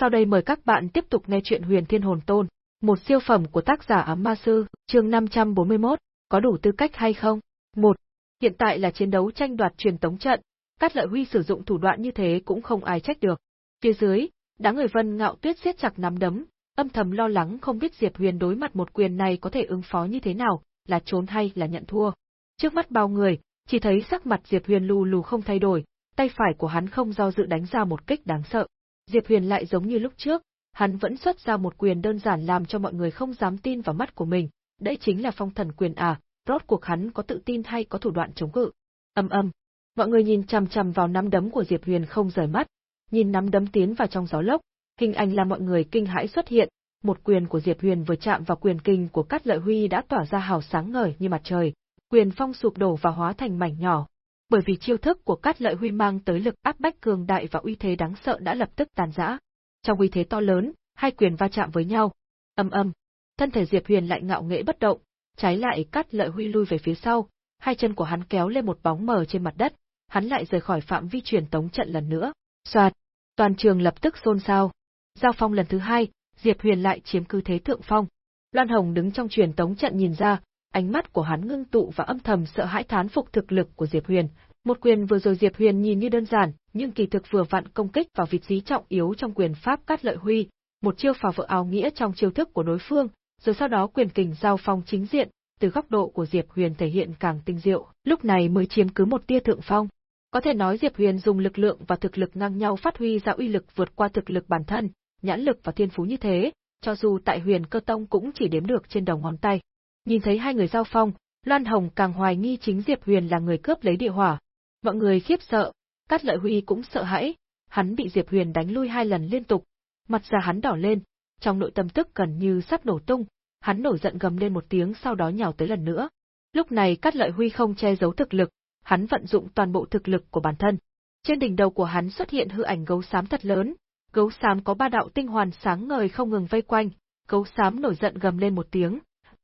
Sau đây mời các bạn tiếp tục nghe chuyện Huyền Thiên Hồn Tôn, một siêu phẩm của tác giả Ám Ma Sư, chương 541, có đủ tư cách hay không? 1. Hiện tại là chiến đấu tranh đoạt truyền tống trận, Cát Lợi Huy sử dụng thủ đoạn như thế cũng không ai trách được. Phía dưới, đám người Vân Ngạo Tuyết siết chặt nắm đấm, âm thầm lo lắng không biết Diệp Huyền đối mặt một quyền này có thể ứng phó như thế nào, là trốn hay là nhận thua. Trước mắt bao người, chỉ thấy sắc mặt Diệp Huyền lù lù không thay đổi, tay phải của hắn không do dự đánh ra một kích đáng sợ. Diệp Huyền lại giống như lúc trước, hắn vẫn xuất ra một quyền đơn giản làm cho mọi người không dám tin vào mắt của mình, đấy chính là phong thần quyền à, rốt cuộc hắn có tự tin hay có thủ đoạn chống cự. Âm âm, mọi người nhìn chằm chằm vào nắm đấm của Diệp Huyền không rời mắt, nhìn nắm đấm tiến vào trong gió lốc, hình ảnh làm mọi người kinh hãi xuất hiện, một quyền của Diệp Huyền vừa chạm vào quyền kinh của Cát Lợi Huy đã tỏa ra hào sáng ngời như mặt trời, quyền phong sụp đổ và hóa thành mảnh nhỏ. Bởi vì chiêu thức của Cát Lợi Huy mang tới lực áp bách cường đại và uy thế đáng sợ đã lập tức tàn rã. Trong uy thế to lớn, hai quyền va chạm với nhau. Âm âm, thân thể Diệp Huyền lại ngạo nghễ bất động, trái lại Cát Lợi Huy lui về phía sau, hai chân của hắn kéo lên một bóng mờ trên mặt đất, hắn lại rời khỏi phạm vi truyền tống trận lần nữa. Soạt, toàn trường lập tức xôn xao. Giao phong lần thứ hai, Diệp Huyền lại chiếm cứ thế thượng phong. Loan Hồng đứng trong truyền tống trận nhìn ra, ánh mắt của hắn ngưng tụ và âm thầm sợ hãi thán phục thực lực của Diệp Huyền. Một quyền vừa rồi Diệp Huyền nhìn như đơn giản, nhưng kỳ thực vừa vặn công kích vào vị trí trọng yếu trong quyền pháp cát lợi huy, một chiêu phá vỡ áo nghĩa trong chiêu thức của đối phương, rồi sau đó quyền kình giao phong chính diện, từ góc độ của Diệp Huyền thể hiện càng tinh diệu, lúc này mới chiếm cứ một tia thượng phong. Có thể nói Diệp Huyền dùng lực lượng và thực lực ngang nhau phát huy ra uy lực vượt qua thực lực bản thân, nhãn lực và thiên phú như thế, cho dù tại Huyền Cơ Tông cũng chỉ đếm được trên đầu ngón tay. Nhìn thấy hai người giao phong, Loan Hồng càng hoài nghi chính Diệp Huyền là người cướp lấy địa hỏa. Mọi người khiếp sợ, Cát Lợi Huy cũng sợ hãi, hắn bị Diệp Huyền đánh lui hai lần liên tục, mặt da hắn đỏ lên, trong nội tâm tức gần như sắp nổ tung, hắn nổi giận gầm lên một tiếng sau đó nhào tới lần nữa. Lúc này Cát Lợi Huy không che giấu thực lực, hắn vận dụng toàn bộ thực lực của bản thân. Trên đỉnh đầu của hắn xuất hiện hư ảnh gấu xám thật lớn, gấu xám có ba đạo tinh hoàn sáng ngời không ngừng vây quanh, gấu xám nổi giận gầm lên một tiếng.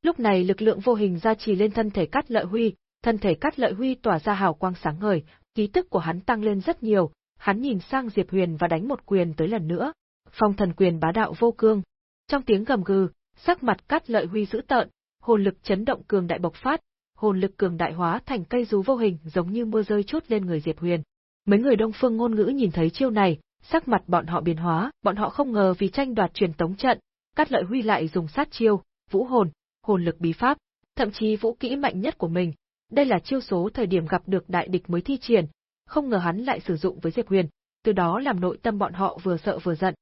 Lúc này lực lượng vô hình gia trì lên thân thể Cát Lợi Huy, thân thể Cát Lợi Huy tỏa ra hào quang sáng ngời, khí tức của hắn tăng lên rất nhiều, hắn nhìn sang Diệp Huyền và đánh một quyền tới lần nữa. Phong thần quyền bá đạo vô cương. Trong tiếng gầm gừ, sắc mặt Cát Lợi Huy dữ tợn, hồn lực chấn động cường đại bộc phát, hồn lực cường đại hóa thành cây rú vô hình giống như mưa rơi chút lên người Diệp Huyền. Mấy người Đông Phương ngôn ngữ nhìn thấy chiêu này, sắc mặt bọn họ biến hóa, bọn họ không ngờ vì tranh đoạt truyền tống trận, Cát Lợi Huy lại dùng sát chiêu, vũ hồn, hồn lực bí pháp, thậm chí vũ kỹ mạnh nhất của mình. Đây là chiêu số thời điểm gặp được đại địch mới thi triển, không ngờ hắn lại sử dụng với Diệp Huyền, từ đó làm nội tâm bọn họ vừa sợ vừa giận.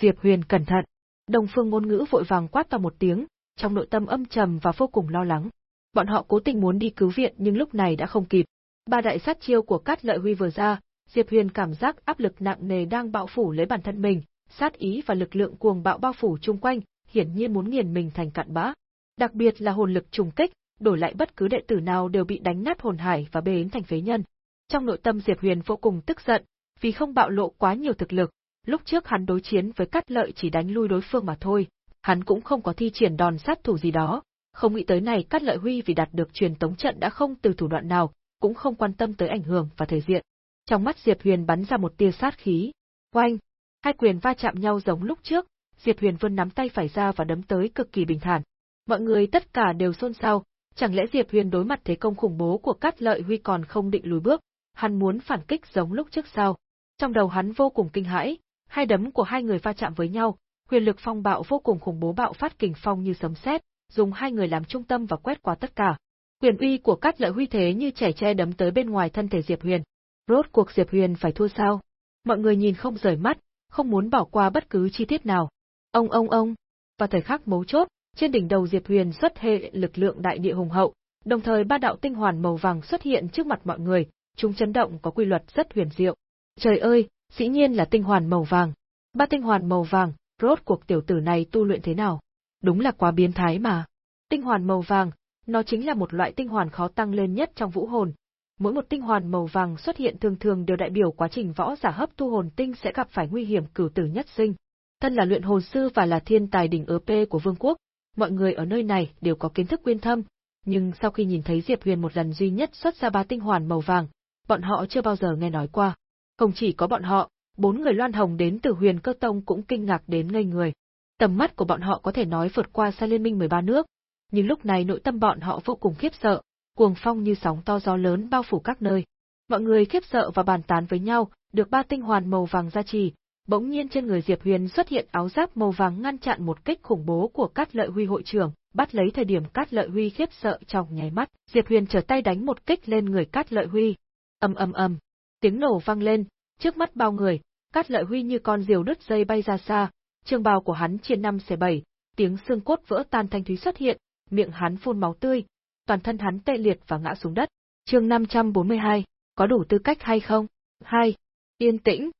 Diệp Huyền cẩn thận. Đồng Phương ngôn ngữ vội vàng quát to một tiếng, trong nội tâm âm trầm và vô cùng lo lắng. Bọn họ cố tình muốn đi cứu viện nhưng lúc này đã không kịp. Ba đại sát chiêu của Cát Lợi Huy vừa ra, Diệp Huyền cảm giác áp lực nặng nề đang bạo phủ lấy bản thân mình, sát ý và lực lượng cuồng bạo bao phủ chung quanh, hiển nhiên muốn nghiền mình thành cặn bã. Đặc biệt là hồn lực trùng kích, đổi lại bất cứ đệ tử nào đều bị đánh nát hồn hải và bế thành phế nhân. Trong nội tâm Diệp Huyền vô cùng tức giận, vì không bạo lộ quá nhiều thực lực, lúc trước hắn đối chiến với Cát Lợi chỉ đánh lui đối phương mà thôi, hắn cũng không có thi triển đòn sát thủ gì đó, không nghĩ tới này Cát Lợi Huy vì đạt được truyền tống trận đã không từ thủ đoạn nào, cũng không quan tâm tới ảnh hưởng và thể diện. Trong mắt Diệp Huyền bắn ra một tia sát khí. Oanh! Hai quyền va chạm nhau giống lúc trước, Diệp Huyền vươn nắm tay phải ra và đấm tới cực kỳ bình thản. Mọi người tất cả đều xôn xao, chẳng lẽ Diệp Huyền đối mặt thế công khủng bố của Cát Lợi Huy còn không định lùi bước, hắn muốn phản kích giống lúc trước sao? Trong đầu hắn vô cùng kinh hãi, hai đấm của hai người va chạm với nhau, huyền lực phong bạo vô cùng khủng bố bạo phát kình phong như sấm sét, dùng hai người làm trung tâm và quét qua tất cả. Quyền uy của Cát Lợi Huy thế như trẻ che đấm tới bên ngoài thân thể Diệp Huyền. Rốt cuộc Diệp Huyền phải thua sao? Mọi người nhìn không rời mắt, không muốn bỏ qua bất cứ chi tiết nào. Ông ông ông, và thời khắc mấu chốt, trên đỉnh đầu Diệp Huyền xuất hệ lực lượng đại địa hùng hậu, đồng thời ba đạo tinh hoàn màu vàng xuất hiện trước mặt mọi người, chúng chấn động có quy luật rất huyền diệu. Trời ơi, dĩ nhiên là tinh hoàn màu vàng. Ba tinh hoàn màu vàng, rốt cuộc tiểu tử này tu luyện thế nào? Đúng là quá biến thái mà. Tinh hoàn màu vàng, nó chính là một loại tinh hoàn khó tăng lên nhất trong vũ hồn. Mỗi một tinh hoàn màu vàng xuất hiện thường thường đều đại biểu quá trình võ giả hấp thu hồn tinh sẽ gặp phải nguy hiểm cửu tử nhất sinh. Thân là luyện hồn sư và là thiên tài đỉnh ớp của vương quốc, mọi người ở nơi này đều có kiến thức uyên thâm, nhưng sau khi nhìn thấy Diệp Huyền một lần duy nhất xuất ra ba tinh hoàn màu vàng, bọn họ chưa bao giờ nghe nói qua. Không chỉ có bọn họ, bốn người Loan Hồng đến từ Huyền Cơ Tông cũng kinh ngạc đến ngây người. Tầm mắt của bọn họ có thể nói vượt qua xa liên minh 13 nước, nhưng lúc này nội tâm bọn họ vô cùng khiếp sợ, cuồng phong như sóng to gió lớn bao phủ các nơi. Mọi người khiếp sợ và bàn tán với nhau, được ba tinh hoàn màu vàng gia trì, bỗng nhiên trên người Diệp Huyền xuất hiện áo giáp màu vàng ngăn chặn một kích khủng bố của Cát Lợi Huy hội trưởng, bắt lấy thời điểm Cát Lợi Huy khiếp sợ trong nháy mắt, Diệp Huyền trở tay đánh một kích lên người Cát Lợi Huy. Ầm ầm ầm, tiếng nổ vang lên, trước mắt bao người, Cát Lợi Huy như con diều đứt dây bay ra xa, trường bào của hắn chia năm xẻ bảy, tiếng xương cốt vỡ tan thanh thúy xuất hiện, miệng hắn phun máu tươi, toàn thân hắn tê liệt và ngã xuống đất. Chương 542, có đủ tư cách hay không? 2. Yên tĩnh,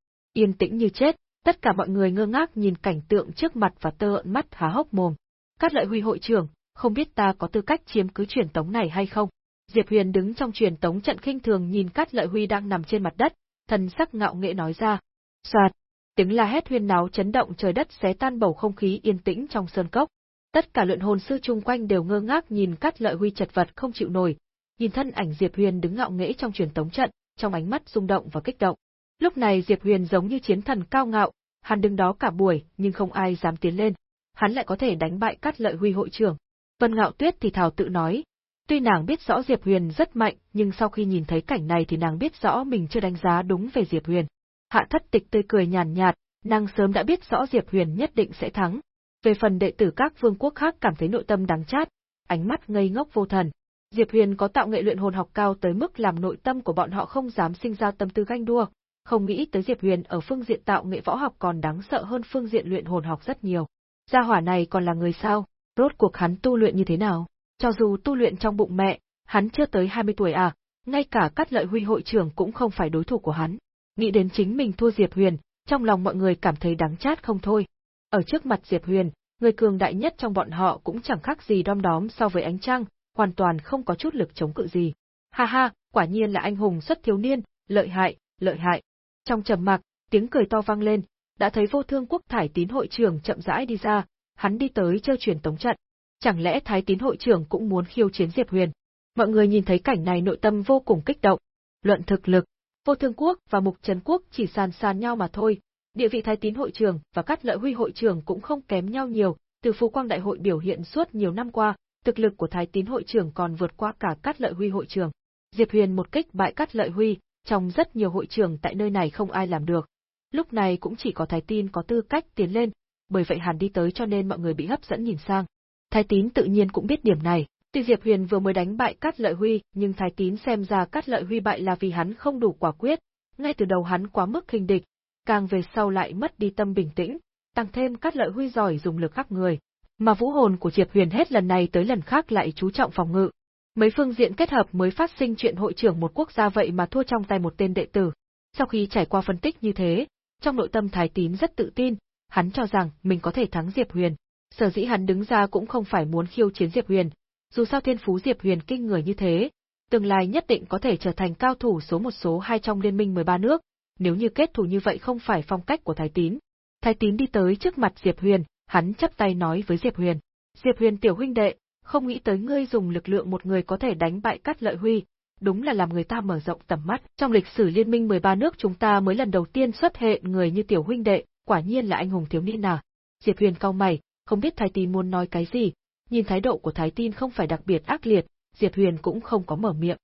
yên tĩnh như chết, tất cả mọi người ngơ ngác nhìn cảnh tượng trước mặt và tơ mắt há hốc mồm. Cát lợi huy hội trưởng, không biết ta có tư cách chiếm cứ truyền tống này hay không? Diệp Huyền đứng trong truyền tống trận khinh thường nhìn Cát lợi huy đang nằm trên mặt đất, thần sắc ngạo nghễ nói ra. Soạt, tiếng la hét huyên náo chấn động trời đất xé tan bầu không khí yên tĩnh trong sơn cốc. Tất cả luyện hồn sư chung quanh đều ngơ ngác nhìn Cát lợi huy chật vật không chịu nổi, nhìn thân ảnh Diệp Huyền đứng ngạo nghễ trong truyền tống trận, trong ánh mắt rung động và kích động. Lúc này Diệp Huyền giống như chiến thần cao ngạo, hắn đứng đó cả buổi nhưng không ai dám tiến lên, hắn lại có thể đánh bại Cát Lợi Huy hội trưởng. Vân Ngạo Tuyết thì thào tự nói, tuy nàng biết rõ Diệp Huyền rất mạnh, nhưng sau khi nhìn thấy cảnh này thì nàng biết rõ mình chưa đánh giá đúng về Diệp Huyền. Hạ Thất Tịch tươi cười nhàn nhạt, nàng sớm đã biết rõ Diệp Huyền nhất định sẽ thắng. Về phần đệ tử các vương quốc khác cảm thấy nội tâm đáng chát, ánh mắt ngây ngốc vô thần. Diệp Huyền có tạo nghệ luyện hồn học cao tới mức làm nội tâm của bọn họ không dám sinh ra tâm tư ganh đua, không nghĩ tới Diệp Huyền ở phương diện tạo nghệ võ học còn đáng sợ hơn phương diện luyện hồn học rất nhiều. Gia hỏa này còn là người sao? Rốt cuộc hắn tu luyện như thế nào? Cho dù tu luyện trong bụng mẹ, hắn chưa tới 20 tuổi à, ngay cả cắt lợi huy hội trưởng cũng không phải đối thủ của hắn. Nghĩ đến chính mình thua Diệp Huyền, trong lòng mọi người cảm thấy đáng chát không thôi. Ở trước mặt Diệp Huyền, người cường đại nhất trong bọn họ cũng chẳng khác gì đom đóm so với ánh trăng, hoàn toàn không có chút lực chống cự gì. Ha ha, quả nhiên là anh hùng xuất thiếu niên, lợi hại, lợi hại. Trong trầm mặc, tiếng cười to vang lên, đã thấy vô thương quốc thải tín hội trưởng chậm rãi đi ra, hắn đi tới chơi truyền tống trận. Chẳng lẽ thái tín hội trưởng cũng muốn khiêu chiến Diệp Huyền? Mọi người nhìn thấy cảnh này nội tâm vô cùng kích động. Luận thực lực, vô thương quốc và mục trấn quốc chỉ sàn sàn nhau mà thôi. Địa vị thái tín hội trưởng và cát lợi huy hội trưởng cũng không kém nhau nhiều, từ phú quang đại hội biểu hiện suốt nhiều năm qua, thực lực của thái tín hội trưởng còn vượt qua cả cát lợi huy hội trưởng. Diệp Huyền một kích bại cát lợi huy, trong rất nhiều hội trưởng tại nơi này không ai làm được. Lúc này cũng chỉ có Thái Tín có tư cách tiến lên, bởi vậy hàn đi tới cho nên mọi người bị hấp dẫn nhìn sang. Thái Tín tự nhiên cũng biết điểm này, tuy Diệp Huyền vừa mới đánh bại Cát Lợi Huy, nhưng Thái Tín xem ra Cát Lợi Huy bại là vì hắn không đủ quả quyết, ngay từ đầu hắn quá mức khinh địch, càng về sau lại mất đi tâm bình tĩnh, tăng thêm Cát Lợi Huy giỏi dùng lực khắc người, mà vũ hồn của Diệp Huyền hết lần này tới lần khác lại chú trọng phòng ngự, Mấy phương diện kết hợp mới phát sinh chuyện hội trưởng một quốc gia vậy mà thua trong tay một tên đệ tử. Sau khi trải qua phân tích như thế, trong nội tâm Thái Tín rất tự tin, hắn cho rằng mình có thể thắng Diệp Huyền. Sở dĩ hắn đứng ra cũng không phải muốn khiêu chiến Diệp Huyền, dù sao thiên phú Diệp Huyền kinh người như thế, tương lai nhất định có thể trở thành cao thủ số một số hai trong liên minh 13 nước, nếu như kết thủ như vậy không phải phong cách của Thái Tín. Thái Tín đi tới trước mặt Diệp Huyền, hắn chắp tay nói với Diệp Huyền. Diệp Huyền tiểu huynh đệ, không nghĩ tới ngươi dùng lực lượng một người có thể đánh bại Cát Lợi Huy, đúng là làm người ta mở rộng tầm mắt. Trong lịch sử liên minh 13 nước chúng ta mới lần đầu tiên xuất hiện người như tiểu huynh đệ, quả nhiên là anh hùng thiếu niên à. Diệp Huyền cau mày, không biết Thái Tín muốn nói cái gì, nhìn thái độ của Thái Tín không phải đặc biệt ác liệt, Diệp Huyền cũng không có mở miệng.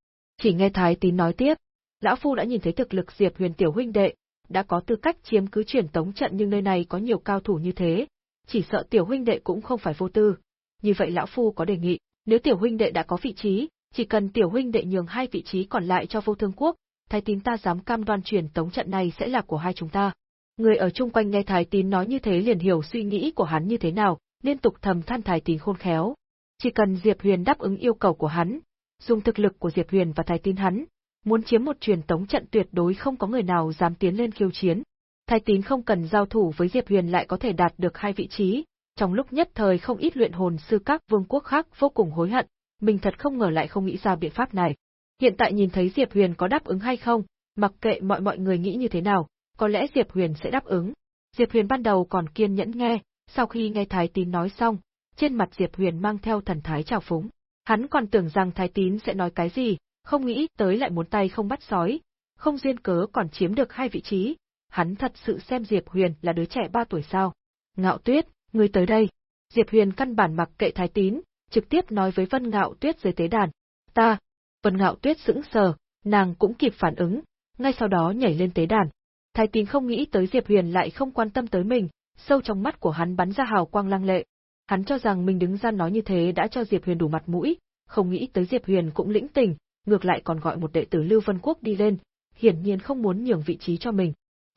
Chỉ nghe Thái Tín nói tiếp, lão phu đã nhìn thấy thực lực Diệp Huyền tiểu huynh đệ, đã có tư cách chiếm cứ truyền tống trận nhưng nơi này có nhiều cao thủ như thế, chỉ sợ tiểu huynh đệ cũng không phải vô tư, như vậy lão phu có đề nghị, nếu tiểu huynh đệ đã có vị trí, chỉ cần tiểu huynh đệ nhường hai vị trí còn lại cho vô thương quốc, thái tín ta dám cam đoan truyền tống trận này sẽ là của hai chúng ta. Người ở chung quanh nghe thái tín nói như thế liền hiểu suy nghĩ của hắn như thế nào, liên tục thầm than thái tín khôn khéo. Chỉ cần Diệp Huyền đáp ứng yêu cầu của hắn, dùng thực lực của Diệp Huyền và thái tín hắn, muốn chiếm một truyền tống trận tuyệt đối không có người nào dám tiến lên khiêu chiến. Thái tín không cần giao thủ với Diệp Huyền lại có thể đạt được hai vị trí, trong lúc nhất thời không ít luyện hồn sư các vương quốc khác vô cùng hối hận, mình thật không ngờ lại không nghĩ ra biện pháp này. Hiện tại nhìn thấy Diệp Huyền có đáp ứng hay không, mặc kệ mọi mọi người nghĩ như thế nào, có lẽ Diệp Huyền sẽ đáp ứng. Diệp Huyền ban đầu còn kiên nhẫn nghe, sau khi nghe Thái Tín nói xong, trên mặt Diệp Huyền mang theo thần thái trào phúng. Hắn còn tưởng rằng Thái Tín sẽ nói cái gì, không nghĩ tới lại muốn tay không bắt sói, không duyên cớ còn chiếm được hai vị trí. hắn thật sự xem Diệp Huyền là đứa trẻ ba tuổi sao. Ngạo Tuyết, ngươi tới đây. Diệp Huyền căn bản mặc kệ Thái Tín, trực tiếp nói với Vân Ngạo Tuyết dưới tế đàn. Ta, Vân Ngạo Tuyết sững sờ, nàng cũng kịp phản ứng, ngay sau đó nhảy lên tế đàn. Thái Tín không nghĩ tới Diệp Huyền lại không quan tâm tới mình, sâu trong mắt của hắn bắn ra hào quang lăng lệ. Hắn cho rằng mình đứng ra nói như thế đã cho Diệp Huyền đủ mặt mũi, không nghĩ tới Diệp Huyền cũng lĩnh tình, ngược lại còn gọi một đệ tử Lưu Vân Quốc đi lên, hiển nhiên không muốn nhường vị trí cho mình.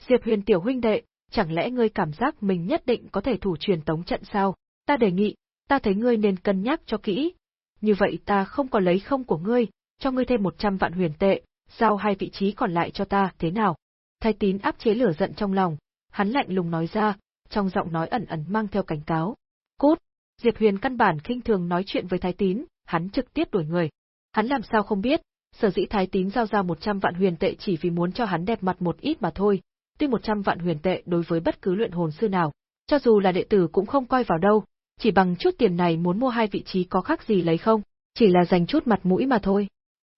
Diệp Huyền tiểu huynh đệ, chẳng lẽ ngươi cảm giác mình nhất định có thể thủ truyền tống trận sao? Ta đề nghị, ta thấy ngươi nên cân nhắc cho kỹ. Như vậy ta không có lấy không của ngươi, cho ngươi thêm 100 vạn huyền tệ, giao hai vị trí còn lại cho ta, thế nào? Thái tín áp chế lửa giận trong lòng, hắn lạnh lùng nói ra, trong giọng nói ẩn ẩn mang theo cảnh cáo. Cút! Diệp Huyền căn bản khinh thường nói chuyện với Thái tín, hắn trực tiếp đuổi người. Hắn làm sao không biết, sở dĩ Thái tín giao ra 100 vạn huyền tệ chỉ vì muốn cho hắn đẹp mặt một ít mà thôi, tuy 100 vạn huyền tệ đối với bất cứ luyện hồn sư nào, cho dù là đệ tử cũng không coi vào đâu, chỉ bằng chút tiền này muốn mua hai vị trí có khác gì lấy không, chỉ là dành chút mặt mũi mà thôi.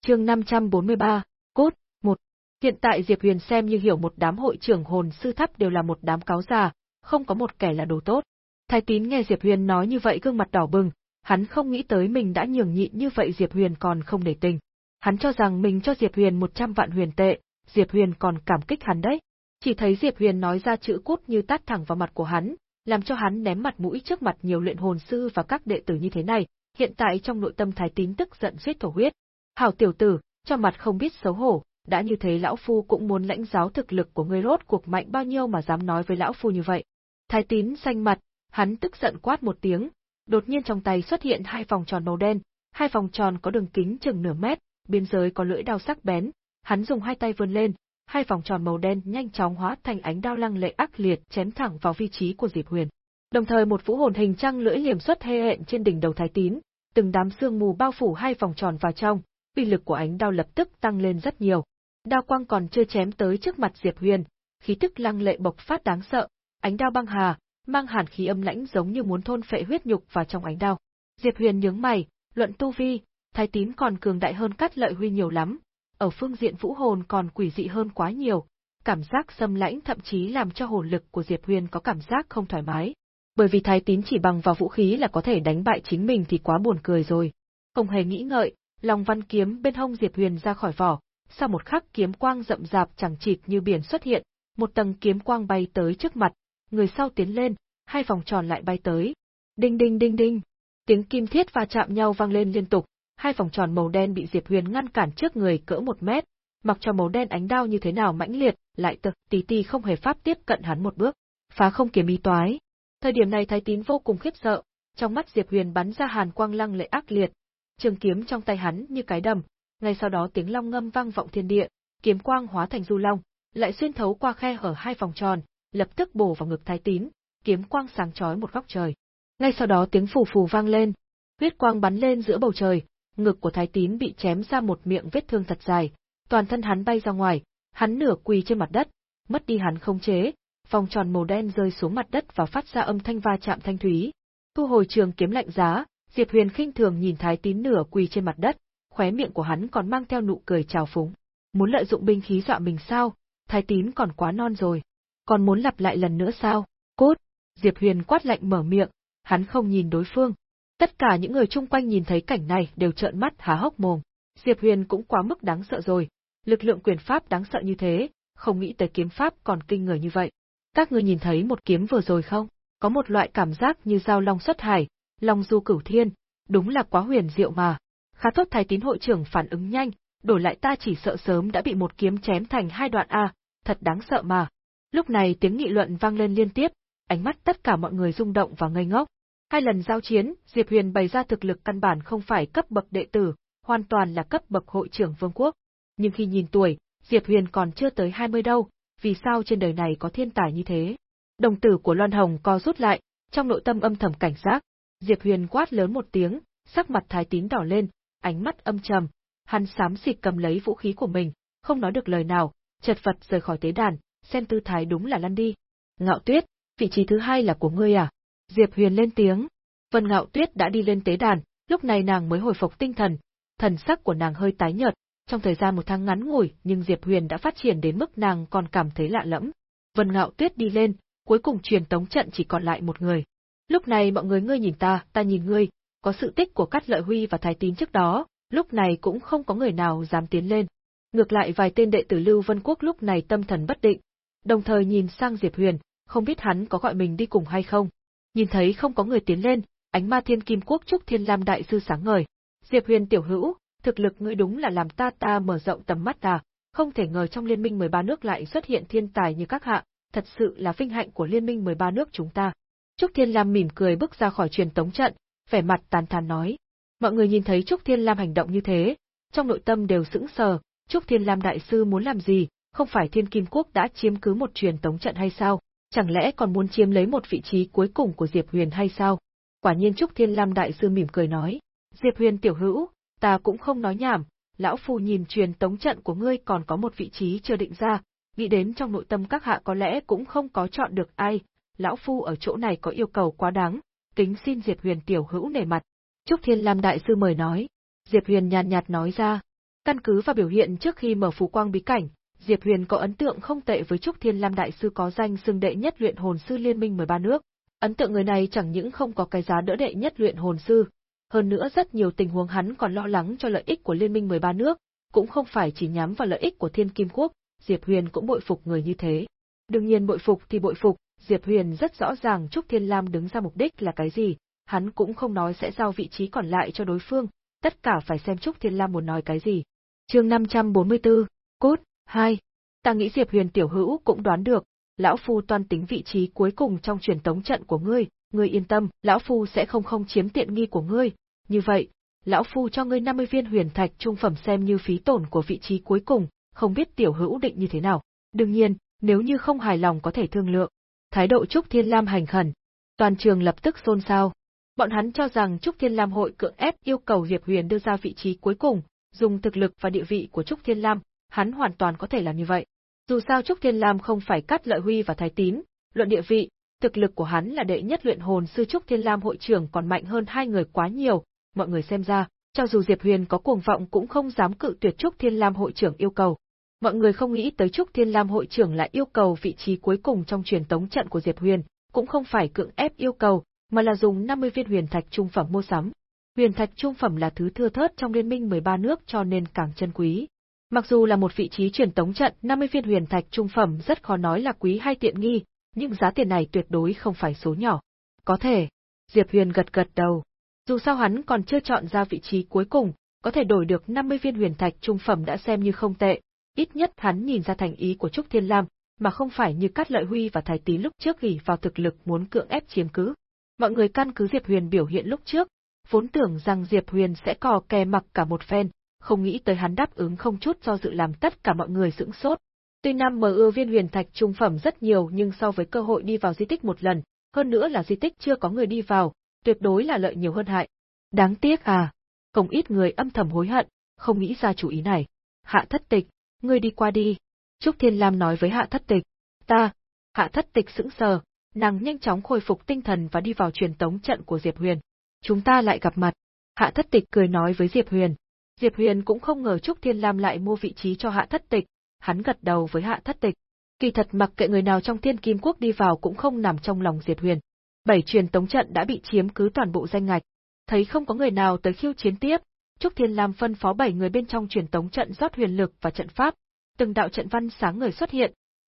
Chương 543, Cốt, 1. Hiện tại Diệp Huyền xem như hiểu một đám hội trưởng hồn sư thấp đều là một đám cáo già, không có một kẻ là đồ tốt. Thái tín nghe Diệp Huyền nói như vậy gương mặt đỏ bừng, hắn không nghĩ tới mình đã nhường nhịn như vậy Diệp Huyền còn không để tình. Hắn cho rằng mình cho Diệp Huyền 100 vạn huyền tệ, Diệp Huyền còn cảm kích hắn đấy. Chỉ thấy Diệp Huyền nói ra chữ cút như tát thẳng vào mặt của hắn, làm cho hắn ném mặt mũi trước mặt nhiều luyện hồn sư và các đệ tử như thế này, hiện tại trong nội tâm Thái Tín tức giận suýt thổ huyết. Hảo tiểu tử, cho mặt không biết xấu hổ, đã như thế lão phu cũng muốn lãnh giáo thực lực của ngươi rốt cuộc mạnh bao nhiêu mà dám nói với lão phu như vậy. Thái Tín xanh mặt, hắn tức giận quát một tiếng, đột nhiên trong tay xuất hiện hai vòng tròn màu đen, hai vòng tròn có đường kính chừng nửa mét, biên giới có lưỡi đao sắc bén, hắn dùng hai tay vươn lên, hai vòng tròn màu đen nhanh chóng hóa thành ánh đao lăng lệ ác liệt chém thẳng vào vị trí của Diệp Huyền. Đồng thời một vũ hồn hình trăng lưỡi liềm xuất hê hẹn trên đỉnh đầu Thái Tín, từng đám sương mù bao phủ hai vòng tròn vào trong, uy lực của ánh đao lập tức tăng lên rất nhiều. Đao quang còn chưa chém tới trước mặt Diệp Huyền, khí tức lăng lệ bộc phát đáng sợ, ánh đao băng hà, mang hàn khí âm lãnh giống như muốn thôn phệ huyết nhục vào trong ánh đao. Diệp Huyền nhướng mày, luận tu vi, Thái Tín còn cường đại hơn Cát Lợi Huy nhiều lắm, ở phương diện vũ hồn còn quỷ dị hơn quá nhiều, cảm giác xâm lãnh thậm chí làm cho hồn lực của Diệp Huyền có cảm giác không thoải mái. Bởi vì Thái Tín chỉ bằng vào vũ khí là có thể đánh bại chính mình thì quá buồn cười rồi. Không hề nghĩ ngợi, Long Văn kiếm bên hông Diệp Huyền ra khỏi vỏ, sau một khắc kiếm quang rậm rạp chẳng chịt như biển xuất hiện, một tầng kiếm quang bay tới trước mặt, người sau tiến lên, hai vòng tròn lại bay tới. Đinh đinh đinh đinh, tiếng kim thiết va chạm nhau vang lên liên tục, hai vòng tròn màu đen bị Diệp Huyền ngăn cản trước người cỡ một mét, mặc cho màu đen ánh đao như thế nào mãnh liệt, lại tự tí tí không hề pháp tiếp cận hắn một bước, phá không kiếm ý toái. Thời điểm này Thái Tín vô cùng khiếp sợ, trong mắt Diệp Huyền bắn ra hàn quang lăng lệ ác liệt, trường kiếm trong tay hắn như cái đầm, ngay sau đó tiếng long ngâm vang vọng thiên địa, kiếm quang hóa thành du long, lại xuyên thấu qua khe hở hai vòng tròn, lập tức bổ vào ngực Thái Tín, kiếm quang sáng chói một góc trời. Ngay sau đó tiếng phù phù vang lên, huyết quang bắn lên giữa bầu trời, ngực của Thái Tín bị chém ra một miệng vết thương thật dài, toàn thân hắn bay ra ngoài, hắn nửa quỳ trên mặt đất, mất đi hắn không chế, vòng tròn màu đen rơi xuống mặt đất và phát ra âm thanh va chạm thanh thúy. Thu hồi trường kiếm lạnh giá, Diệp Huyền khinh thường nhìn Thái Tín nửa quỳ trên mặt đất, khóe miệng của hắn còn mang theo nụ cười trào phúng. Muốn lợi dụng binh khí dọa mình sao? Thái Tín còn quá non rồi. Còn muốn lặp lại lần nữa sao? Cốt! Diệp Huyền quát lạnh mở miệng, hắn không nhìn đối phương, Tất cả những người chung quanh nhìn thấy cảnh này đều trợn mắt há hốc mồm. Diệp Huyền cũng quá mức đáng sợ rồi, lực lượng quyền pháp đáng sợ như thế, không nghĩ tới kiếm pháp còn kinh người như vậy. Các người nhìn thấy một kiếm vừa rồi không? Có một loại cảm giác như dao long xuất hải, long du cửu thiên, đúng là quá huyền diệu mà. Khá tốt thái tín hội trưởng phản ứng nhanh, đổi lại ta chỉ sợ sớm đã bị một kiếm chém thành hai đoạn a, thật đáng sợ mà. Lúc này tiếng nghị luận vang lên liên tiếp, ánh mắt tất cả mọi người rung động và ngây ngốc. Hai lần giao chiến, Diệp Huyền bày ra thực lực căn bản không phải cấp bậc đệ tử, hoàn toàn là cấp bậc hội trưởng vương quốc. Nhưng khi nhìn tuổi, Diệp Huyền còn chưa tới 20 đâu, vì sao trên đời này có thiên tài như thế? Đồng tử của Loan Hồng co rút lại, trong nội tâm âm thầm cảnh giác. Diệp Huyền quát lớn một tiếng, sắc mặt thái tín đỏ lên, ánh mắt âm trầm, hắn xám xịt cầm lấy vũ khí của mình, không nói được lời nào, chật vật rời khỏi tế đàn, xem tư thái đúng là lăn đi. Ngạo Tuyết, vị trí thứ hai là của ngươi à? Diệp Huyền lên tiếng. Vân Ngạo Tuyết đã đi lên tế đàn, lúc này nàng mới hồi phục tinh thần, thần sắc của nàng hơi tái nhợt, trong thời gian một tháng ngắn ngủi nhưng Diệp Huyền đã phát triển đến mức nàng còn cảm thấy lạ lẫm. Vân Ngạo Tuyết đi lên, cuối cùng truyền tống trận chỉ còn lại một người. Lúc này mọi người ngươi nhìn ta, ta nhìn ngươi, có sự tích của Cát Lợi Huy và Thái Tín trước đó, lúc này cũng không có người nào dám tiến lên. Ngược lại vài tên đệ tử Lưu Vân Quốc lúc này tâm thần bất định, đồng thời nhìn sang Diệp Huyền, không biết hắn có gọi mình đi cùng hay không. Nhìn thấy không có người tiến lên, ánh ma thiên kim quốc trúc thiên lam đại sư sáng ngời. Diệp Huyền tiểu hữu, thực lực ngươi đúng là làm ta ta mở rộng tầm mắt ta, không thể ngờ trong liên minh 13 nước lại xuất hiện thiên tài như các hạ, thật sự là vinh hạnh của liên minh 13 nước chúng ta. Trúc Thiên Lam mỉm cười bước ra khỏi truyền tống trận, vẻ mặt tàn thán nói. Mọi người nhìn thấy Trúc Thiên Lam hành động như thế, trong nội tâm đều sững sờ, Trúc Thiên Lam đại sư muốn làm gì, không phải Thiên Kim Quốc đã chiếm cứ một truyền tống trận hay sao, chẳng lẽ còn muốn chiếm lấy một vị trí cuối cùng của Diệp Huyền hay sao? Quả nhiên Trúc Thiên Lam đại sư mỉm cười nói, Diệp Huyền tiểu hữu, ta cũng không nói nhảm, lão phu nhìn truyền tống trận của ngươi còn có một vị trí chưa định ra, nghĩ đến trong nội tâm các hạ có lẽ cũng không có chọn được ai, lão phu ở chỗ này có yêu cầu quá đáng, kính xin Diệp Huyền tiểu hữu nể mặt. Trúc Thiên Lam đại sư mời nói. Diệp Huyền nhàn nhạt, nói ra, căn cứ vào biểu hiện trước khi mở phù quang bí cảnh, Diệp Huyền có ấn tượng không tệ với Trúc Thiên Lam đại sư có danh xưng đệ nhất luyện hồn sư liên minh 13 nước. Ấn tượng người này chẳng những không có cái giá đỡ đệ nhất luyện hồn sư, hơn nữa rất nhiều tình huống hắn còn lo lắng cho lợi ích của liên minh 13 nước, cũng không phải chỉ nhắm vào lợi ích của Thiên Kim Quốc, Diệp Huyền cũng bội phục người như thế. Đương nhiên bội phục thì bội phục, Diệp Huyền rất rõ ràng Trúc Thiên Lam đứng ra mục đích là cái gì, hắn cũng không nói sẽ giao vị trí còn lại cho đối phương, tất cả phải xem Trúc Thiên Lam muốn nói cái gì. Chương 544, Cốt, hai, Ta nghĩ Diệp Huyền tiểu hữu cũng đoán được, lão phu toan tính vị trí cuối cùng trong truyền tống trận của ngươi, ngươi yên tâm, lão phu sẽ không không chiếm tiện nghi của ngươi. Như vậy, lão phu cho ngươi 50 viên huyền thạch trung phẩm xem như phí tổn của vị trí cuối cùng, không biết tiểu hữu định như thế nào. Đương nhiên, nếu như không hài lòng có thể thương lượng. Thái độ Trúc Thiên Lam hành khẩn. Toàn trường lập tức xôn xao. Bọn hắn cho rằng Trúc Thiên Lam hội cưỡng ép yêu cầu Diệp Huyền đưa ra vị trí cuối cùng, dùng thực lực và địa vị của Trúc Thiên Lam, hắn hoàn toàn có thể làm như vậy. Dù sao Trúc Thiên Lam không phải cắt lợi huy và thái tín, luận địa vị, thực lực của hắn là đệ nhất luyện hồn sư Trúc Thiên Lam hội trưởng còn mạnh hơn hai người quá nhiều, mọi người xem ra, cho dù Diệp Huyền có cuồng vọng cũng không dám cự tuyệt Trúc Thiên Lam hội trưởng yêu cầu. Mọi người không nghĩ tới Trúc Thiên Lam hội trưởng lại yêu cầu vị trí cuối cùng trong truyền tống trận của Diệp Huyền, cũng không phải cưỡng ép yêu cầu, mà là dùng 50 viên huyền thạch trung phẩm mua sắm. Huyền thạch trung phẩm là thứ thưa thớt trong liên minh 13 nước cho nên càng chân quý. Mặc dù là một vị trí truyền tống trận 50 viên huyền thạch trung phẩm rất khó nói là quý hay tiện nghi, nhưng giá tiền này tuyệt đối không phải số nhỏ. Có thể. Diệp Huyền gật gật đầu. Dù sao hắn còn chưa chọn ra vị trí cuối cùng, có thể đổi được 50 viên huyền thạch trung phẩm đã xem như không tệ, ít nhất hắn nhìn ra thành ý của Trúc Thiên Lam, mà không phải như Cát Lợi Huy và Thái Tý lúc trước gỉ vào thực lực muốn cưỡng ép chiếm cứ. Mọi người căn cứ Diệp Huyền biểu hiện lúc trước, vốn tưởng rằng Diệp Huyền sẽ cò kè mặc cả một phen, không nghĩ tới hắn đáp ứng không chút do dự làm tất cả mọi người sững sốt. Tuy Nam mờ ưa viên huyền thạch trung phẩm rất nhiều nhưng so với cơ hội đi vào di tích một lần, hơn nữa là di tích chưa có người đi vào, tuyệt đối là lợi nhiều hơn hại. Đáng tiếc à, không ít người âm thầm hối hận, không nghĩ ra chủ ý này. Hạ thất tịch, ngươi đi qua đi. Trúc Thiên Lam nói với hạ thất tịch. Ta, hạ thất tịch sững sờ, nàng nhanh chóng khôi phục tinh thần và đi vào truyền tống trận của Diệp Huyền. Chúng ta lại gặp mặt. Hạ thất tịch cười nói với Diệp Huyền. Diệp Huyền cũng không ngờ Trúc Thiên Lam lại mua vị trí cho hạ thất tịch, hắn gật đầu với hạ thất tịch. Kỳ thật mặc kệ người nào trong thiên kim quốc đi vào cũng không nằm trong lòng Diệp Huyền. Bảy truyền tống trận đã bị chiếm cứ toàn bộ danh ngạch. Thấy không có người nào tới khiêu chiến tiếp, Trúc Thiên Lam phân phó bảy người bên trong truyền tống trận rót huyền lực và trận pháp, từng đạo trận văn sáng người xuất hiện.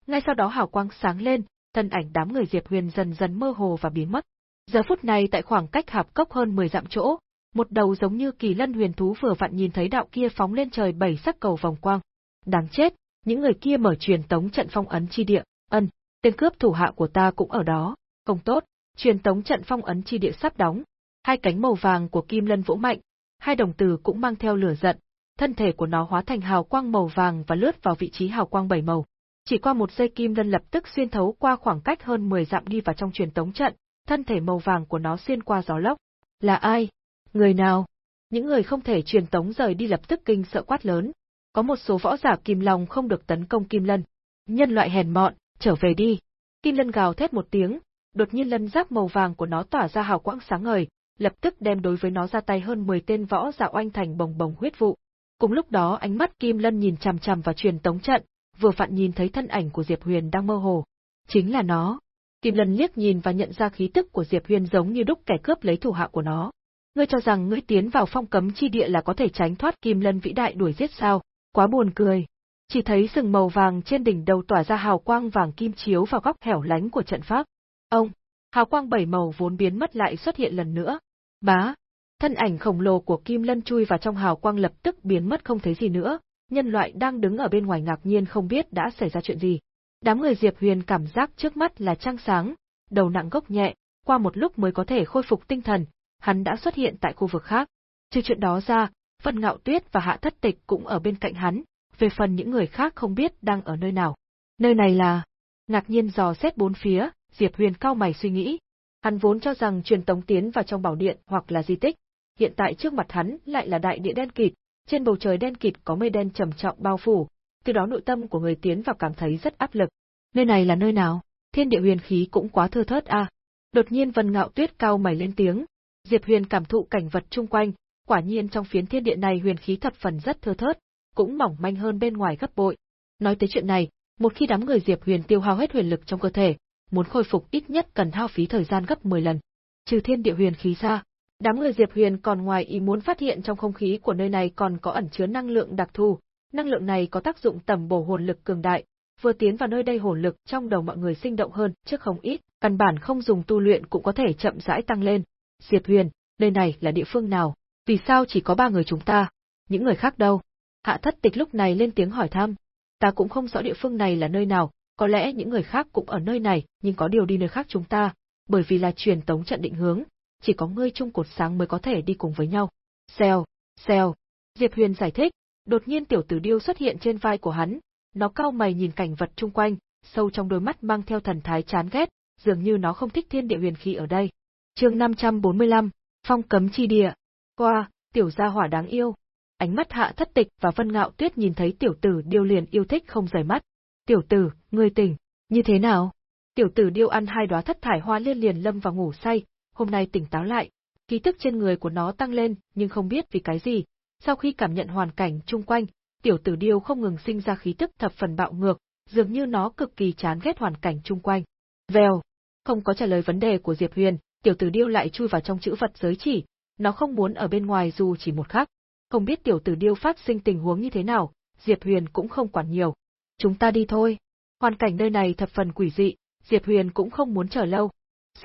Ngay sau đó hào quang sáng lên, thân ảnh đám người Diệp Huyền dần dần mơ hồ và biến mất. Giờ phút này tại khoảng cách hạp cốc hơn 10 dặm chỗ, một đầu giống như kỳ lân huyền thú vừa vặn nhìn thấy đạo kia phóng lên trời bảy sắc cầu vòng quang. Đáng chết, những người kia mở truyền tống trận phong ấn chi địa, ân, tên cướp thủ hạ của ta cũng ở đó, không tốt, truyền tống trận phong ấn chi địa sắp đóng. Hai cánh màu vàng của kim lân vỗ mạnh, hai đồng tử cũng mang theo lửa giận, thân thể của nó hóa thành hào quang màu vàng và lướt vào vị trí hào quang bảy màu. Chỉ qua một giây kim lân lập tức xuyên thấu qua khoảng cách hơn 10 dặm đi vào trong truyền tống trận, thân thể màu vàng của nó xuyên qua gió lốc. Là ai? Người nào? Những người không thể truyền tống rời đi lập tức kinh sợ quát lớn. Có một số võ giả kim long không được tấn công kim lân. Nhân loại hèn mọn, trở về đi. Kim lân gào thét một tiếng, đột nhiên lân giáp màu vàng của nó tỏa ra hào quang sáng ngời, lập tức đem đối với nó ra tay hơn 10 tên võ giả oanh thành bồng bồng huyết vụ. Cùng lúc đó ánh mắt Kim Lân nhìn chằm chằm vào truyền tống trận, vừa vặn nhìn thấy thân ảnh của Diệp Huyền đang mơ hồ. Chính là nó. Kim Lân liếc nhìn và nhận ra khí tức của Diệp Huyền giống như đúc kẻ cướp lấy thủ hạ của nó. Ngươi cho rằng ngươi tiến vào phong cấm chi địa là có thể tránh thoát Kim Lân vĩ đại đuổi giết sao? Quá buồn cười. Chỉ thấy sừng màu vàng trên đỉnh đầu tỏa ra hào quang vàng kim chiếu vào góc hẻo lánh của trận pháp. Ông, hào quang bảy màu vốn biến mất lại xuất hiện lần nữa. Bá, thân ảnh khổng lồ của Kim Lân chui vào trong hào quang lập tức biến mất không thấy gì nữa, nhân loại đang đứng ở bên ngoài ngạc nhiên không biết đã xảy ra chuyện gì. Đám người Diệp Huyền cảm giác trước mắt là trăng sáng, đầu nặng gốc nhẹ, qua một lúc mới có thể khôi phục tinh thần, hắn đã xuất hiện tại khu vực khác. Trừ chuyện đó ra, Vân Ngạo Tuyết và Hạ Thất Tịch cũng ở bên cạnh hắn, về phần những người khác không biết đang ở nơi nào. Nơi này là... Ngạc nhiên dò xét bốn phía, Diệp Huyền cao mày suy nghĩ. Hắn vốn cho rằng truyền tống tiến vào trong bảo điện hoặc là di tích, hiện tại trước mặt hắn lại là đại địa đen kịt, trên bầu trời đen kịt có mây đen trầm trọng bao phủ, từ đó nội tâm của người tiến vào cảm thấy rất áp lực. Nơi này là nơi nào? Thiên địa huyền khí cũng quá thưa thớt a. À. Đột nhiên Vân Ngạo Tuyết cao mày lên tiếng. Diệp Huyền cảm thụ cảnh vật chung quanh, quả nhiên trong phiến thiên địa này huyền khí thập phần rất thưa thớt, cũng mỏng manh hơn bên ngoài gấp bội. Nói tới chuyện này, một khi đám người Diệp Huyền tiêu hao hết huyền lực trong cơ thể, muốn khôi phục ít nhất cần hao phí thời gian gấp 10 lần. Trừ thiên địa huyền khí ra, đám người Diệp Huyền còn ngoài ý muốn phát hiện trong không khí của nơi này còn có ẩn chứa năng lượng đặc thù, năng lượng này có tác dụng tầm bổ hồn lực cường đại, vừa tiến vào nơi đây hồn lực trong đầu mọi người sinh động hơn trước không ít, căn bản không dùng tu luyện cũng có thể chậm rãi tăng lên. Diệp Huyền, nơi này là địa phương nào? Vì sao chỉ có ba người chúng ta? Những người khác đâu? Hạ thất tịch lúc này lên tiếng hỏi thăm. Ta cũng không rõ địa phương này là nơi nào, có lẽ những người khác cũng ở nơi này, nhưng có điều đi nơi khác chúng ta, bởi vì là truyền tống trận định hướng, chỉ có ngươi chung cột sáng mới có thể đi cùng với nhau. Xèo, xèo. Diệp Huyền giải thích, đột nhiên tiểu tử điêu xuất hiện trên vai của hắn, nó cao mày nhìn cảnh vật chung quanh, sâu trong đôi mắt mang theo thần thái chán ghét, dường như nó không thích thiên địa huyền khí ở đây. Chương 545, Phong cấm chi địa. Qua, tiểu gia hỏa đáng yêu, ánh mắt hạ thất tịch và vân ngạo tuyết nhìn thấy tiểu tử điêu liền yêu thích không rời mắt. Tiểu tử, ngươi tỉnh, như thế nào? Tiểu tử điêu ăn hai đóa thất thải hoa liên liền lâm vào ngủ say, hôm nay tỉnh táo lại, khí tức trên người của nó tăng lên, nhưng không biết vì cái gì. Sau khi cảm nhận hoàn cảnh chung quanh, tiểu tử điêu không ngừng sinh ra khí tức thập phần bạo ngược, dường như nó cực kỳ chán ghét hoàn cảnh chung quanh. Vèo, không có trả lời vấn đề của Diệp Huyền, tiểu tử điêu lại chui vào trong chữ vật giới chỉ, nó không muốn ở bên ngoài dù chỉ một khắc. Không biết tiểu tử điêu phát sinh tình huống như thế nào, Diệp Huyền cũng không quản nhiều. Chúng ta đi thôi. Hoàn cảnh nơi này thập phần quỷ dị, Diệp Huyền cũng không muốn chờ lâu.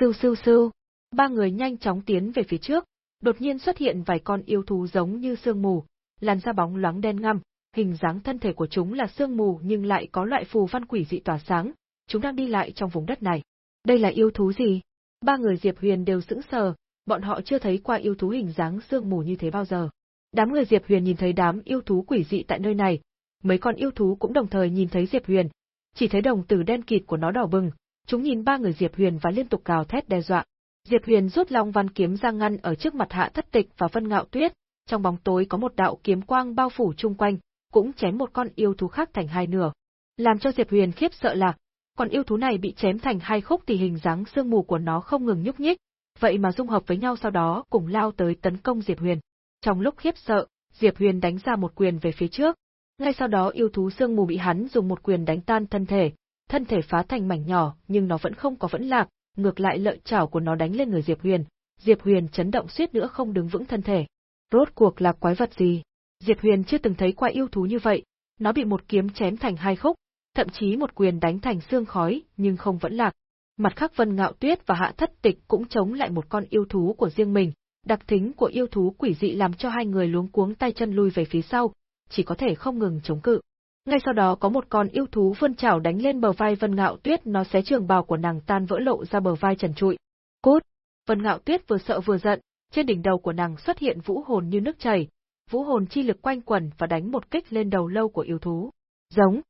Sưu sưu sưu. Ba người nhanh chóng tiến về phía trước, đột nhiên xuất hiện vài con yêu thú giống như sương mù, làn da bóng loáng đen ngăm, hình dáng thân thể của chúng là sương mù nhưng lại có loại phù văn quỷ dị tỏa sáng, chúng đang đi lại trong vùng đất này. Đây là yêu thú gì? Ba người Diệp Huyền đều sững sờ, bọn họ chưa thấy qua yêu thú hình dáng sương mù như thế bao giờ. Đám người Diệp Huyền nhìn thấy đám yêu thú quỷ dị tại nơi này, mấy con yêu thú cũng đồng thời nhìn thấy Diệp Huyền, chỉ thấy đồng tử đen kịt của nó đỏ bừng, chúng nhìn ba người Diệp Huyền và liên tục cào thét đe dọa. Diệp Huyền rút Long Văn kiếm ra ngăn ở trước mặt Hạ Thất Tịch và Vân Ngạo Tuyết, trong bóng tối có một đạo kiếm quang bao phủ chung quanh, cũng chém một con yêu thú khác thành hai nửa. Làm cho Diệp Huyền khiếp sợ là, con yêu thú này bị chém thành hai khúc thì hình dáng sương mù của nó không ngừng nhúc nhích, vậy mà dung hợp với nhau sau đó cùng lao tới tấn công Diệp Huyền. Trong lúc khiếp sợ, Diệp Huyền đánh ra một quyền về phía trước. Ngay sau đó yêu thú sương mù bị hắn dùng một quyền đánh tan thân thể, thân thể phá thành mảnh nhỏ, nhưng nó vẫn không có vẫn lạc, ngược lại lợi chảo của nó đánh lên người Diệp Huyền. Diệp Huyền chấn động suýt nữa không đứng vững thân thể. Rốt cuộc là quái vật gì? Diệp Huyền chưa từng thấy qua yêu thú như vậy, nó bị một kiếm chém thành hai khúc, thậm chí một quyền đánh thành xương khói, nhưng không vẫn lạc. Mặt khác Vân Ngạo Tuyết và Hạ Thất Tịch cũng chống lại một con yêu thú của riêng mình, đặc tính của yêu thú quỷ dị làm cho hai người luống cuống tay chân lui về phía sau, chỉ có thể không ngừng chống cự. Ngay sau đó có một con yêu thú vươn chảo đánh lên bờ vai Vân Ngạo Tuyết, nó xé trường bào của nàng tan vỡ lộ ra bờ vai trần trụi. Cút! Vân Ngạo Tuyết vừa sợ vừa giận, trên đỉnh đầu của nàng xuất hiện vũ hồn như nước chảy, vũ hồn chi lực quanh quẩn và đánh một kích lên đầu lâu của yêu thú. Giống.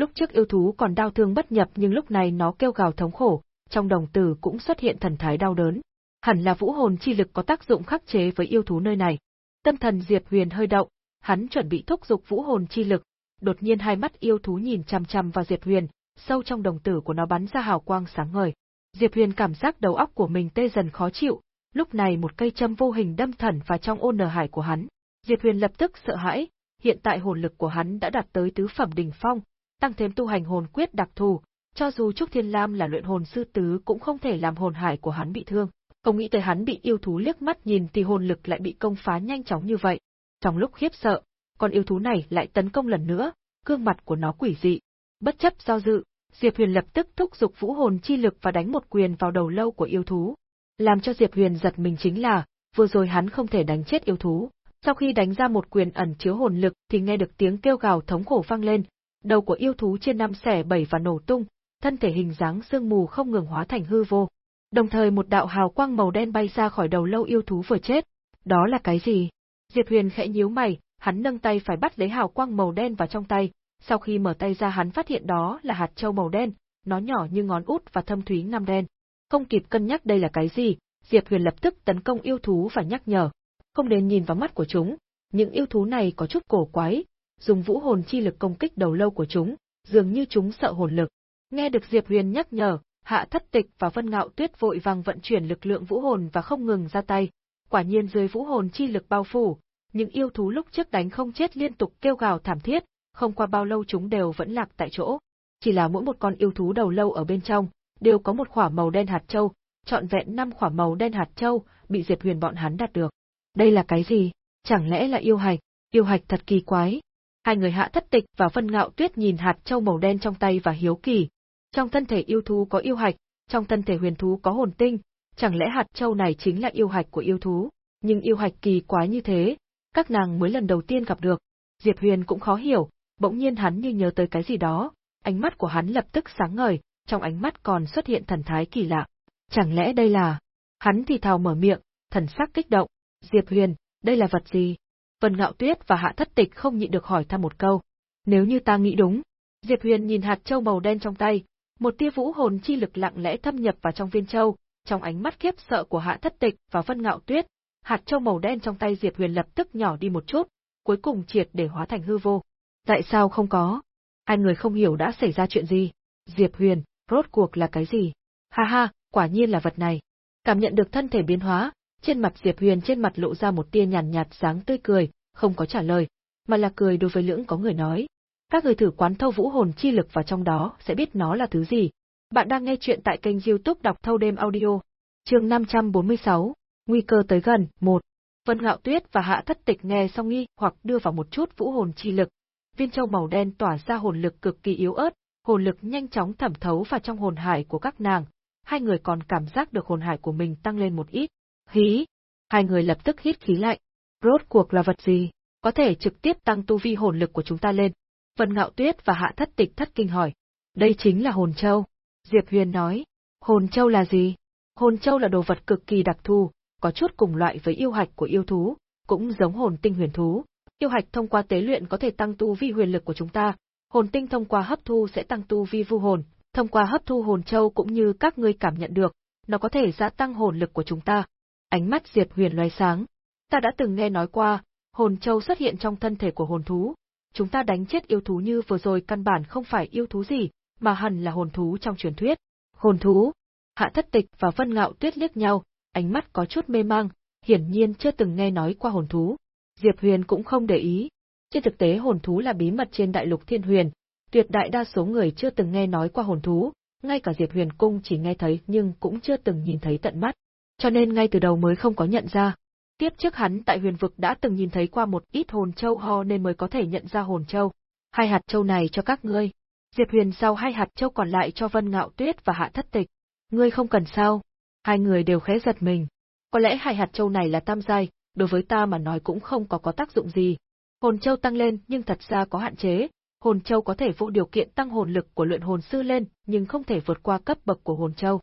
Lúc trước yêu thú còn đau thương bất nhập nhưng lúc này nó kêu gào thống khổ, trong đồng tử cũng xuất hiện thần thái đau đớn. Hẳn là vũ hồn chi lực có tác dụng khắc chế với yêu thú nơi này. Tâm thần Diệp Huyền hơi động, hắn chuẩn bị thúc giục vũ hồn chi lực, đột nhiên hai mắt yêu thú nhìn chằm chằm vào Diệp Huyền, sâu trong đồng tử của nó bắn ra hào quang sáng ngời. Diệp Huyền cảm giác đầu óc của mình tê dần khó chịu, lúc này một cây châm vô hình đâm thẳng vào trong ôn nở hải của hắn. Diệp Huyền lập tức sợ hãi, hiện tại hồn lực của hắn đã đạt tới tứ phẩm đỉnh phong, tăng thêm tu hành hồn quyết đặc thù, cho dù Trúc Thiên Lam là luyện hồn sư tứ cũng không thể làm hồn hải của hắn bị thương. Không nghĩ tới hắn bị yêu thú liếc mắt nhìn thì hồn lực lại bị công phá nhanh chóng như vậy. Trong lúc khiếp sợ, con yêu thú này lại tấn công lần nữa, gương mặt của nó quỷ dị. Bất chấp do dự, Diệp Huyền lập tức thúc giục vũ hồn chi lực và đánh một quyền vào đầu lâu của yêu thú. Làm cho Diệp Huyền giật mình chính là, vừa rồi hắn không thể đánh chết yêu thú. Sau khi đánh ra một quyền ẩn chứa hồn lực thì nghe được tiếng kêu gào thống khổ vang lên, đầu của yêu thú trên năm xẻ bảy và nổ tung, thân thể hình dáng sương mù không ngừng hóa thành hư vô. Đồng thời một đạo hào quang màu đen bay ra khỏi đầu lâu yêu thú vừa chết. Đó là cái gì? Diệp Huyền khẽ nhíu mày, hắn nâng tay phải bắt lấy hào quang màu đen vào trong tay, sau khi mở tay ra hắn phát hiện đó là hạt châu màu đen, nó nhỏ như ngón út và thâm thúy ngăm đen. Không kịp cân nhắc đây là cái gì, Diệp Huyền lập tức tấn công yêu thú và nhắc nhở. Không nên nhìn vào mắt của chúng, những yêu thú này có chút cổ quái, dùng vũ hồn chi lực công kích đầu lâu của chúng, dường như chúng sợ hồn lực. Nghe được Diệp Huyền nhắc nhở, Hạ Thất Tịch và Vân Ngạo Tuyết vội vàng vận chuyển lực lượng vũ hồn và không ngừng ra tay. Quả nhiên dưới vũ hồn chi lực bao phủ, những yêu thú lúc trước đánh không chết liên tục kêu gào thảm thiết, không qua bao lâu chúng đều vẫn lạc tại chỗ. Chỉ là mỗi một con yêu thú đầu lâu ở bên trong, đều có một khỏa màu đen hạt châu, trọn vẹn năm khỏa màu đen hạt châu, bị Diệp Huyền bọn hắn đạt được. Đây là cái gì? Chẳng lẽ là yêu hạch? Yêu hạch thật kỳ quái. Hai người hạ thất tịch và phân ngạo tuyết nhìn hạt châu màu đen trong tay và hiếu kỳ. Trong thân thể yêu thú có yêu hạch, trong thân thể huyền thú có hồn tinh, chẳng lẽ hạt châu này chính là yêu hạch của yêu thú? Nhưng yêu hạch kỳ quái như thế, các nàng mới lần đầu tiên gặp được. Diệp Huyền cũng khó hiểu, bỗng nhiên hắn như nhớ tới cái gì đó, ánh mắt của hắn lập tức sáng ngời, trong ánh mắt còn xuất hiện thần thái kỳ lạ. Chẳng lẽ đây là... Hắn thì thào mở miệng, thần sắc kích động. Diệp Huyền, đây là vật gì? Vân Ngạo Tuyết và Hạ Thất Tịch không nhịn được hỏi thăm một câu. Nếu như ta nghĩ đúng. Diệp Huyền nhìn hạt châu màu đen trong tay, một tia vũ hồn chi lực lặng lẽ thâm nhập vào trong viên châu, trong ánh mắt khiếp sợ của Hạ Thất Tịch và Vân Ngạo Tuyết, hạt châu màu đen trong tay Diệp Huyền lập tức nhỏ đi một chút, cuối cùng triệt để hóa thành hư vô. Tại sao không có? Hai người không hiểu đã xảy ra chuyện gì. Diệp Huyền, rốt cuộc là cái gì? Ha ha, quả nhiên là vật này. Cảm nhận được thân thể biến hóa, trên mặt Diệp Huyền trên mặt lộ ra một tia nhàn nhạt sáng tươi cười, không có trả lời, mà là cười đối với lưỡng có người nói. Các người thử quán thâu vũ hồn chi lực vào trong đó sẽ biết nó là thứ gì. Bạn đang nghe chuyện tại kênh youtube đọc thâu đêm audio. chương 546, Nguy cơ tới gần, 1. Vân Ngạo Tuyết và Hạ Thất Tịch nghe xong nghi hoặc đưa vào một chút vũ hồn chi lực, viên châu màu đen tỏa ra hồn lực cực kỳ yếu ớt, hồn lực nhanh chóng thẩm thấu vào trong hồn hải của các nàng, hai người còn cảm giác được hồn hải của mình tăng lên một ít. Hí! Hai người lập tức hít khí lạnh. Rốt cuộc là vật gì? Có thể trực tiếp tăng tu vi hồn lực của chúng ta lên. Vân Ngạo Tuyết và Hạ Thất Tịch thất kinh hỏi. Đây chính là hồn châu. Diệp Huyền nói. Hồn châu là gì? Hồn châu là đồ vật cực kỳ đặc thù, có chút cùng loại với yêu hạch của yêu thú, cũng giống hồn tinh huyền thú, Yêu hạch thông qua tế luyện có thể tăng tu vi huyền lực của chúng ta, hồn tinh thông qua hấp thu sẽ tăng tu vi vu hồn, thông qua hấp thu hồn châu cũng như các ngươi cảm nhận được, nó có thể gia tăng hồn lực của chúng ta. Ánh mắt Diệp Huyền loay sáng. Ta đã từng nghe nói qua, hồn châu xuất hiện trong thân thể của hồn thú. Chúng ta đánh chết yêu thú như vừa rồi căn bản không phải yêu thú gì, mà hẳn là hồn thú trong truyền thuyết. Hồn thú. Hạ Thất Tịch và Vân Ngạo Tuyết liếc nhau, ánh mắt có chút mê mang, hiển nhiên chưa từng nghe nói qua hồn thú. Diệp Huyền cũng không để ý. Trên thực tế hồn thú là bí mật trên đại lục thiên huyền, tuyệt đại đa số người chưa từng nghe nói qua hồn thú, ngay cả Diệp Huyền cung chỉ nghe thấy nhưng cũng chưa từng nhìn thấy tận mắt, cho nên ngay từ đầu mới không có nhận ra. Tiếp trước hắn tại huyền vực đã từng nhìn thấy qua một ít hồn châu ho nên mới có thể nhận ra hồn châu. Hai hạt châu này cho các ngươi. Diệp Huyền sau hai hạt châu còn lại cho Vân Ngạo Tuyết và Hạ Thất Tịch. Ngươi không cần sao? Hai người đều khẽ giật mình. Có lẽ hai hạt châu này là tam giai, đối với ta mà nói cũng không có có tác dụng gì. Hồn châu tăng lên nhưng thật ra có hạn chế, hồn châu có thể vô điều kiện tăng hồn lực của luyện hồn sư lên nhưng không thể vượt qua cấp bậc của hồn châu.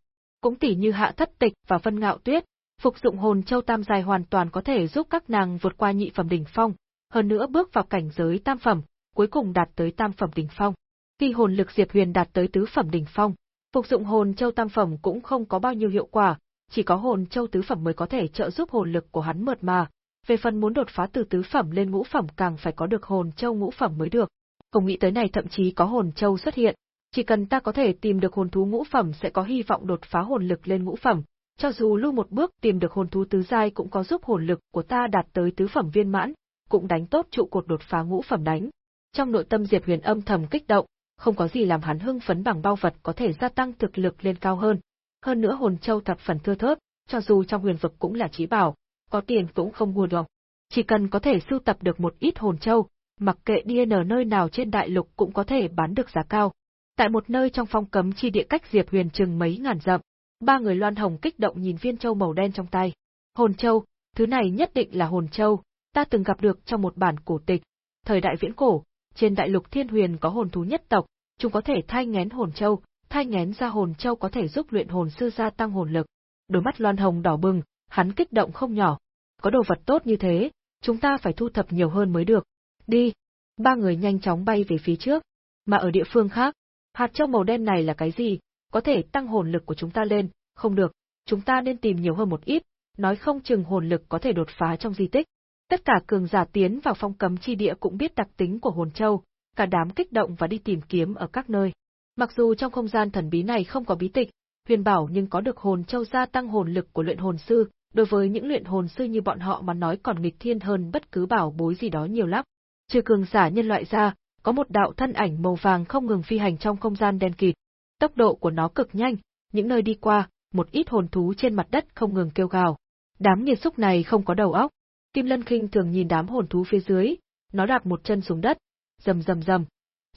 Cũng tỉ như hạ thất tịch và vân ngạo tuyết, phục dụng hồn châu tam dài hoàn toàn có thể giúp các nàng vượt qua nhị phẩm đỉnh phong, hơn nữa bước vào cảnh giới tam phẩm, cuối cùng đạt tới tam phẩm đỉnh phong. Khi hồn lực Diệp Huyền đạt tới tứ phẩm đỉnh phong, phục dụng hồn châu tam phẩm cũng không có bao nhiêu hiệu quả, chỉ có hồn châu tứ phẩm mới có thể trợ giúp hồn lực của hắn mượt mà, về phần muốn đột phá từ tứ phẩm lên ngũ phẩm càng phải có được hồn châu ngũ phẩm mới được. Không nghĩ tới này thậm chí có hồn châu xuất hiện, chỉ cần ta có thể tìm được hồn thú ngũ phẩm sẽ có hy vọng đột phá hồn lực lên ngũ phẩm, cho dù lưu một bước tìm được hồn thú tứ giai cũng có giúp hồn lực của ta đạt tới tứ phẩm viên mãn, cũng đánh tốt trụ cột đột phá ngũ phẩm đánh. Trong nội tâm Diệp Huyền âm thầm kích động, không có gì làm hắn hưng phấn bằng bao vật có thể gia tăng thực lực lên cao hơn. Hơn nữa hồn châu thập phần thưa thớt, cho dù trong huyền vực cũng là trí bảo, có tiền cũng không mua được. Chỉ cần có thể sưu tập được một ít hồn châu, mặc kệ đi ở nơi nào trên đại lục cũng có thể bán được giá cao. Tại một nơi trong phong cấm chi địa cách Diệp Huyền chừng mấy ngàn dặm, ba người loan hồng kích động nhìn viên châu màu đen trong tay. Hồn châu, thứ này nhất định là hồn châu, ta từng gặp được trong một bản cổ tịch. Thời đại viễn cổ, trên đại lục thiên huyền có hồn thú nhất tộc, chúng có thể thai ngén hồn châu, thai ngén ra hồn châu có thể giúp luyện hồn sư gia tăng hồn lực. Đôi mắt loan hồng đỏ bừng, hắn kích động không nhỏ. Có đồ vật tốt như thế, chúng ta phải thu thập nhiều hơn mới được. Đi. Ba người nhanh chóng bay về phía trước. Mà ở địa phương khác, hạt châu màu đen này là cái gì? Có thể tăng hồn lực của chúng ta lên, không được, chúng ta nên tìm nhiều hơn một ít, nói không chừng hồn lực có thể đột phá trong di tích. Tất cả cường giả tiến vào phong cấm chi địa cũng biết đặc tính của hồn châu, cả đám kích động và đi tìm kiếm ở các nơi. Mặc dù trong không gian thần bí này không có bí tịch, huyền bảo nhưng có được hồn châu gia tăng hồn lực của luyện hồn sư, đối với những luyện hồn sư như bọn họ mà nói còn nghịch thiên hơn bất cứ bảo bối gì đó nhiều lắm. Trừ cường giả nhân loại ra, có một đạo thân ảnh màu vàng không ngừng phi hành trong không gian đen kịt. Tốc độ của nó cực nhanh, những nơi đi qua, một ít hồn thú trên mặt đất không ngừng kêu gào. Đám nghiệt xúc này không có đầu óc. Kim Lân Kinh thường nhìn đám hồn thú phía dưới, nó đạp một chân xuống đất, rầm rầm rầm.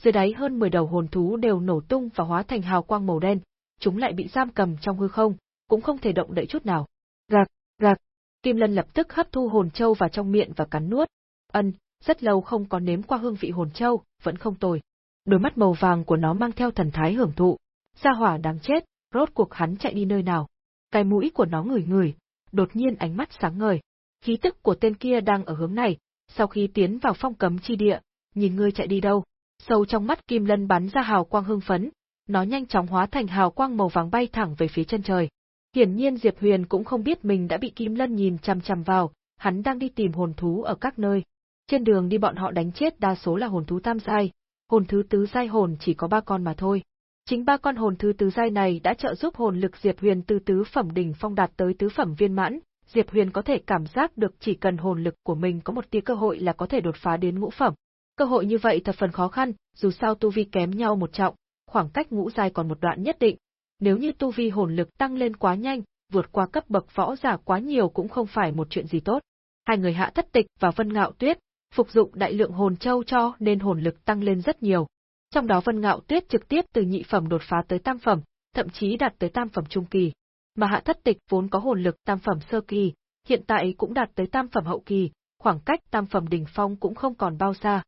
Dưới đáy hơn 10 đầu hồn thú đều nổ tung và hóa thành hào quang màu đen, chúng lại bị giam cầm trong hư không, cũng không thể động đậy chút nào. Gạc, gạc. Kim Lân lập tức hấp thu hồn châu vào trong miệng và cắn nuốt. Ân, rất lâu không có nếm qua hương vị hồn châu, vẫn không tồi. Đôi mắt màu vàng của nó mang theo thần thái hưởng thụ. Gia hỏa đáng chết, rốt cuộc hắn chạy đi nơi nào? Cái mũi của nó ngửi ngửi, đột nhiên ánh mắt sáng ngời. Khí tức của tên kia đang ở hướng này, sau khi tiến vào phong cấm chi địa, nhìn ngươi chạy đi đâu? Sâu trong mắt Kim Lân bắn ra hào quang hưng phấn, nó nhanh chóng hóa thành hào quang màu vàng bay thẳng về phía chân trời. Hiển nhiên Diệp Huyền cũng không biết mình đã bị Kim Lân nhìn chằm chằm vào, hắn đang đi tìm hồn thú ở các nơi. Trên đường đi bọn họ đánh chết đa số là hồn thú tam giai, hồn thứ tứ giai hồn chỉ có ba con mà thôi. Chính ba con hồn thứ tứ giai này đã trợ giúp hồn lực Diệp Huyền từ tứ phẩm đỉnh phong đạt tới tứ phẩm viên mãn, Diệp Huyền có thể cảm giác được chỉ cần hồn lực của mình có một tia cơ hội là có thể đột phá đến ngũ phẩm. Cơ hội như vậy thật phần khó khăn, dù sao tu vi kém nhau một trọng, khoảng cách ngũ giai còn một đoạn nhất định. Nếu như tu vi hồn lực tăng lên quá nhanh, vượt qua cấp bậc võ giả quá nhiều cũng không phải một chuyện gì tốt. Hai người hạ thất tịch và Vân Ngạo Tuyết, phục dụng đại lượng hồn châu cho nên hồn lực tăng lên rất nhiều. Trong đó Vân Ngạo Tuyết trực tiếp từ nhị phẩm đột phá tới tam phẩm, thậm chí đạt tới tam phẩm trung kỳ. Mà hạ thất tịch vốn có hồn lực tam phẩm sơ kỳ, hiện tại cũng đạt tới tam phẩm hậu kỳ, khoảng cách tam phẩm đỉnh phong cũng không còn bao xa.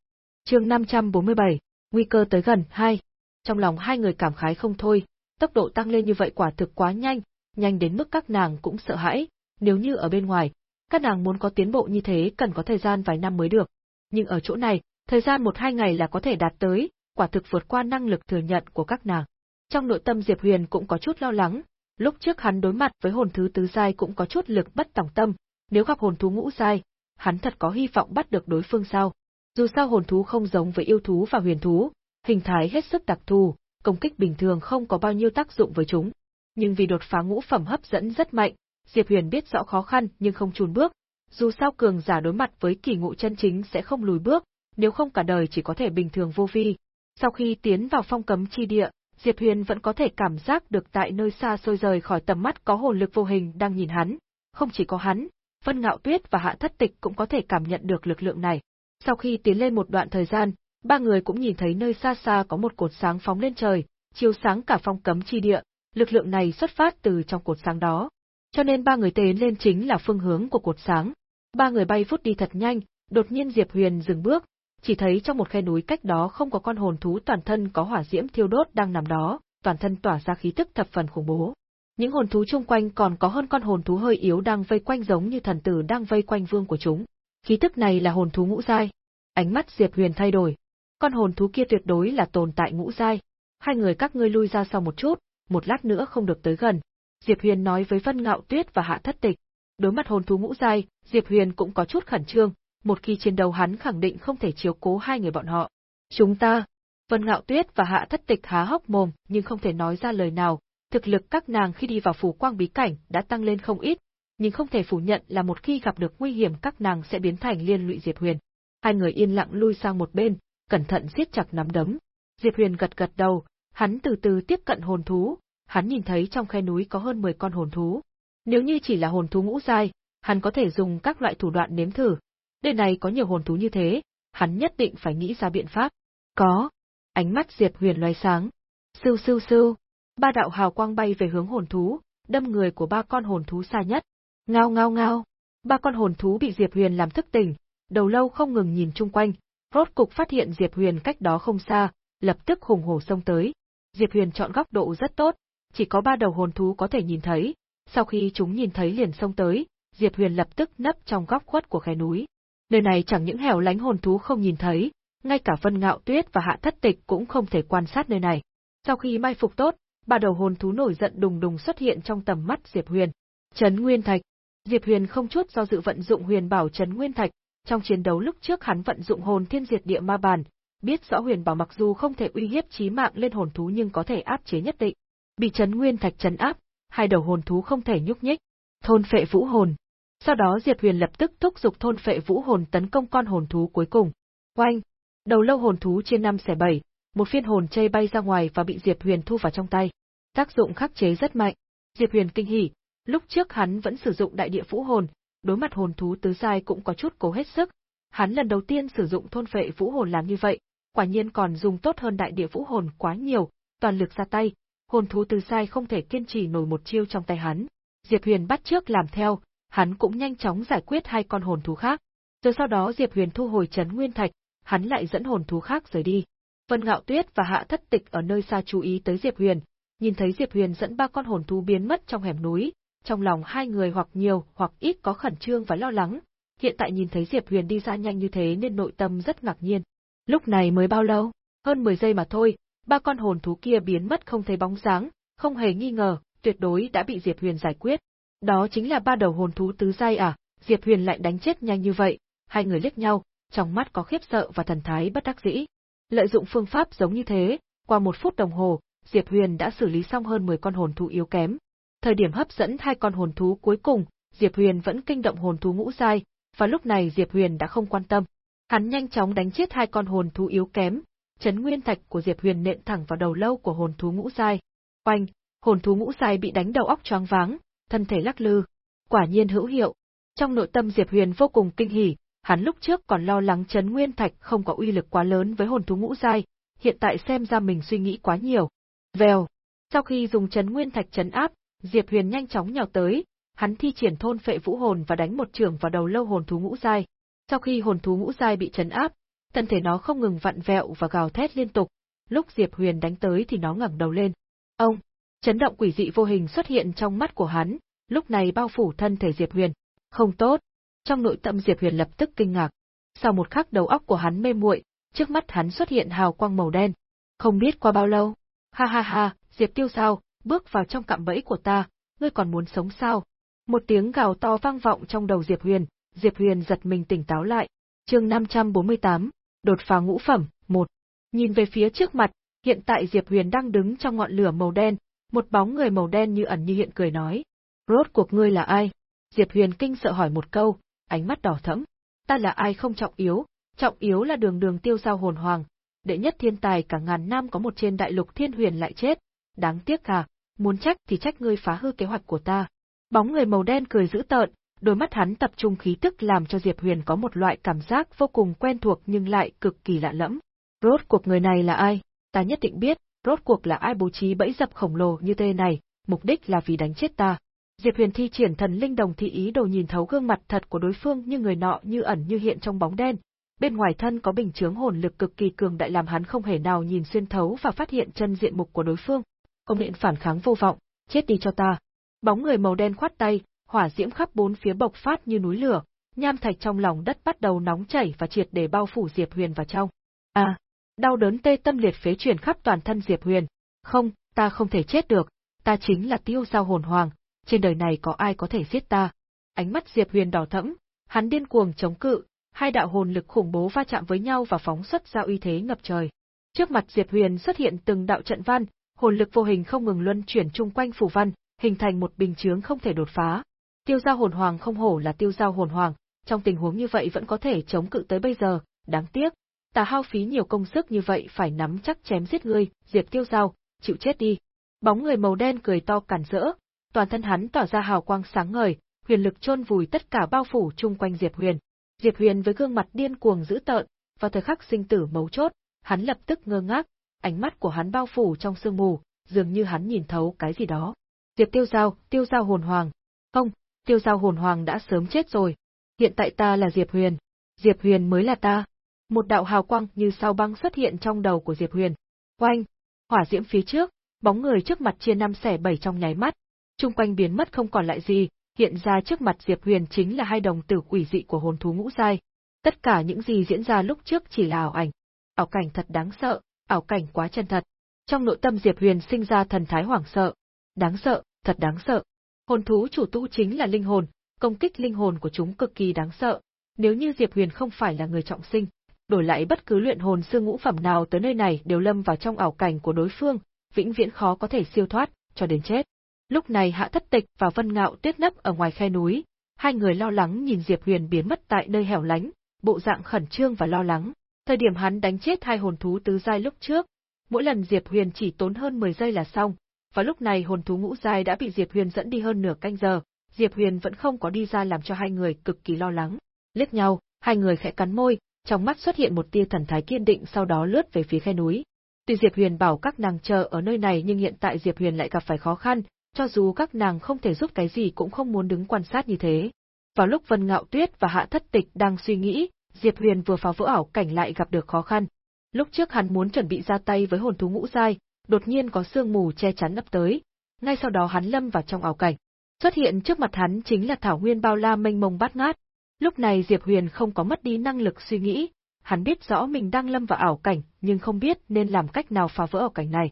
Chương 547, nguy cơ tới gần 2. Trong lòng hai người cảm khái không thôi, tốc độ tăng lên như vậy quả thực quá nhanh, nhanh đến mức các nàng cũng sợ hãi, nếu như ở bên ngoài, các nàng muốn có tiến bộ như thế cần có thời gian vài năm mới được. Nhưng ở chỗ này, thời gian một hai ngày là có thể đạt tới, quả thực vượt qua năng lực thừa nhận của các nàng. Trong nội tâm Diệp Huyền cũng có chút lo lắng, lúc trước hắn đối mặt với hồn thứ tứ giai cũng có chút lực bất tòng tâm, nếu gặp hồn thú ngũ giai, hắn thật có hy vọng bắt được đối phương sao. Dù sao hồn thú không giống với yêu thú và huyền thú, hình thái hết sức đặc thù, công kích bình thường không có bao nhiêu tác dụng với chúng. Nhưng vì đột phá ngũ phẩm hấp dẫn rất mạnh, Diệp Huyền biết rõ khó khăn nhưng không chùn bước. Dù sao cường giả đối mặt với kỳ ngộ chân chính sẽ không lùi bước, nếu không cả đời chỉ có thể bình thường vô vi. Sau khi tiến vào phong cấm chi địa, Diệp Huyền vẫn có thể cảm giác được tại nơi xa xôi rời khỏi tầm mắt có hồn lực vô hình đang nhìn hắn. Không chỉ có hắn, Vân Ngạo Tuyết và Hạ Thất Tịch cũng có thể cảm nhận được lực lượng này. Sau khi tiến lên một đoạn thời gian, ba người cũng nhìn thấy nơi xa xa có một cột sáng phóng lên trời, chiếu sáng cả phong cấm chi địa, lực lượng này xuất phát từ trong cột sáng đó. Cho nên ba người tiến lên chính là phương hướng của cột sáng. Ba người bay vút đi thật nhanh, đột nhiên Diệp Huyền dừng bước, chỉ thấy trong một khe núi cách đó không có con hồn thú toàn thân có hỏa diễm thiêu đốt đang nằm đó, toàn thân tỏa ra khí tức thập phần khủng bố. Những hồn thú chung quanh còn có hơn con hồn thú hơi yếu đang vây quanh giống như thần tử đang vây quanh vương của chúng. Khí tức này là hồn thú ngũ giai. Ánh mắt Diệp Huyền thay đổi. Con hồn thú kia tuyệt đối là tồn tại ngũ giai. Hai người các ngươi lui ra sau một chút, một lát nữa không được tới gần. Diệp Huyền nói với Vân Ngạo Tuyết và Hạ Thất Tịch. Đối mặt hồn thú ngũ giai, Diệp Huyền cũng có chút khẩn trương, một khi chiến đấu hắn khẳng định không thể chiếu cố hai người bọn họ. Chúng ta, Vân Ngạo Tuyết và Hạ Thất Tịch há hốc mồm nhưng không thể nói ra lời nào, thực lực các nàng khi đi vào phủ quang bí cảnh đã tăng lên không ít, nhưng không thể phủ nhận là một khi gặp được nguy hiểm các nàng sẽ biến thành liên lụy Diệp Huyền. Hai người yên lặng lui sang một bên, cẩn thận siết chặt nắm đấm. Diệp Huyền gật gật đầu, hắn từ từ tiếp cận hồn thú, hắn nhìn thấy trong khe núi có hơn 10 con hồn thú. Nếu như chỉ là hồn thú ngũ giai, hắn có thể dùng các loại thủ đoạn nếm thử. Đời này có nhiều hồn thú như thế, hắn nhất định phải nghĩ ra biện pháp. Có. Ánh mắt Diệp Huyền loay sáng. Sưu sưu sưu. Ba đạo hào quang bay về hướng hồn thú, đâm người của ba con hồn thú xa nhất. Ngao ngao ngao. Ba con hồn thú bị Diệp Huyền làm thức tỉnh, đầu lâu không ngừng nhìn chung quanh, rốt cục phát hiện Diệp Huyền cách đó không xa, lập tức hùng hổ xông tới. Diệp Huyền chọn góc độ rất tốt, chỉ có ba đầu hồn thú có thể nhìn thấy, sau khi chúng nhìn thấy liền xông tới, Diệp Huyền lập tức nấp trong góc khuất của khe núi. Nơi này chẳng những hẻo lánh hồn thú không nhìn thấy, ngay cả Vân Ngạo Tuyết và Hạ Thất Tịch cũng không thể quan sát nơi này. Sau khi mai phục tốt, ba đầu hồn thú nổi giận đùng đùng xuất hiện trong tầm mắt Diệp Huyền. Trấn Nguyên Thạch. Diệp Huyền không chút do dự vận dụng Huyền Bảo Trấn Nguyên Thạch, trong chiến đấu lúc trước hắn vận dụng Hồn Thiên Diệt Địa Ma Bàn, biết rõ Huyền Bảo mặc dù không thể uy hiếp chí mạng lên hồn thú nhưng có thể áp chế nhất định. Bị chấn Nguyên Thạch chấn áp, hai đầu hồn thú không thể nhúc nhích. Thôn phệ vũ hồn. Sau đó Diệp Huyền lập tức thúc giục thôn phệ vũ hồn tấn công con hồn thú cuối cùng. Oanh! Đầu lâu hồn thú trên năm xẻ bảy, một phiên hồn chây bay ra ngoài và bị Diệp Huyền thu vào trong tay. Tác dụng khắc chế rất mạnh. Diệp Huyền kinh hỉ, lúc trước hắn vẫn sử dụng đại địa vũ hồn, đối mặt hồn thú tứ giai cũng có chút cố hết sức. Hắn lần đầu tiên sử dụng thôn phệ vũ hồn làm như vậy, quả nhiên còn dùng tốt hơn đại địa vũ hồn quá nhiều, toàn lực ra tay, hồn thú tứ sai không thể kiên trì nổi một chiêu trong tay hắn. Diệp Huyền bắt trước làm theo, hắn cũng nhanh chóng giải quyết hai con hồn thú khác. Rồi sau đó Diệp Huyền thu hồi chấn nguyên thạch, hắn lại dẫn hồn thú khác rời đi. Vân Ngạo Tuyết và Hạ Thất Tịch ở nơi xa chú ý tới Diệp Huyền, nhìn thấy Diệp Huyền dẫn ba con hồn thú biến mất trong hẻm núi, trong lòng hai người hoặc nhiều hoặc ít có khẩn trương và lo lắng, hiện tại nhìn thấy Diệp Huyền đi ra nhanh như thế nên nội tâm rất ngạc nhiên. Lúc này mới bao lâu? Hơn 10 giây mà thôi, ba con hồn thú kia biến mất không thấy bóng dáng, không hề nghi ngờ, tuyệt đối đã bị Diệp Huyền giải quyết. Đó chính là ba đầu hồn thú tứ giai à, Diệp Huyền lại đánh chết nhanh như vậy, hai người liếc nhau, trong mắt có khiếp sợ và thần thái bất đắc dĩ. Lợi dụng phương pháp giống như thế, qua một phút đồng hồ, Diệp Huyền đã xử lý xong hơn 10 con hồn thú yếu kém. Thời điểm hấp dẫn hai con hồn thú cuối cùng, Diệp Huyền vẫn kinh động hồn thú ngũ giai, và lúc này Diệp Huyền đã không quan tâm. Hắn nhanh chóng đánh chết hai con hồn thú yếu kém, chấn nguyên thạch của Diệp Huyền nện thẳng vào đầu lâu của hồn thú ngũ sai, Oanh, hồn thú ngũ sai bị đánh đầu óc choáng váng, thân thể lắc lư. Quả nhiên hữu hiệu. Trong nội tâm Diệp Huyền vô cùng kinh hỉ, hắn lúc trước còn lo lắng chấn nguyên thạch không có uy lực quá lớn với hồn thú ngũ sai, hiện tại xem ra mình suy nghĩ quá nhiều. Vèo. Sau khi dùng chấn nguyên thạch chấn áp, Diệp Huyền nhanh chóng nhào tới, hắn thi triển thôn phệ vũ hồn và đánh một trường vào đầu lâu hồn thú ngũ giai. Sau khi hồn thú ngũ giai bị chấn áp, thân thể nó không ngừng vặn vẹo và gào thét liên tục, lúc Diệp Huyền đánh tới thì nó ngẩng đầu lên. Ông, chấn động quỷ dị vô hình xuất hiện trong mắt của hắn, lúc này bao phủ thân thể Diệp Huyền. Không tốt. Trong nội tâm Diệp Huyền lập tức kinh ngạc. Sau một khắc đầu óc của hắn mê muội, trước mắt hắn xuất hiện hào quang màu đen. Không biết qua bao lâu. Ha ha ha, Diệp Tiêu sao, bước vào trong cạm bẫy của ta, ngươi còn muốn sống sao? Một tiếng gào to vang vọng trong đầu Diệp Huyền, Diệp Huyền giật mình tỉnh táo lại. Chương 548, đột phá ngũ phẩm, một. Nhìn về phía trước mặt, hiện tại Diệp Huyền đang đứng trong ngọn lửa màu đen, một bóng người màu đen như ẩn như hiện cười nói. Rốt cuộc ngươi là ai? Diệp Huyền kinh sợ hỏi một câu, ánh mắt đỏ thẫm. Ta là ai không trọng yếu, trọng yếu là đường đường tiêu giao hồn hoàng. Đệ nhất thiên tài cả ngàn năm có một trên đại lục thiên huyền lại chết. Đáng tiếc à, muốn trách thì trách ngươi phá hư kế hoạch của ta. Bóng người màu đen cười dữ tợn, đôi mắt hắn tập trung khí tức làm cho Diệp Huyền có một loại cảm giác vô cùng quen thuộc nhưng lại cực kỳ lạ lẫm. Rốt cuộc người này là ai? Ta nhất định biết, rốt cuộc là ai bố trí bẫy dập khổng lồ như thế này, mục đích là vì đánh chết ta. Diệp Huyền thi triển thần linh đồng thị ý đồ nhìn thấu gương mặt thật của đối phương như người nọ như ẩn như hiện trong bóng đen. Bên ngoài thân có bình chướng hồn lực cực kỳ cường đại làm hắn không hề nào nhìn xuyên thấu và phát hiện chân diện mục của đối phương. Ông điện phản kháng vô vọng, chết đi cho ta. Bóng người màu đen khoát tay, hỏa diễm khắp bốn phía bộc phát như núi lửa, nham thạch trong lòng đất bắt đầu nóng chảy và triệt để bao phủ Diệp Huyền vào trong. À, đau đớn tê tâm liệt phế truyền khắp toàn thân Diệp Huyền. Không, ta không thể chết được, ta chính là tiêu giao hồn hoàng, trên đời này có ai có thể giết ta. Ánh mắt Diệp Huyền đỏ thẫm, hắn điên cuồng chống cự, hai đạo hồn lực khủng bố va chạm với nhau và phóng xuất ra uy thế ngập trời. Trước mặt Diệp Huyền xuất hiện từng đạo trận văn, hồn lực vô hình không ngừng luân chuyển chung quanh phù văn, hình thành một bình chướng không thể đột phá. Tiêu giao hồn hoàng không hổ là tiêu giao hồn hoàng, trong tình huống như vậy vẫn có thể chống cự tới bây giờ, đáng tiếc. ta hao phí nhiều công sức như vậy phải nắm chắc chém giết ngươi, Diệp Tiêu Giao, chịu chết đi. Bóng người màu đen cười to cản rỡ, toàn thân hắn tỏa ra hào quang sáng ngời, huyền lực chôn vùi tất cả bao phủ chung quanh Diệp Huyền. Diệp Huyền với gương mặt điên cuồng dữ tợn, vào thời khắc sinh tử mấu chốt, hắn lập tức ngơ ngác, ánh mắt của hắn bao phủ trong sương mù, dường như hắn nhìn thấu cái gì đó. Diệp Tiêu Giao, Tiêu Giao hồn hoàng. Không, Tiêu Giao hồn hoàng đã sớm chết rồi. Hiện tại ta là Diệp Huyền. Diệp Huyền mới là ta. Một đạo hào quang như sao băng xuất hiện trong đầu của Diệp Huyền. Oanh! Hỏa diễm phía trước, bóng người trước mặt chia năm xẻ bảy trong nháy mắt. Trung quanh biến mất không còn lại gì, hiện ra trước mặt Diệp Huyền chính là hai đồng tử quỷ dị của hồn thú ngũ giai. Tất cả những gì diễn ra lúc trước chỉ là ảo ảnh. Ảo cảnh thật đáng sợ, ảo cảnh quá chân thật. Trong nội tâm Diệp Huyền sinh ra thần thái hoảng sợ. Đáng sợ, thật đáng sợ. Hồn thú chủ tu chính là linh hồn, công kích linh hồn của chúng cực kỳ đáng sợ. Nếu như Diệp Huyền không phải là người trọng sinh, đổi lại bất cứ luyện hồn sư ngũ phẩm nào tới nơi này đều lâm vào trong ảo cảnh của đối phương, vĩnh viễn khó có thể siêu thoát, cho đến chết. Lúc này Hạ Thất Tịch và Vân Ngạo tuyết nấp ở ngoài khe núi, hai người lo lắng nhìn Diệp Huyền biến mất tại nơi hẻo lánh, bộ dạng khẩn trương và lo lắng. Thời điểm hắn đánh chết hai hồn thú tứ giai lúc trước, mỗi lần Diệp Huyền chỉ tốn hơn 10 giây là xong, và lúc này hồn thú ngũ giai đã bị Diệp Huyền dẫn đi hơn nửa canh giờ, Diệp Huyền vẫn không có đi ra làm cho hai người cực kỳ lo lắng. Liếc nhau, hai người khẽ cắn môi, trong mắt xuất hiện một tia thần thái kiên định sau đó lướt về phía khe núi. Tuy Diệp Huyền bảo các nàng chờ ở nơi này nhưng hiện tại Diệp Huyền lại gặp phải khó khăn, cho dù các nàng không thể giúp cái gì cũng không muốn đứng quan sát như thế. Vào lúc Vân Ngạo Tuyết và Hạ Thất Tịch đang suy nghĩ, Diệp Huyền vừa phá vỡ ảo cảnh lại gặp được khó khăn. Lúc trước hắn muốn chuẩn bị ra tay với hồn thú ngũ giai, đột nhiên có sương mù che chắn ấp tới, ngay sau đó hắn lâm vào trong ảo cảnh. Xuất hiện trước mặt hắn chính là thảo nguyên bao la mênh mông bát ngát. Lúc này Diệp Huyền không có mất đi năng lực suy nghĩ, hắn biết rõ mình đang lâm vào ảo cảnh, nhưng không biết nên làm cách nào phá vỡ ảo cảnh này.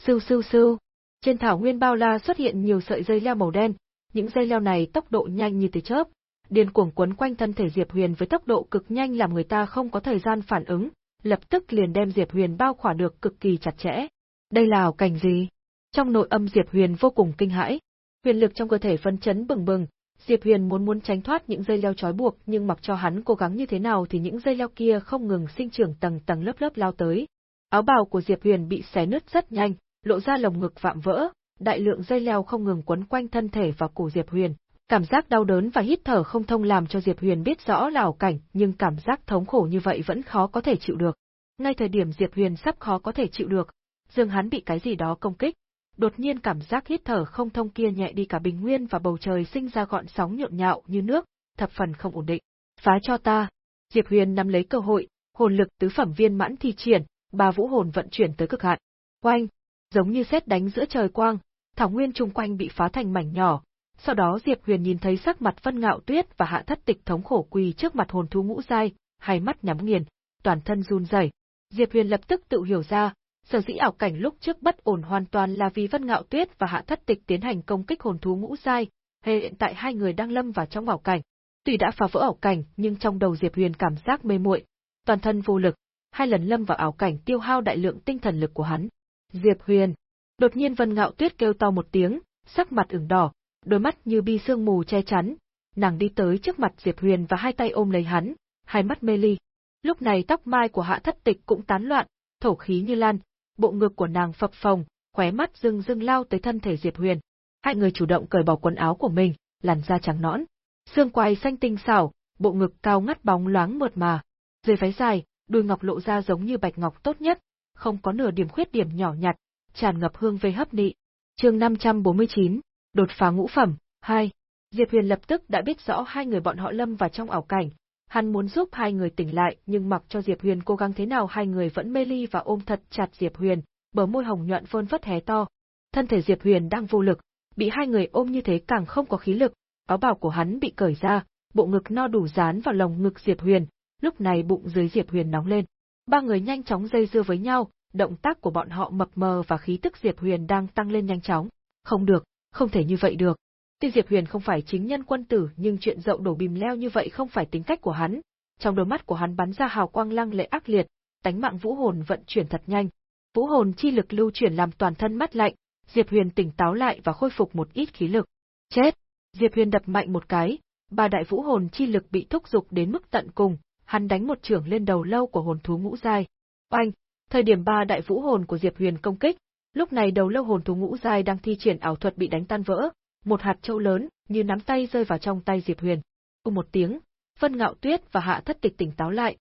Sưu sưu sưu, trên thảo nguyên bao la xuất hiện nhiều sợi dây leo màu đen, những dây leo này tốc độ nhanh như tia chớp, điên cuồng quấn quanh thân thể Diệp Huyền với tốc độ cực nhanh làm người ta không có thời gian phản ứng, lập tức liền đem Diệp Huyền bao khỏa được cực kỳ chặt chẽ. Đây là ảo cảnh gì? Trong nội âm Diệp Huyền vô cùng kinh hãi. Huyền lực trong cơ thể phân chấn bừng bừng, Diệp Huyền muốn muốn tránh thoát những dây leo trói buộc nhưng mặc cho hắn cố gắng như thế nào thì những dây leo kia không ngừng sinh trưởng tầng tầng lớp lớp lao tới. Áo bào của Diệp Huyền bị xé nứt rất nhanh, lộ ra lồng ngực vạm vỡ, đại lượng dây leo không ngừng quấn quanh thân thể và cổ Diệp Huyền. Cảm giác đau đớn và hít thở không thông làm cho Diệp Huyền biết rõ là ảo cảnh, nhưng cảm giác thống khổ như vậy vẫn khó có thể chịu được. Ngay thời điểm Diệp Huyền sắp khó có thể chịu được, dương hắn bị cái gì đó công kích. Đột nhiên cảm giác hít thở không thông kia nhẹ đi cả bình nguyên và bầu trời sinh ra gọn sóng nhộn nhạo như nước, thập phần không ổn định. Phá cho ta. Diệp Huyền nắm lấy cơ hội, hồn lực tứ phẩm viên mãn thi triển, ba vũ hồn vận chuyển tới cực hạn. Oanh, giống như xét đánh giữa trời quang, thảo nguyên chung quanh bị phá thành mảnh nhỏ. Sau đó Diệp Huyền nhìn thấy sắc mặt Vân Ngạo Tuyết và Hạ Thất Tịch thống khổ quỳ trước mặt hồn thú ngũ giai, hai mắt nhắm nghiền, toàn thân run rẩy. Diệp Huyền lập tức tự hiểu ra, sở dĩ ảo cảnh lúc trước bất ổn hoàn toàn là vì Vân Ngạo Tuyết và Hạ Thất Tịch tiến hành công kích hồn thú ngũ giai, hiện tại hai người đang lâm vào trong ảo cảnh. Tuy đã phá vỡ ảo cảnh, nhưng trong đầu Diệp Huyền cảm giác mê muội, toàn thân vô lực, hai lần lâm vào ảo cảnh tiêu hao đại lượng tinh thần lực của hắn. Diệp Huyền. Đột nhiên Vân Ngạo Tuyết kêu to một tiếng, sắc mặt ửng đỏ, đôi mắt như bi sương mù che chắn. Nàng đi tới trước mặt Diệp Huyền và hai tay ôm lấy hắn, hai mắt mê ly. Lúc này tóc mai của Hạ Thất Tịch cũng tán loạn, thổ khí như lan, bộ ngực của nàng phập phồng, khóe mắt rưng rưng lao tới thân thể Diệp Huyền. Hai người chủ động cởi bỏ quần áo của mình, làn da trắng nõn, xương quai xanh tinh xảo, bộ ngực cao ngắt bóng loáng mượt mà. Dưới váy dài, đùi ngọc lộ ra giống như bạch ngọc tốt nhất, không có nửa điểm khuyết điểm nhỏ nhặt, tràn ngập hương vây hấp nị. Chương 549, đột phá ngũ phẩm, 2. Diệp Huyền lập tức đã biết rõ hai người bọn họ lâm vào trong ảo cảnh, hắn muốn giúp hai người tỉnh lại, nhưng mặc cho Diệp Huyền cố gắng thế nào hai người vẫn mê ly và ôm thật chặt Diệp Huyền, bờ môi hồng nhuận phơn phất hé to. Thân thể Diệp Huyền đang vô lực, bị hai người ôm như thế càng không có khí lực, áo bào của hắn bị cởi ra, bộ ngực no đủ dán vào lồng ngực Diệp Huyền, lúc này bụng dưới Diệp Huyền nóng lên. Ba người nhanh chóng dây dưa với nhau, động tác của bọn họ mập mờ và khí tức Diệp Huyền đang tăng lên nhanh chóng. Không được, không thể như vậy được. Tuy Diệp Huyền không phải chính nhân quân tử nhưng chuyện dậu đổ bìm leo như vậy không phải tính cách của hắn. Trong đôi mắt của hắn bắn ra hào quang lăng lệ ác liệt, tánh mạng vũ hồn vận chuyển thật nhanh. Vũ hồn chi lực lưu chuyển làm toàn thân mắt lạnh, Diệp Huyền tỉnh táo lại và khôi phục một ít khí lực. Chết! Diệp Huyền đập mạnh một cái, ba đại vũ hồn chi lực bị thúc dục đến mức tận cùng, hắn đánh một trưởng lên đầu lâu của hồn thú ngũ giai. Oanh, thời điểm ba đại vũ hồn của Diệp Huyền công kích, lúc này đầu lâu hồn thú ngũ giai đang thi triển ảo thuật bị đánh tan vỡ, một hạt châu lớn như nắm tay rơi vào trong tay Diệp Huyền. U một tiếng, Vân Ngạo Tuyết và Hạ Thất Tịch tỉnh táo lại,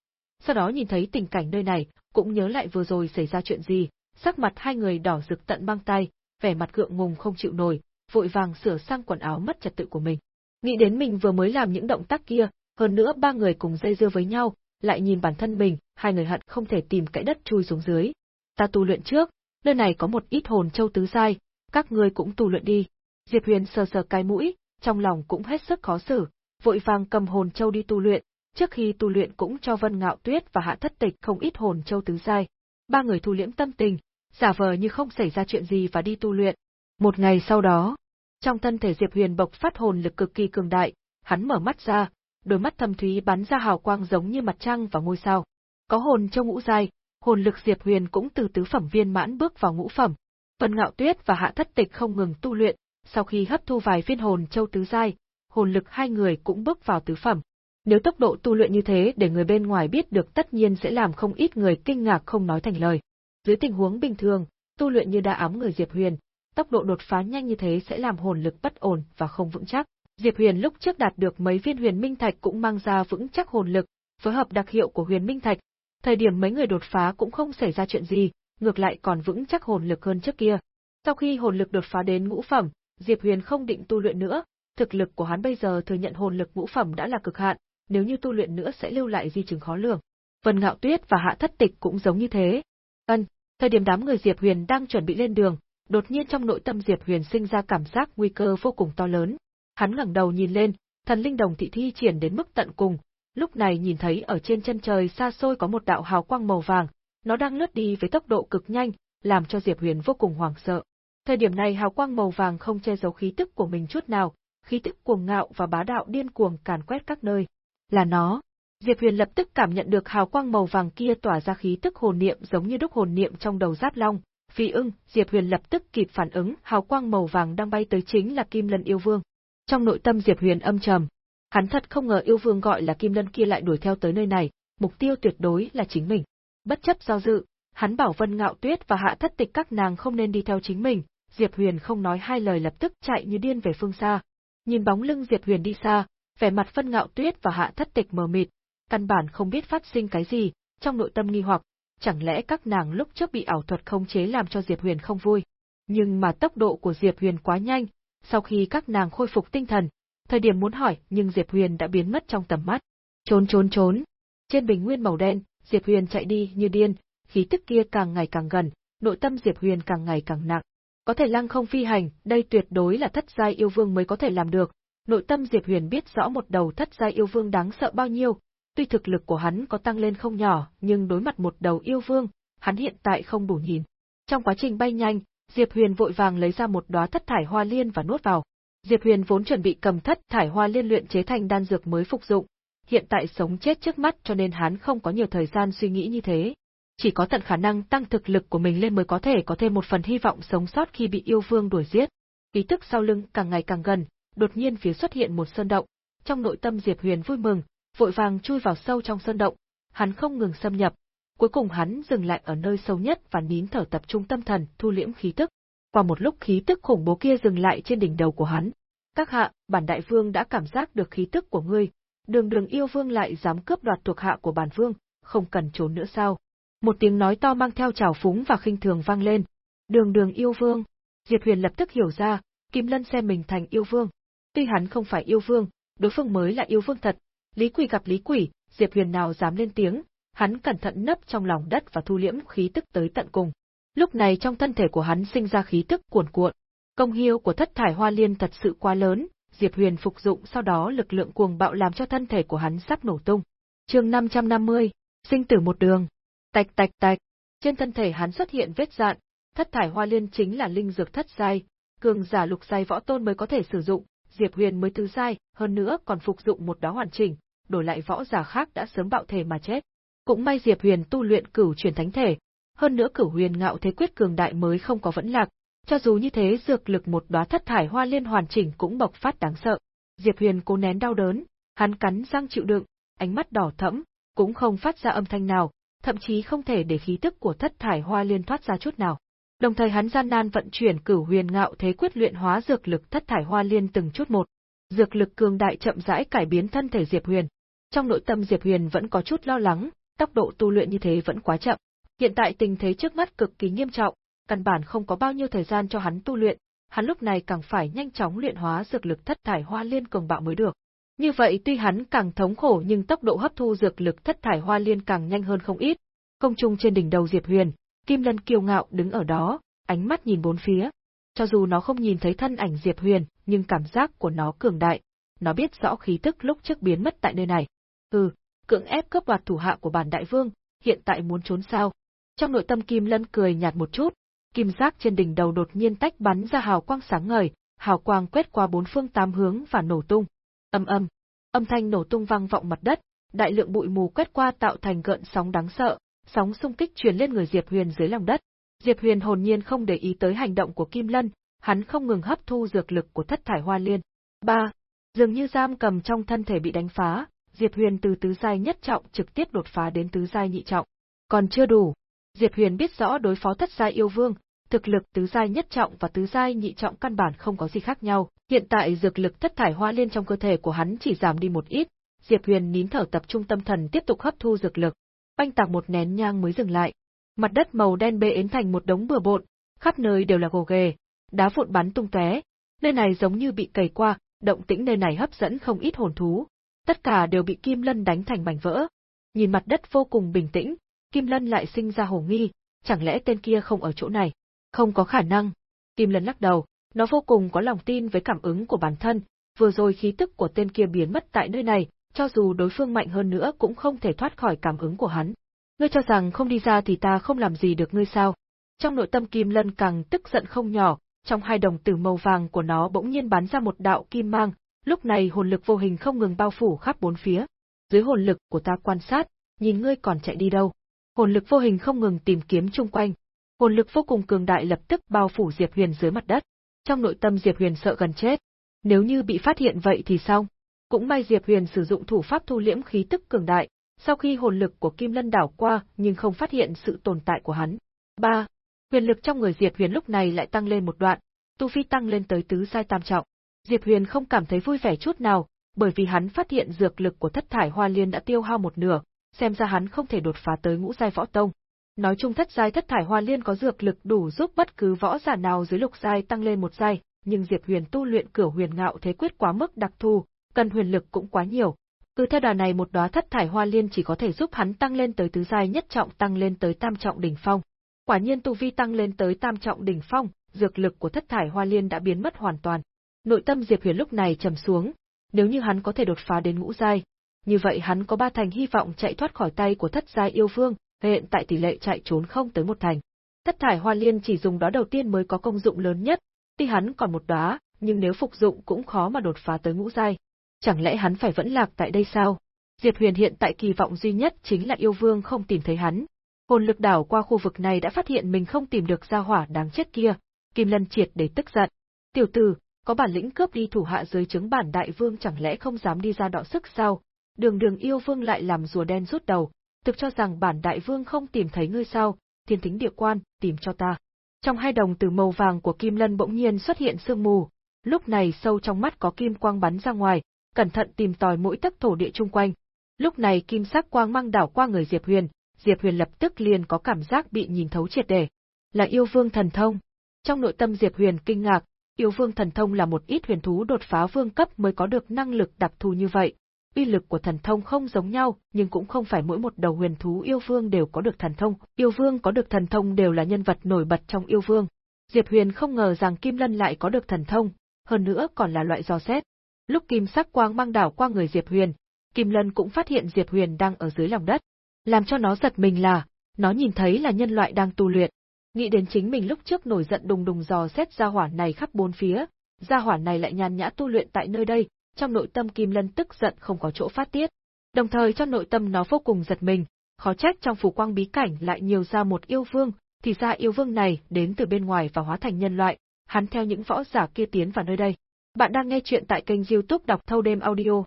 sau đó nhìn thấy tình cảnh nơi này, cũng nhớ lại vừa rồi xảy ra chuyện gì, sắc mặt hai người đỏ rực tận băng tay, vẻ mặt gượng ngùng không chịu nổi, vội vàng sửa sang quần áo mất trật tự của mình. Nghĩ đến mình vừa mới làm những động tác kia, hơn nữa ba người cùng dây dưa với nhau, lại nhìn bản thân mình, hai người hận không thể tìm cái đất chui xuống dưới. Ta tu luyện trước, nơi này có một ít hồn châu tứ sai, các ngươi cũng tu luyện đi. Diệp Huyền sờ sờ cái mũi, trong lòng cũng hết sức khó xử, vội vàng cầm hồn châu đi tu luyện, trước khi tu luyện cũng cho Vân Ngạo Tuyết và Hạ Thất Tịch không ít hồn châu tứ giai. Ba người thu liễm tâm tình, giả vờ như không xảy ra chuyện gì và đi tu luyện. Một ngày sau đó, trong thân thể Diệp Huyền bộc phát hồn lực cực kỳ cường đại, hắn mở mắt ra, đôi mắt thâm thúy bắn ra hào quang giống như mặt trăng và ngôi sao. Có hồn châu ngũ giai, hồn lực Diệp Huyền cũng từ tứ phẩm viên mãn bước vào ngũ phẩm. Vân Ngạo Tuyết và Hạ Thất Tịch không ngừng tu luyện, sau khi hấp thu vài viên hồn châu tứ giai, hồn lực hai người cũng bước vào tứ phẩm. Nếu tốc độ tu luyện như thế để người bên ngoài biết được tất nhiên sẽ làm không ít người kinh ngạc không nói thành lời. Dưới tình huống bình thường, tu luyện như đã ám người Diệp Huyền, tốc độ đột phá nhanh như thế sẽ làm hồn lực bất ổn và không vững chắc. Diệp Huyền lúc trước đạt được mấy viên huyền minh thạch cũng mang ra vững chắc hồn lực, phối hợp đặc hiệu của huyền minh thạch, thời điểm mấy người đột phá cũng không xảy ra chuyện gì, ngược lại còn vững chắc hồn lực hơn trước kia. Sau khi hồn lực đột phá đến ngũ phẩm, Diệp Huyền không định tu luyện nữa, thực lực của hắn bây giờ thừa nhận hồn lực ngũ phẩm đã là cực hạn, nếu như tu luyện nữa sẽ lưu lại di chứng khó lường. Vân Ngạo Tuyết và Hạ Thất Tịch cũng giống như thế. Ân, thời điểm đám người Diệp Huyền đang chuẩn bị lên đường, đột nhiên trong nội tâm Diệp Huyền sinh ra cảm giác nguy cơ vô cùng to lớn. Hắn ngẩng đầu nhìn lên, thần linh đồng thị thi triển đến mức tận cùng, lúc này nhìn thấy ở trên chân trời xa xôi có một đạo hào quang màu vàng, nó đang lướt đi với tốc độ cực nhanh, làm cho Diệp Huyền vô cùng hoảng sợ. Thời điểm này hào quang màu vàng không che giấu khí tức của mình chút nào, khí tức cuồng ngạo và bá đạo điên cuồng càn quét các nơi. Là nó. Diệp Huyền lập tức cảm nhận được hào quang màu vàng kia tỏa ra khí tức hồn niệm giống như đúc hồn niệm trong đầu Giáp Long. Phi ưng, Diệp Huyền lập tức kịp phản ứng, hào quang màu vàng đang bay tới chính là Kim Lân yêu vương. Trong nội tâm Diệp Huyền âm trầm, hắn thật không ngờ yêu vương gọi là Kim Lân kia lại đuổi theo tới nơi này, mục tiêu tuyệt đối là chính mình. Bất chấp do dự, hắn bảo Vân Ngạo Tuyết và Hạ Thất Tịch các nàng không nên đi theo chính mình, Diệp Huyền không nói hai lời lập tức chạy như điên về phương xa. Nhìn bóng lưng Diệp Huyền đi xa, vẻ mặt phân ngạo tuyết và hạ thất tịch mờ mịt, căn bản không biết phát sinh cái gì, trong nội tâm nghi hoặc, chẳng lẽ các nàng lúc trước bị ảo thuật không chế làm cho Diệp Huyền không vui. Nhưng mà tốc độ của Diệp Huyền quá nhanh, sau khi các nàng khôi phục tinh thần, thời điểm muốn hỏi nhưng Diệp Huyền đã biến mất trong tầm mắt. Trốn trốn trốn. Trên bình nguyên màu đen, Diệp Huyền chạy đi như điên, khí tức kia càng ngày càng gần, nội tâm Diệp Huyền càng ngày càng nặng. Có thể lăng không phi hành, đây tuyệt đối là thất giai yêu vương mới có thể làm được. Nội tâm Diệp Huyền biết rõ một đầu thất giai yêu vương đáng sợ bao nhiêu, tuy thực lực của hắn có tăng lên không nhỏ, nhưng đối mặt một đầu yêu vương, hắn hiện tại không đủ nhìn. Trong quá trình bay nhanh, Diệp Huyền vội vàng lấy ra một đóa thất thải hoa liên và nuốt vào. Diệp Huyền vốn chuẩn bị cầm thất thải hoa liên luyện chế thành đan dược mới phục dụng, hiện tại sống chết trước mắt cho nên hắn không có nhiều thời gian suy nghĩ như thế chỉ có tận khả năng tăng thực lực của mình lên mới có thể có thêm một phần hy vọng sống sót khi bị yêu vương đuổi giết. Ý thức sau lưng càng ngày càng gần, đột nhiên phía xuất hiện một sơn động, trong nội tâm Diệp Huyền vui mừng, vội vàng chui vào sâu trong sơn động, hắn không ngừng xâm nhập, cuối cùng hắn dừng lại ở nơi sâu nhất và nín thở tập trung tâm thần, thu liễm khí tức. Qua một lúc khí tức khủng bố kia dừng lại trên đỉnh đầu của hắn. Các hạ, bản đại vương đã cảm giác được khí tức của ngươi, đường đường yêu vương lại dám cướp đoạt thuộc hạ của bản vương, không cần trốn nữa sao? Một tiếng nói to mang theo trào phúng và khinh thường vang lên. Đường đường yêu vương. Diệp Huyền lập tức hiểu ra, Kim Lân xem mình thành yêu vương. Tuy hắn không phải yêu vương, đối phương mới là yêu vương thật. Lý Quỷ gặp Lý Quỷ, Diệp Huyền nào dám lên tiếng, hắn cẩn thận nấp trong lòng đất và thu liễm khí tức tới tận cùng. Lúc này trong thân thể của hắn sinh ra khí tức cuồn cuộn. Công hiêu của thất thải hoa liên thật sự quá lớn, Diệp Huyền phục dụng sau đó lực lượng cuồng bạo làm cho thân thể của hắn sắp nổ tung. Chương 550, sinh tử một đường. Tạch tạch tạch, trên thân thể hắn xuất hiện vết dạn, thất thải hoa liên chính là linh dược thất giai, cường giả lục giai võ tôn mới có thể sử dụng, Diệp Huyền mới tứ giai, hơn nữa còn phục dụng một đóa hoàn chỉnh, đổi lại võ giả khác đã sớm bạo thể mà chết. Cũng may Diệp Huyền tu luyện cửu truyền thánh thể, hơn nữa cửu huyền ngạo thế quyết cường đại mới không có vẫn lạc, cho dù như thế dược lực một đóa thất thải hoa liên hoàn chỉnh cũng bộc phát đáng sợ. Diệp Huyền cố nén đau đớn, hắn cắn răng chịu đựng, ánh mắt đỏ thẫm, cũng không phát ra âm thanh nào, thậm chí không thể để khí tức của thất thải hoa liên thoát ra chút nào. Đồng thời hắn gian nan vận chuyển cửu huyền ngạo thế quyết luyện hóa dược lực thất thải hoa liên từng chút một. Dược lực cường đại chậm rãi cải biến thân thể Diệp Huyền. Trong nội tâm Diệp Huyền vẫn có chút lo lắng, tốc độ tu luyện như thế vẫn quá chậm. Hiện tại tình thế trước mắt cực kỳ nghiêm trọng, căn bản không có bao nhiêu thời gian cho hắn tu luyện, hắn lúc này càng phải nhanh chóng luyện hóa dược lực thất thải hoa liên cường bạo mới được. Như vậy tuy hắn càng thống khổ nhưng tốc độ hấp thu dược lực thất thải hoa liên càng nhanh hơn không ít. Không trung trên đỉnh đầu Diệp Huyền, Kim Lân kiêu ngạo đứng ở đó, ánh mắt nhìn bốn phía. Cho dù nó không nhìn thấy thân ảnh Diệp Huyền, nhưng cảm giác của nó cường đại. Nó biết rõ khí tức lúc trước biến mất tại nơi này. ừ cưỡng ép cướp đoạt thủ hạ của bản đại vương, hiện tại muốn trốn sao? Trong nội tâm Kim Lân cười nhạt một chút, kim giác trên đỉnh đầu đột nhiên tách bắn ra hào quang sáng ngời, hào quang quét qua bốn phương tám hướng và nổ tung. Âm âm, âm thanh nổ tung vang vọng mặt đất, đại lượng bụi mù quét qua tạo thành gợn sóng đáng sợ, sóng xung kích truyền lên người Diệp Huyền dưới lòng đất. Diệp Huyền hồn nhiên không để ý tới hành động của Kim Lân, hắn không ngừng hấp thu dược lực của thất thải hoa liên. 3. Dường như giam cầm trong thân thể bị đánh phá, Diệp Huyền từ tứ giai nhất trọng trực tiếp đột phá đến tứ giai nhị trọng. Còn chưa đủ. Diệp Huyền biết rõ đối phó thất giai yêu vương, thực lực tứ giai nhất trọng và tứ giai nhị trọng căn bản không có gì khác nhau. Hiện tại dược lực thất thải hoa liên trong cơ thể của hắn chỉ giảm đi một ít, Diệp Huyền nín thở tập trung tâm thần tiếp tục hấp thu dược lực. Anh tạc một nén nhang mới dừng lại. Mặt đất màu đen bê ến thành một đống bừa bộn, khắp nơi đều là gồ ghề, đá vụn bắn tung tóe. Nơi này giống như bị cày qua, động tĩnh nơi này hấp dẫn không ít hồn thú. Tất cả đều bị Kim Lân đánh thành mảnh vỡ. Nhìn mặt đất vô cùng bình tĩnh, Kim Lân lại sinh ra hồ nghi, chẳng lẽ tên kia không ở chỗ này? Không có khả năng. Kim Lân lắc đầu, nó vô cùng có lòng tin với cảm ứng của bản thân, vừa rồi khí tức của tên kia biến mất tại nơi này, cho dù đối phương mạnh hơn nữa cũng không thể thoát khỏi cảm ứng của hắn. Ngươi cho rằng không đi ra thì ta không làm gì được ngươi sao? Trong nội tâm Kim Lân càng tức giận không nhỏ, trong hai đồng tử màu vàng của nó bỗng nhiên bắn ra một đạo kim mang, lúc này hồn lực vô hình không ngừng bao phủ khắp bốn phía. Dưới hồn lực của ta quan sát, nhìn ngươi còn chạy đi đâu. Hồn lực vô hình không ngừng tìm kiếm chung quanh. Hồn lực vô cùng cường đại lập tức bao phủ Diệp Huyền dưới mặt đất. Trong nội tâm Diệp Huyền sợ gần chết. Nếu như bị phát hiện vậy thì xong. Cũng may Diệp Huyền sử dụng thủ pháp thu liễm khí tức cường đại, sau khi hồn lực của Kim Lân đảo qua nhưng không phát hiện sự tồn tại của hắn. 3. Huyền lực trong người Diệp Huyền lúc này lại tăng lên một đoạn, tu vi tăng lên tới tứ giai tam trọng. Diệp Huyền không cảm thấy vui vẻ chút nào, bởi vì hắn phát hiện dược lực của thất thải hoa liên đã tiêu hao một nửa, xem ra hắn không thể đột phá tới ngũ giai võ tông. Nói chung thất giai thất thải hoa liên có dược lực đủ giúp bất cứ võ giả nào dưới lục giai tăng lên một giai, nhưng Diệp Huyền tu luyện cửu huyền ngạo thế quyết quá mức đặc thù, cần huyền lực cũng quá nhiều. Cứ theo đà này một đóa thất thải hoa liên chỉ có thể giúp hắn tăng lên tới tứ giai nhất trọng tăng lên tới tam trọng đỉnh phong. Quả nhiên tu vi tăng lên tới tam trọng đỉnh phong, dược lực của thất thải hoa liên đã biến mất hoàn toàn. Nội tâm Diệp Huyền lúc này trầm xuống, nếu như hắn có thể đột phá đến ngũ giai, như vậy hắn có ba thành hy vọng chạy thoát khỏi tay của thất giai yêu vương, hiện tại tỷ lệ chạy trốn không tới một thành. Thất thải hoa liên chỉ dùng đó đầu tiên mới có công dụng lớn nhất, tuy hắn còn một đóa, nhưng nếu phục dụng cũng khó mà đột phá tới ngũ giai. Chẳng lẽ hắn phải vẫn lạc tại đây sao? Diệp Huyền hiện tại kỳ vọng duy nhất chính là yêu vương không tìm thấy hắn. Hồn lực đảo qua khu vực này đã phát hiện mình không tìm được gia hỏa đáng chết kia, Kim Lân triệt để tức giận. Tiểu tử, có bản lĩnh cướp đi thủ hạ dưới chứng bản đại vương chẳng lẽ không dám đi ra đọ sức sao? Đường đường yêu vương lại làm rùa đen rút đầu, thực cho rằng bản đại vương không tìm thấy ngươi sao, thiên thính địa quan, tìm cho ta. Trong hai đồng từ màu vàng của Kim Lân bỗng nhiên xuất hiện sương mù, lúc này sâu trong mắt có kim quang bắn ra ngoài, cẩn thận tìm tòi mỗi tấc thổ địa chung quanh. Lúc này kim sắc quang mang đảo qua người Diệp Huyền, Diệp Huyền lập tức liền có cảm giác bị nhìn thấu triệt để. Là yêu vương thần thông. Trong nội tâm Diệp Huyền kinh ngạc, yêu vương thần thông là một ít huyền thú đột phá vương cấp mới có được năng lực đặc thù như vậy, uy lực của thần thông không giống nhau, nhưng cũng không phải mỗi một đầu huyền thú yêu vương đều có được thần thông, yêu vương có được thần thông đều là nhân vật nổi bật trong yêu vương. Diệp Huyền không ngờ rằng Kim Lân lại có được thần thông, hơn nữa còn là loại do xét. Lúc kim sắc quang mang đảo qua người Diệp Huyền, Kim Lân cũng phát hiện Diệp Huyền đang ở dưới lòng đất. Làm cho nó giật mình là, nó nhìn thấy là nhân loại đang tu luyện. Nghĩ đến chính mình lúc trước nổi giận đùng đùng dò xét gia hỏa này khắp bốn phía, gia hỏa này lại nhàn nhã tu luyện tại nơi đây, trong nội tâm Kim Lân tức giận không có chỗ phát tiết. Đồng thời trong nội tâm nó vô cùng giật mình, khó trách trong phủ quang bí cảnh lại nhiều ra một yêu vương, thì ra yêu vương này đến từ bên ngoài và hóa thành nhân loại, hắn theo những võ giả kia tiến vào nơi đây. Bạn đang nghe chuyện tại kênh youtube đọc thâu đêm audio.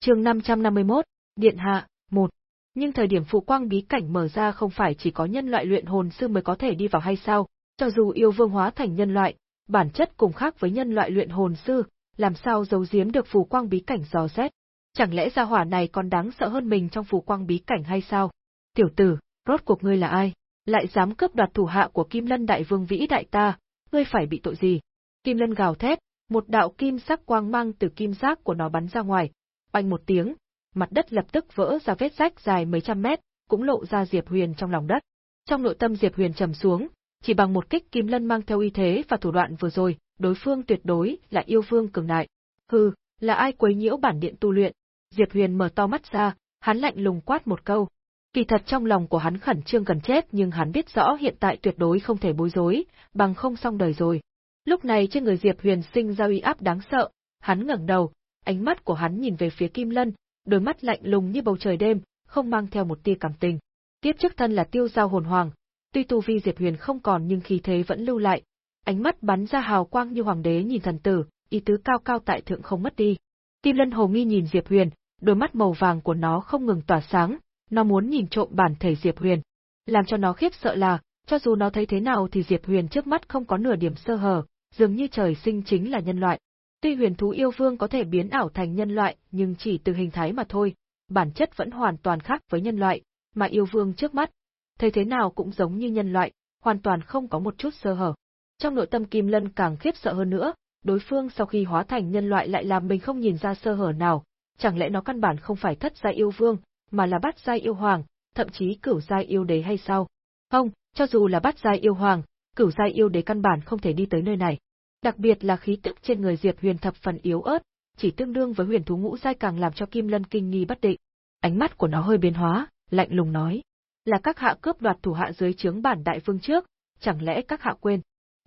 chương 551, Điện Hạ, 1. Nhưng thời điểm phủ quang bí cảnh mở ra không phải chỉ có nhân loại luyện hồn sư mới có thể đi vào hay sao? Cho dù yêu vương hóa thành nhân loại, bản chất cùng khác với nhân loại luyện hồn sư, làm sao giấu giếm được phù quang bí cảnh dò xét? Chẳng lẽ gia hỏa này còn đáng sợ hơn mình trong phù quang bí cảnh hay sao? Tiểu tử, rốt cuộc ngươi là ai? Lại dám cướp đoạt thủ hạ của Kim Lân Đại Vương vĩ đại ta, ngươi phải bị tội gì? Kim Lân gào thét, một đạo kim sắc quang mang từ kim giác của nó bắn ra ngoài, oanh một tiếng, mặt đất lập tức vỡ ra vết rách dài mấy trăm mét, cũng lộ ra Diệp Huyền trong lòng đất. Trong nội tâm Diệp Huyền trầm xuống, chỉ bằng một kích kim lân mang theo uy thế và thủ đoạn vừa rồi, đối phương tuyệt đối là yêu vương cường đại. Hừ, là ai quấy nhiễu bản điện tu luyện? Diệp Huyền mở to mắt ra, hắn lạnh lùng quát một câu. Kỳ thật trong lòng của hắn khẩn trương gần chết nhưng hắn biết rõ hiện tại tuyệt đối không thể bối rối, bằng không xong đời rồi. Lúc này trên người Diệp Huyền sinh ra uy áp đáng sợ, hắn ngẩng đầu, ánh mắt của hắn nhìn về phía Kim Lân, đôi mắt lạnh lùng như bầu trời đêm, không mang theo một tia cảm tình. Tiếp trước thân là tiêu giao hồn hoàng, tuy tu vi Diệp Huyền không còn nhưng khí thế vẫn lưu lại, ánh mắt bắn ra hào quang như hoàng đế nhìn thần tử, ý tứ cao cao tại thượng không mất đi. Kim Lân hồ nghi nhìn Diệp Huyền, đôi mắt màu vàng của nó không ngừng tỏa sáng, nó muốn nhìn trộm bản thể Diệp Huyền. Làm cho nó khiếp sợ là, cho dù nó thấy thế nào thì Diệp Huyền trước mắt không có nửa điểm sơ hở, dường như trời sinh chính là nhân loại. Tuy huyền thú yêu vương có thể biến ảo thành nhân loại, nhưng chỉ từ hình thái mà thôi, bản chất vẫn hoàn toàn khác với nhân loại, mà yêu vương trước mắt, thấy thế nào cũng giống như nhân loại, hoàn toàn không có một chút sơ hở. Trong nội tâm Kim Lân càng khiếp sợ hơn nữa, đối phương sau khi hóa thành nhân loại lại làm mình không nhìn ra sơ hở nào, chẳng lẽ nó căn bản không phải thất giai yêu vương, mà là bát giai yêu hoàng, thậm chí cửu giai yêu đế hay sao? Không, cho dù là bát giai yêu hoàng, cửu giai yêu đế căn bản không thể đi tới nơi này. Đặc biệt là khí tức trên người Diệp Huyền thập phần yếu ớt, chỉ tương đương với huyền thú ngũ giai càng làm cho Kim Lân kinh nghi bất định. Ánh mắt của nó hơi biến hóa, lạnh lùng nói: "Là các hạ cướp đoạt thủ hạ dưới trướng bản đại vương trước, chẳng lẽ các hạ quên?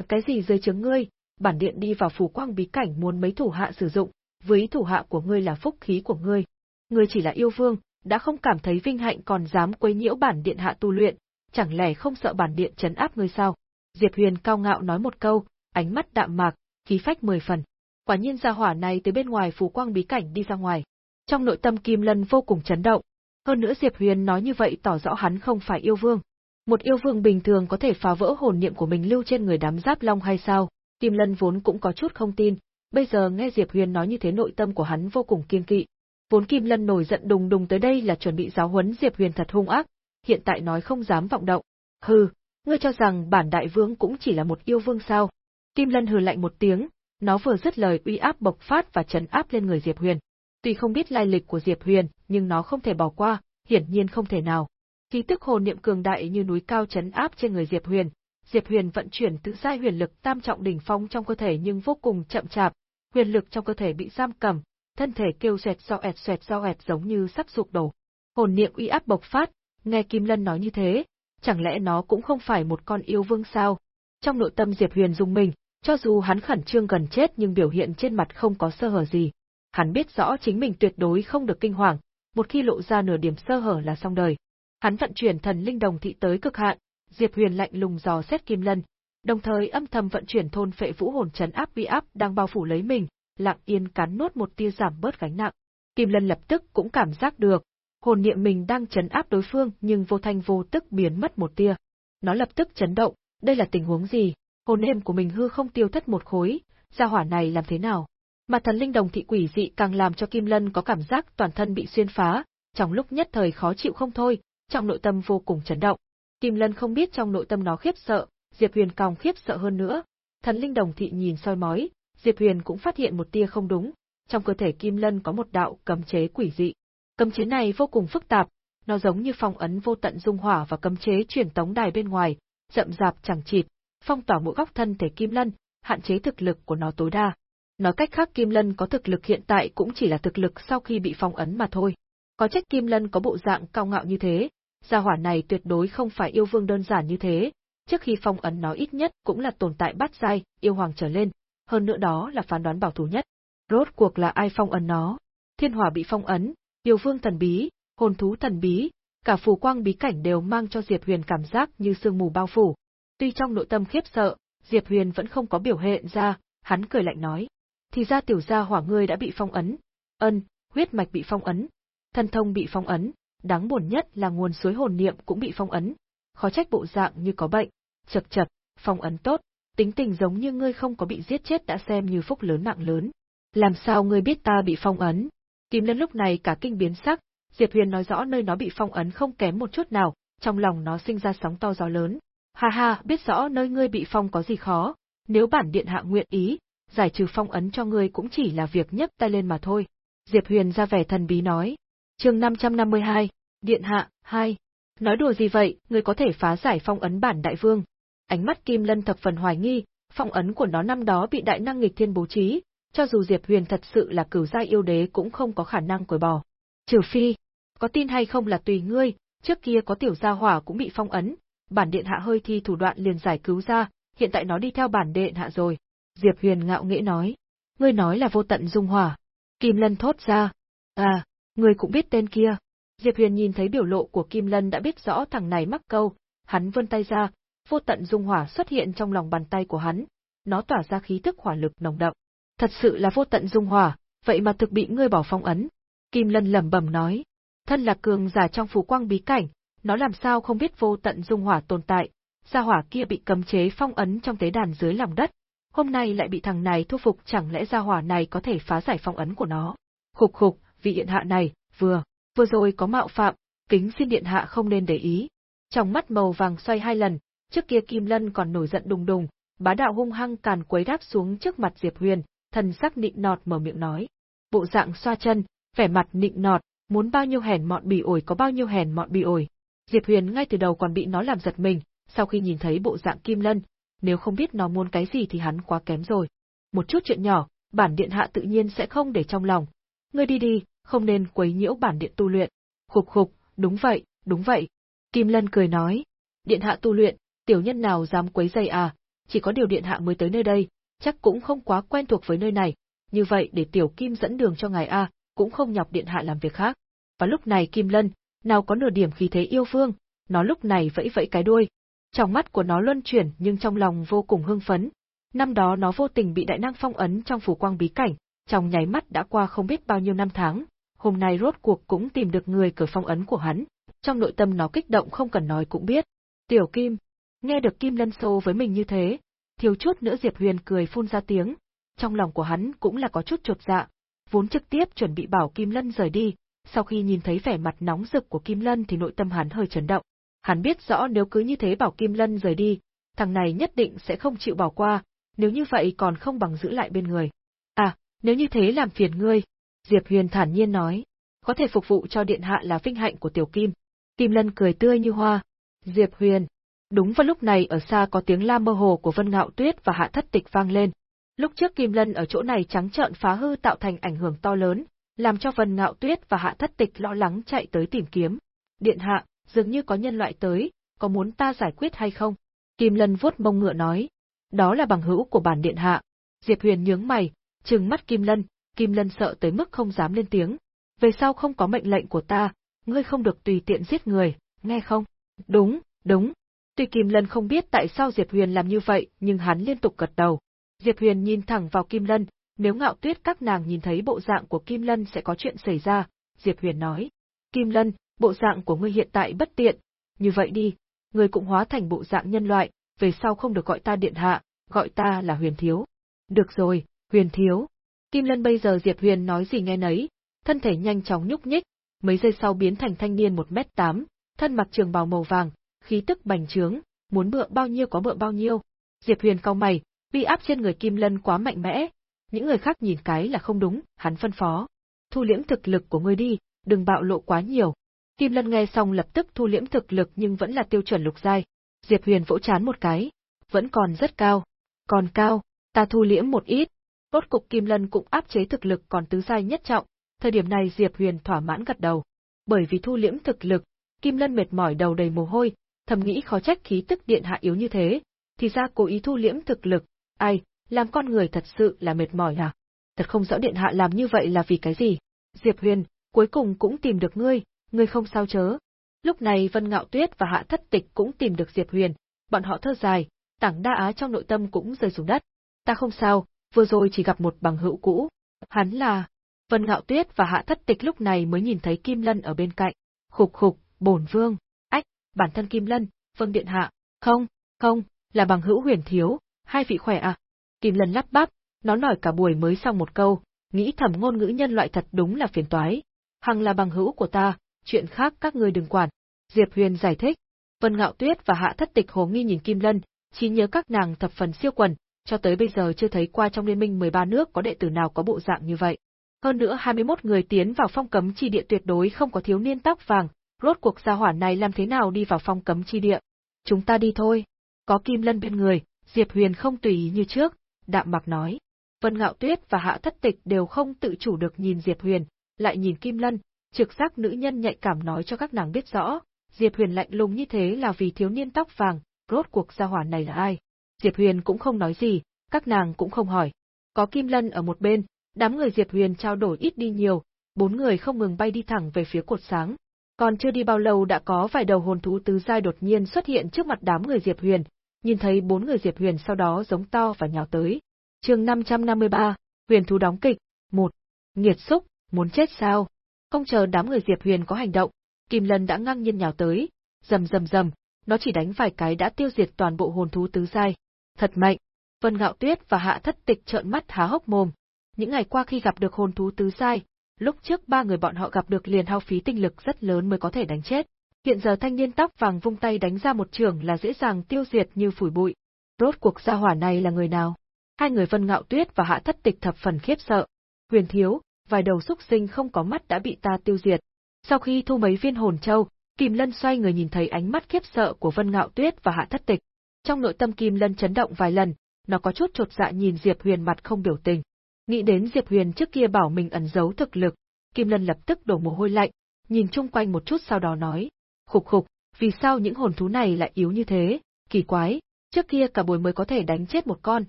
Cái gì dưới trướng ngươi? Bản điện đi vào phủ quang bí cảnh muốn mấy thủ hạ sử dụng, với thủ hạ của ngươi là phúc khí của ngươi. Ngươi chỉ là yêu vương, đã không cảm thấy vinh hạnh còn dám quấy nhiễu bản điện hạ tu luyện, chẳng lẽ không sợ bản điện chấn áp ngươi sao?" Diệp Huyền cao ngạo nói một câu, ánh mắt đạm mạc, khí phách mười phần. Quả nhiên gia hỏa này tới bên ngoài phủ quang bí cảnh đi ra ngoài. Trong nội tâm Kim Lân vô cùng chấn động. Hơn nữa Diệp Huyền nói như vậy tỏ rõ hắn không phải yêu vương. Một yêu vương bình thường có thể phá vỡ hồn niệm của mình lưu trên người đám giáp long hay sao? Kim Lân vốn cũng có chút không tin, bây giờ nghe Diệp Huyền nói như thế nội tâm của hắn vô cùng kiên kỵ. Vốn Kim Lân nổi giận đùng đùng tới đây là chuẩn bị giáo huấn Diệp Huyền thật hung ác, hiện tại nói không dám vọng động. Hừ, ngươi cho rằng bản đại vương cũng chỉ là một yêu vương sao? Kim Lân hừ lạnh một tiếng, nó vừa dứt lời uy áp bộc phát và trấn áp lên người Diệp Huyền. Tuy không biết lai lịch của Diệp Huyền, nhưng nó không thể bỏ qua, hiển nhiên không thể nào. Khí tức hồn niệm cường đại như núi cao chấn áp trên người Diệp Huyền, Diệp Huyền vận chuyển tự giai huyền lực tam trọng đỉnh phong trong cơ thể nhưng vô cùng chậm chạp, huyền lực trong cơ thể bị giam cầm, thân thể kêu xoẹt do ẹt xoẹt do ẹt giống như sắp sụp đổ. Hồn niệm uy áp bộc phát, nghe Kim Lân nói như thế, chẳng lẽ nó cũng không phải một con yêu vương sao? Trong nội tâm Diệp Huyền dùng mình, cho dù hắn khẩn trương gần chết nhưng biểu hiện trên mặt không có sơ hở gì. Hắn biết rõ chính mình tuyệt đối không được kinh hoàng, một khi lộ ra nửa điểm sơ hở là xong đời. Hắn vận chuyển thần linh đồng thị tới cực hạn, Diệp Huyền lạnh lùng dò xét Kim Lân, đồng thời âm thầm vận chuyển thôn phệ vũ hồn trấn áp uy áp đang bao phủ lấy mình, lặng yên cắn nuốt một tia giảm bớt gánh nặng. Kim Lân lập tức cũng cảm giác được, hồn niệm mình đang trấn áp đối phương nhưng vô thanh vô tức biến mất một tia. Nó lập tức chấn động, đây là tình huống gì? hồn êm của mình hư không tiêu thất một khối, gia hỏa này làm thế nào? Mà thần linh đồng thị quỷ dị càng làm cho Kim Lân có cảm giác toàn thân bị xuyên phá, trong lúc nhất thời khó chịu không thôi, trong nội tâm vô cùng chấn động. Kim Lân không biết trong nội tâm nó khiếp sợ, Diệp Huyền càng khiếp sợ hơn nữa. Thần linh đồng thị nhìn soi mói, Diệp Huyền cũng phát hiện một tia không đúng, trong cơ thể Kim Lân có một đạo cấm chế quỷ dị. Cấm chế này vô cùng phức tạp, nó giống như phong ấn vô tận dung hỏa và cấm chế truyền tống đài bên ngoài, rậm rạp chẳng chịt, phong tỏa mỗi góc thân thể Kim Lân, hạn chế thực lực của nó tối đa. Nói cách khác Kim Lân có thực lực hiện tại cũng chỉ là thực lực sau khi bị phong ấn mà thôi. Có trách Kim Lân có bộ dạng cao ngạo như thế, gia hỏa này tuyệt đối không phải yêu vương đơn giản như thế, trước khi phong ấn nó ít nhất cũng là tồn tại bát giai, yêu hoàng trở lên, hơn nữa đó là phán đoán bảo thủ nhất. Rốt cuộc là ai phong ấn nó? Thiên hỏa bị phong ấn, yêu vương thần bí, hồn thú thần bí, cả phù quang bí cảnh đều mang cho Diệp Huyền cảm giác như sương mù bao phủ, Tuy trong nội tâm khiếp sợ, Diệp Huyền vẫn không có biểu hiện ra, hắn cười lạnh nói. Thì ra tiểu gia hỏa ngươi đã bị phong ấn. Ân, huyết mạch bị phong ấn. Thân thông bị phong ấn đáng buồn nhất là nguồn suối hồn niệm cũng bị phong ấn, khó trách bộ dạng như có bệnh. Chậc chậc, phong ấn tốt, tính tình giống như ngươi không có bị giết chết đã xem như phúc lớn nặng lớn. Làm sao ngươi biết ta bị phong ấn? Kim Lân lúc này cả kinh biến sắc, Diệp Huyền nói rõ nơi nó bị phong ấn không kém một chút nào, trong lòng nó sinh ra sóng to gió lớn. Ha ha, biết rõ nơi ngươi bị phong có gì khó, nếu bản điện hạ nguyện ý, giải trừ phong ấn cho ngươi cũng chỉ là việc nhấc tay lên mà thôi. Diệp Huyền ra vẻ thần bí nói chương 552, Điện hạ, hai. Nói đùa gì vậy, người có thể phá giải phong ấn bản đại vương. Ánh mắt Kim Lân thập phần hoài nghi, phong ấn của nó năm đó bị đại năng nghịch thiên bố trí, cho dù Diệp Huyền thật sự là cửu gia yêu đế cũng không có khả năng cởi bỏ. Trừ phi, có tin hay không là tùy ngươi, trước kia có tiểu gia hỏa cũng bị phong ấn, bản điện hạ hơi thi thủ đoạn liền giải cứu ra, hiện tại nó đi theo bản điện hạ rồi. Diệp Huyền ngạo nghễ nói. Ngươi nói là vô tận dung hỏa. Kim Lân thốt ra. À, Người cũng biết tên kia. Diệp Huyền nhìn thấy biểu lộ của Kim Lân đã biết rõ thằng này mắc câu, hắn vươn tay ra, vô tận dung hỏa xuất hiện trong lòng bàn tay của hắn, nó tỏa ra khí tức hỏa lực nồng đậm. Thật sự là vô tận dung hỏa, vậy mà thực bị ngươi bỏ phong ấn. Kim Lân lẩm bẩm nói, thân là cường giả trong phù quang bí cảnh, nó làm sao không biết vô tận dung hỏa tồn tại, gia hỏa kia bị cấm chế phong ấn trong tế đàn dưới lòng đất, hôm nay lại bị thằng này thu phục chẳng lẽ gia hỏa này có thể phá giải phong ấn của nó. Khục khục, vị điện hạ này, vừa, vừa rồi có mạo phạm, kính xin điện hạ không nên để ý. Trong mắt màu vàng xoay hai lần, trước kia Kim Lân còn nổi giận đùng đùng, bá đạo hung hăng càn quấy đáp xuống trước mặt Diệp Huyền, thần sắc nịnh nọt mở miệng nói. Bộ dạng xoa chân, vẻ mặt nịnh nọt, muốn bao nhiêu hèn mọn bị ổi có bao nhiêu hèn mọn bị ổi. Diệp Huyền ngay từ đầu còn bị nó làm giật mình, sau khi nhìn thấy bộ dạng Kim Lân, nếu không biết nó muốn cái gì thì hắn quá kém rồi. Một chút chuyện nhỏ, bản điện hạ tự nhiên sẽ không để trong lòng. Ngươi đi đi, không nên quấy nhiễu bản điện tu luyện. Khục khục, đúng vậy, đúng vậy. Kim Lân cười nói. Điện hạ tu luyện, tiểu nhân nào dám quấy dày à, chỉ có điều điện hạ mới tới nơi đây, chắc cũng không quá quen thuộc với nơi này, như vậy để tiểu Kim dẫn đường cho ngài a, cũng không nhọc điện hạ làm việc khác. Và lúc này Kim Lân, nào có nửa điểm khí thế yêu vương, nó lúc này vẫy vẫy cái đuôi, trong mắt của nó luân chuyển nhưng trong lòng vô cùng hưng phấn. Năm đó nó vô tình bị đại năng phong ấn trong phủ quang bí cảnh, trong nháy mắt đã qua không biết bao nhiêu năm tháng, hôm nay rốt cuộc cũng tìm được người cởi phong ấn của hắn. Trong nội tâm nó kích động không cần nói cũng biết. Tiểu Kim, nghe được Kim Lân Sô với mình như thế, thiếu chút nữa Diệp Huyền cười phun ra tiếng, trong lòng của hắn cũng là có chút chột dạ, vốn trực tiếp chuẩn bị bảo Kim Lân rời đi, sau khi nhìn thấy vẻ mặt nóng rực của Kim Lân thì nội tâm hắn hơi chấn động. Hắn biết rõ nếu cứ như thế bảo Kim Lân rời đi, thằng này nhất định sẽ không chịu bỏ qua, nếu như vậy còn không bằng giữ lại bên người. À, nếu như thế làm phiền ngươi, Diệp Huyền thản nhiên nói, có thể phục vụ cho điện hạ là vinh hạnh của tiểu Kim. Kim Lân cười tươi như hoa. Diệp Huyền. Đúng vào lúc này ở xa có tiếng la mơ hồ của Vân Ngạo Tuyết và Hạ Thất Tịch vang lên. Lúc trước Kim Lân ở chỗ này trắng trợn phá hư tạo thành ảnh hưởng to lớn, làm cho Vân Ngạo Tuyết và Hạ Thất Tịch lo lắng chạy tới tìm kiếm. Điện hạ, dường như có nhân loại tới, có muốn ta giải quyết hay không? Kim Lân vuốt mông ngựa nói. Đó là bằng hữu của bản điện hạ. Diệp Huyền nhướng mày, trừng mắt Kim Lân, Kim Lân sợ tới mức không dám lên tiếng. Về sau không có mệnh lệnh của ta, ngươi không được tùy tiện giết người, nghe không? Đúng, đúng. Tuy Kim Lân không biết tại sao Diệp Huyền làm như vậy, nhưng hắn liên tục gật đầu. Diệp Huyền nhìn thẳng vào Kim Lân, nếu ngạo tuyết các nàng nhìn thấy bộ dạng của Kim Lân sẽ có chuyện xảy ra, Diệp Huyền nói. Kim Lân, bộ dạng của ngươi hiện tại bất tiện, như vậy đi, ngươi cũng hóa thành bộ dạng nhân loại, về sau không được gọi ta điện hạ, gọi ta là huyền thiếu. Được rồi, huyền thiếu. Kim Lân bây giờ Diệp Huyền nói gì nghe nấy, thân thể nhanh chóng nhúc nhích, mấy giây sau biến thành thanh niên 1 mét 8, thân mặc trường bào màu vàng, khí tức bành trướng, muốn bựa bao nhiêu có bựa bao nhiêu. Diệp Huyền cau mày, uy áp trên người Kim Lân quá mạnh mẽ, những người khác nhìn cái là không đúng, hắn phân phó. Thu liễm thực lực của ngươi đi, đừng bạo lộ quá nhiều, Kim Lân nghe xong lập tức thu liễm thực lực nhưng vẫn là tiêu chuẩn lục giai. Diệp Huyền vỗ chán một cái, vẫn còn rất cao. Còn cao, ta thu liễm một ít. Cốt cục Kim Lân cũng áp chế thực lực còn tứ giai nhất trọng, thời điểm này Diệp Huyền thỏa mãn gật đầu. Bởi vì thu liễm thực lực, Kim Lân mệt mỏi đầu đầy mồ hôi, thầm nghĩ khó trách khí tức điện hạ yếu như thế, thì ra cố ý thu liễm thực lực, ai, làm con người thật sự là mệt mỏi à? Thật không rõ điện hạ làm như vậy là vì cái gì? Diệp Huyền, cuối cùng cũng tìm được ngươi, ngươi không sao chớ. Lúc này Vân Ngạo Tuyết và Hạ Thất Tịch cũng tìm được Diệp Huyền, bọn họ thơ dài, tảng đa á trong nội tâm cũng rơi xuống đất. Ta không sao, vừa rồi chỉ gặp một bằng hữu cũ. Hắn là... Vân Ngạo Tuyết và Hạ Thất Tịch lúc này mới nhìn thấy Kim Lân ở bên cạnh. Khục khục, bổn vương. Ách, bản thân Kim Lân, vâng điện hạ. Không, không, là bằng hữu huyền thiếu, hai vị khỏe à? Kim Lân lắp bắp, nó nói cả buổi mới xong một câu, nghĩ thầm ngôn ngữ nhân loại thật đúng là phiền toái. Hằng là bằng hữu của ta, chuyện khác các ngươi đừng quản. Diệp Huyền giải thích. Vân Ngạo Tuyết và Hạ Thất Tịch hồ nghi nhìn Kim Lân, chỉ nhớ các nàng thập phần siêu quần, cho tới bây giờ chưa thấy qua trong liên minh 13 nước có đệ tử nào có bộ dạng như vậy. Hơn nữa 21 người tiến vào phong cấm chi địa tuyệt đối không có thiếu niên tóc vàng, rốt cuộc gia hỏa này làm thế nào đi vào phong cấm chi địa. Chúng ta đi thôi. Có Kim Lân bên người, Diệp Huyền không tùy ý như trước, đạm mặc nói. Vân Ngạo Tuyết và Hạ Thất Tịch đều không tự chủ được nhìn Diệp Huyền, lại nhìn Kim Lân, trực giác nữ nhân nhạy cảm nói cho các nàng biết rõ, Diệp Huyền lạnh lùng như thế là vì thiếu niên tóc vàng, rốt cuộc gia hỏa này là ai. Diệp Huyền cũng không nói gì, các nàng cũng không hỏi. Có Kim Lân ở một bên, đám người Diệp Huyền trao đổi ít đi nhiều, bốn người không ngừng bay đi thẳng về phía cột sáng. Còn chưa đi bao lâu đã có vài đầu hồn thú tứ giai đột nhiên xuất hiện trước mặt đám người Diệp Huyền, nhìn thấy bốn người Diệp Huyền sau đó giống to và nhào tới. Chương 553, Huyền thú đóng kịch, 1. Nghiệt xúc, muốn chết sao? Không chờ đám người Diệp Huyền có hành động, Kim Lân đã ngang nhiên nhào tới, rầm rầm rầm, nó chỉ đánh vài cái đã tiêu diệt toàn bộ hồn thú tứ giai. Thật mạnh. Vân Ngạo Tuyết và Hạ Thất Tịch trợn mắt há hốc mồm. Những ngày qua khi gặp được hồn thú tứ giai, lúc trước ba người bọn họ gặp được liền hao phí tinh lực rất lớn mới có thể đánh chết. Hiện giờ thanh niên tóc vàng vung tay đánh ra một trường là dễ dàng tiêu diệt như phủi bụi. Rốt cuộc gia hỏa này là người nào? Hai người Vân Ngạo Tuyết và Hạ Thất Tịch thập phần khiếp sợ. Huyền thiếu, vài đầu xúc sinh không có mắt đã bị ta tiêu diệt. Sau khi thu mấy viên hồn châu, Kim Lân xoay người nhìn thấy ánh mắt khiếp sợ của Vân Ngạo Tuyết và Hạ Thất Tịch. Trong nội tâm Kim Lân chấn động vài lần, nó có chút trột dạ nhìn Diệp Huyền mặt không biểu tình. Nghĩ đến Diệp Huyền trước kia bảo mình ẩn giấu thực lực, Kim Lân lập tức đổ mồ hôi lạnh, nhìn chung quanh một chút sau đó nói, khục khục, vì sao những hồn thú này lại yếu như thế, kỳ quái, trước kia cả buổi mới có thể đánh chết một con,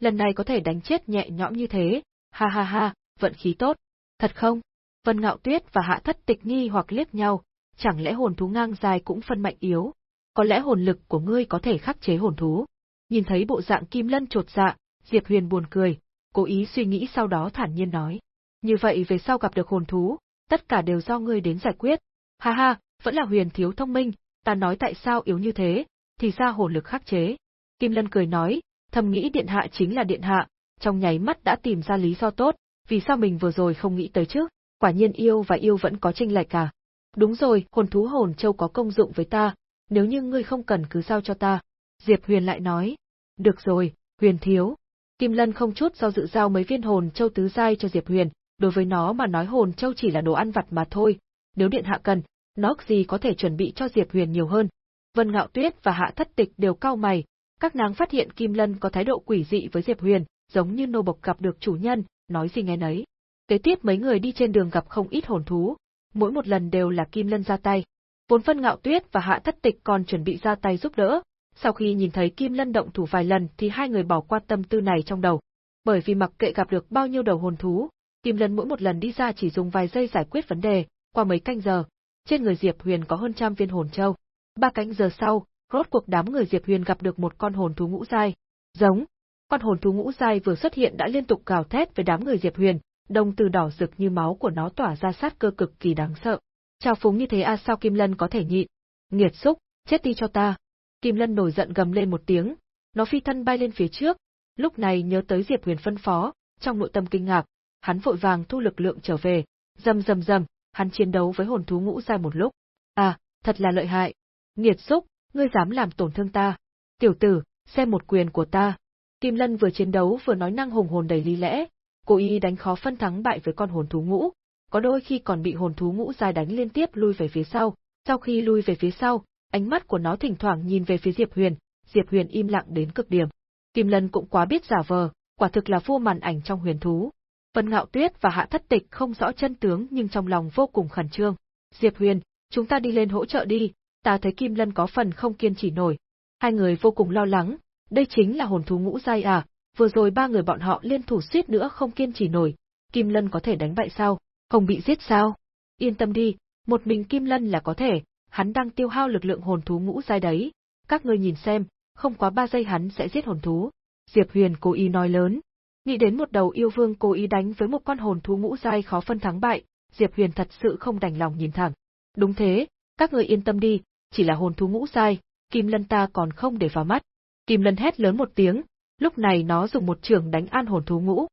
lần này có thể đánh chết nhẹ nhõm như thế, ha ha ha, vận khí tốt, thật không? Vân Ngạo Tuyết và Hạ Thất Tịch nghi hoặc liếc nhau, chẳng lẽ hồn thú ngang dài cũng phân mạnh yếu? Có lẽ hồn lực của ngươi có thể khắc chế hồn thú. Nhìn thấy bộ dạng Kim Lân trột dạ, Diệp Huyền buồn cười, cố ý suy nghĩ sau đó thản nhiên nói. Như vậy về sau gặp được hồn thú, tất cả đều do ngươi đến giải quyết. Ha ha, vẫn là Huyền thiếu thông minh, ta nói tại sao yếu như thế, thì ra hồn lực khắc chế. Kim Lân cười nói, thầm nghĩ điện hạ chính là điện hạ, trong nháy mắt đã tìm ra lý do tốt, vì sao mình vừa rồi không nghĩ tới chứ? Quả nhiên yêu và yêu vẫn có tranh lệch cả. Đúng rồi, hồn thú hồn châu có công dụng với ta, nếu như ngươi không cần cứ giao cho ta. Diệp Huyền lại nói. Được rồi, Huyền thiếu. Kim Lân không chút do dự giao mấy viên hồn châu tứ giai cho Diệp Huyền, đối với nó mà nói hồn châu chỉ là đồ ăn vặt mà thôi, nếu điện hạ cần, nó gì có thể chuẩn bị cho Diệp Huyền nhiều hơn. Vân Ngạo Tuyết và Hạ Thất Tịch đều cau mày, các nàng phát hiện Kim Lân có thái độ quỷ dị với Diệp Huyền, giống như nô bộc gặp được chủ nhân, nói gì nghe nấy. Kế tiếp mấy người đi trên đường gặp không ít hồn thú, mỗi một lần đều là Kim Lân ra tay. Vốn phân ngạo tuyết và hạ thất tịch còn chuẩn bị ra tay giúp đỡ, sau khi nhìn thấy Kim Lân động thủ vài lần thì hai người bỏ qua tâm tư này trong đầu. Bởi vì mặc kệ gặp được bao nhiêu đầu hồn thú, Kim Lân mỗi một lần đi ra chỉ dùng vài giây giải quyết vấn đề, qua mấy canh giờ, trên người Diệp Huyền có hơn trăm viên hồn châu. Ba canh giờ sau, rốt cuộc đám người Diệp Huyền gặp được một con hồn thú ngũ giai. Giống, con hồn thú ngũ giai vừa xuất hiện đã liên tục gào thét với đám người Diệp Huyền, đồng từ đỏ rực như máu của nó tỏa ra sát cơ cực kỳ đáng sợ. Trao phúng như thế a à sao Kim Lân có thể nhịn? Nghiệt xúc, chết đi cho ta. Kim Lân nổi giận gầm lên một tiếng, nó phi thân bay lên phía trước, lúc này nhớ tới Diệp Huyền phân phó, trong nội tâm kinh ngạc, hắn vội vàng thu lực lượng trở về, rầm rầm rầm, hắn chiến đấu với hồn thú ngũ giai một lúc. À, thật là lợi hại. Nghiệt xúc, ngươi dám làm tổn thương ta. Tiểu tử, xem một quyền của ta. Kim Lân vừa chiến đấu vừa nói năng hùng hồn đầy lý lẽ, cố ý đánh khó phân thắng bại với con hồn thú ngũ, có đôi khi còn bị hồn thú ngũ dài đánh liên tiếp lui về phía sau, sau khi lui về phía sau, ánh mắt của nó thỉnh thoảng nhìn về phía Diệp Huyền, Diệp Huyền im lặng đến cực điểm. Kim Lân cũng quá biết giả vờ, quả thực là vua màn ảnh trong huyền thú. Vân Ngạo Tuyết và Hạ Thất Tịch không rõ chân tướng nhưng trong lòng vô cùng khẩn trương. Diệp Huyền, chúng ta đi lên hỗ trợ đi, ta thấy Kim Lân có phần không kiên trì nổi. Hai người vô cùng lo lắng, đây chính là hồn thú ngũ giai à, vừa rồi ba người bọn họ liên thủ suýt nữa không kiên trì nổi, Kim Lân có thể đánh bại sao, không bị giết sao? Yên tâm đi, một mình Kim Lân là có thể, hắn đang tiêu hao lực lượng hồn thú ngũ giai đấy, các ngươi nhìn xem, không quá ba giây hắn sẽ giết hồn thú. Diệp Huyền cố ý nói lớn, nghĩ đến một đầu yêu vương cố ý đánh với một con hồn thú ngũ giai khó phân thắng bại, Diệp Huyền thật sự không đành lòng nhìn thẳng. Đúng thế, Các người yên tâm đi, chỉ là hồn thú ngũ giai, Kim Lân ta còn không để vào mắt. Kim Lân hét lớn một tiếng, lúc này nó dùng một trường đánh an hồn thú ngũ.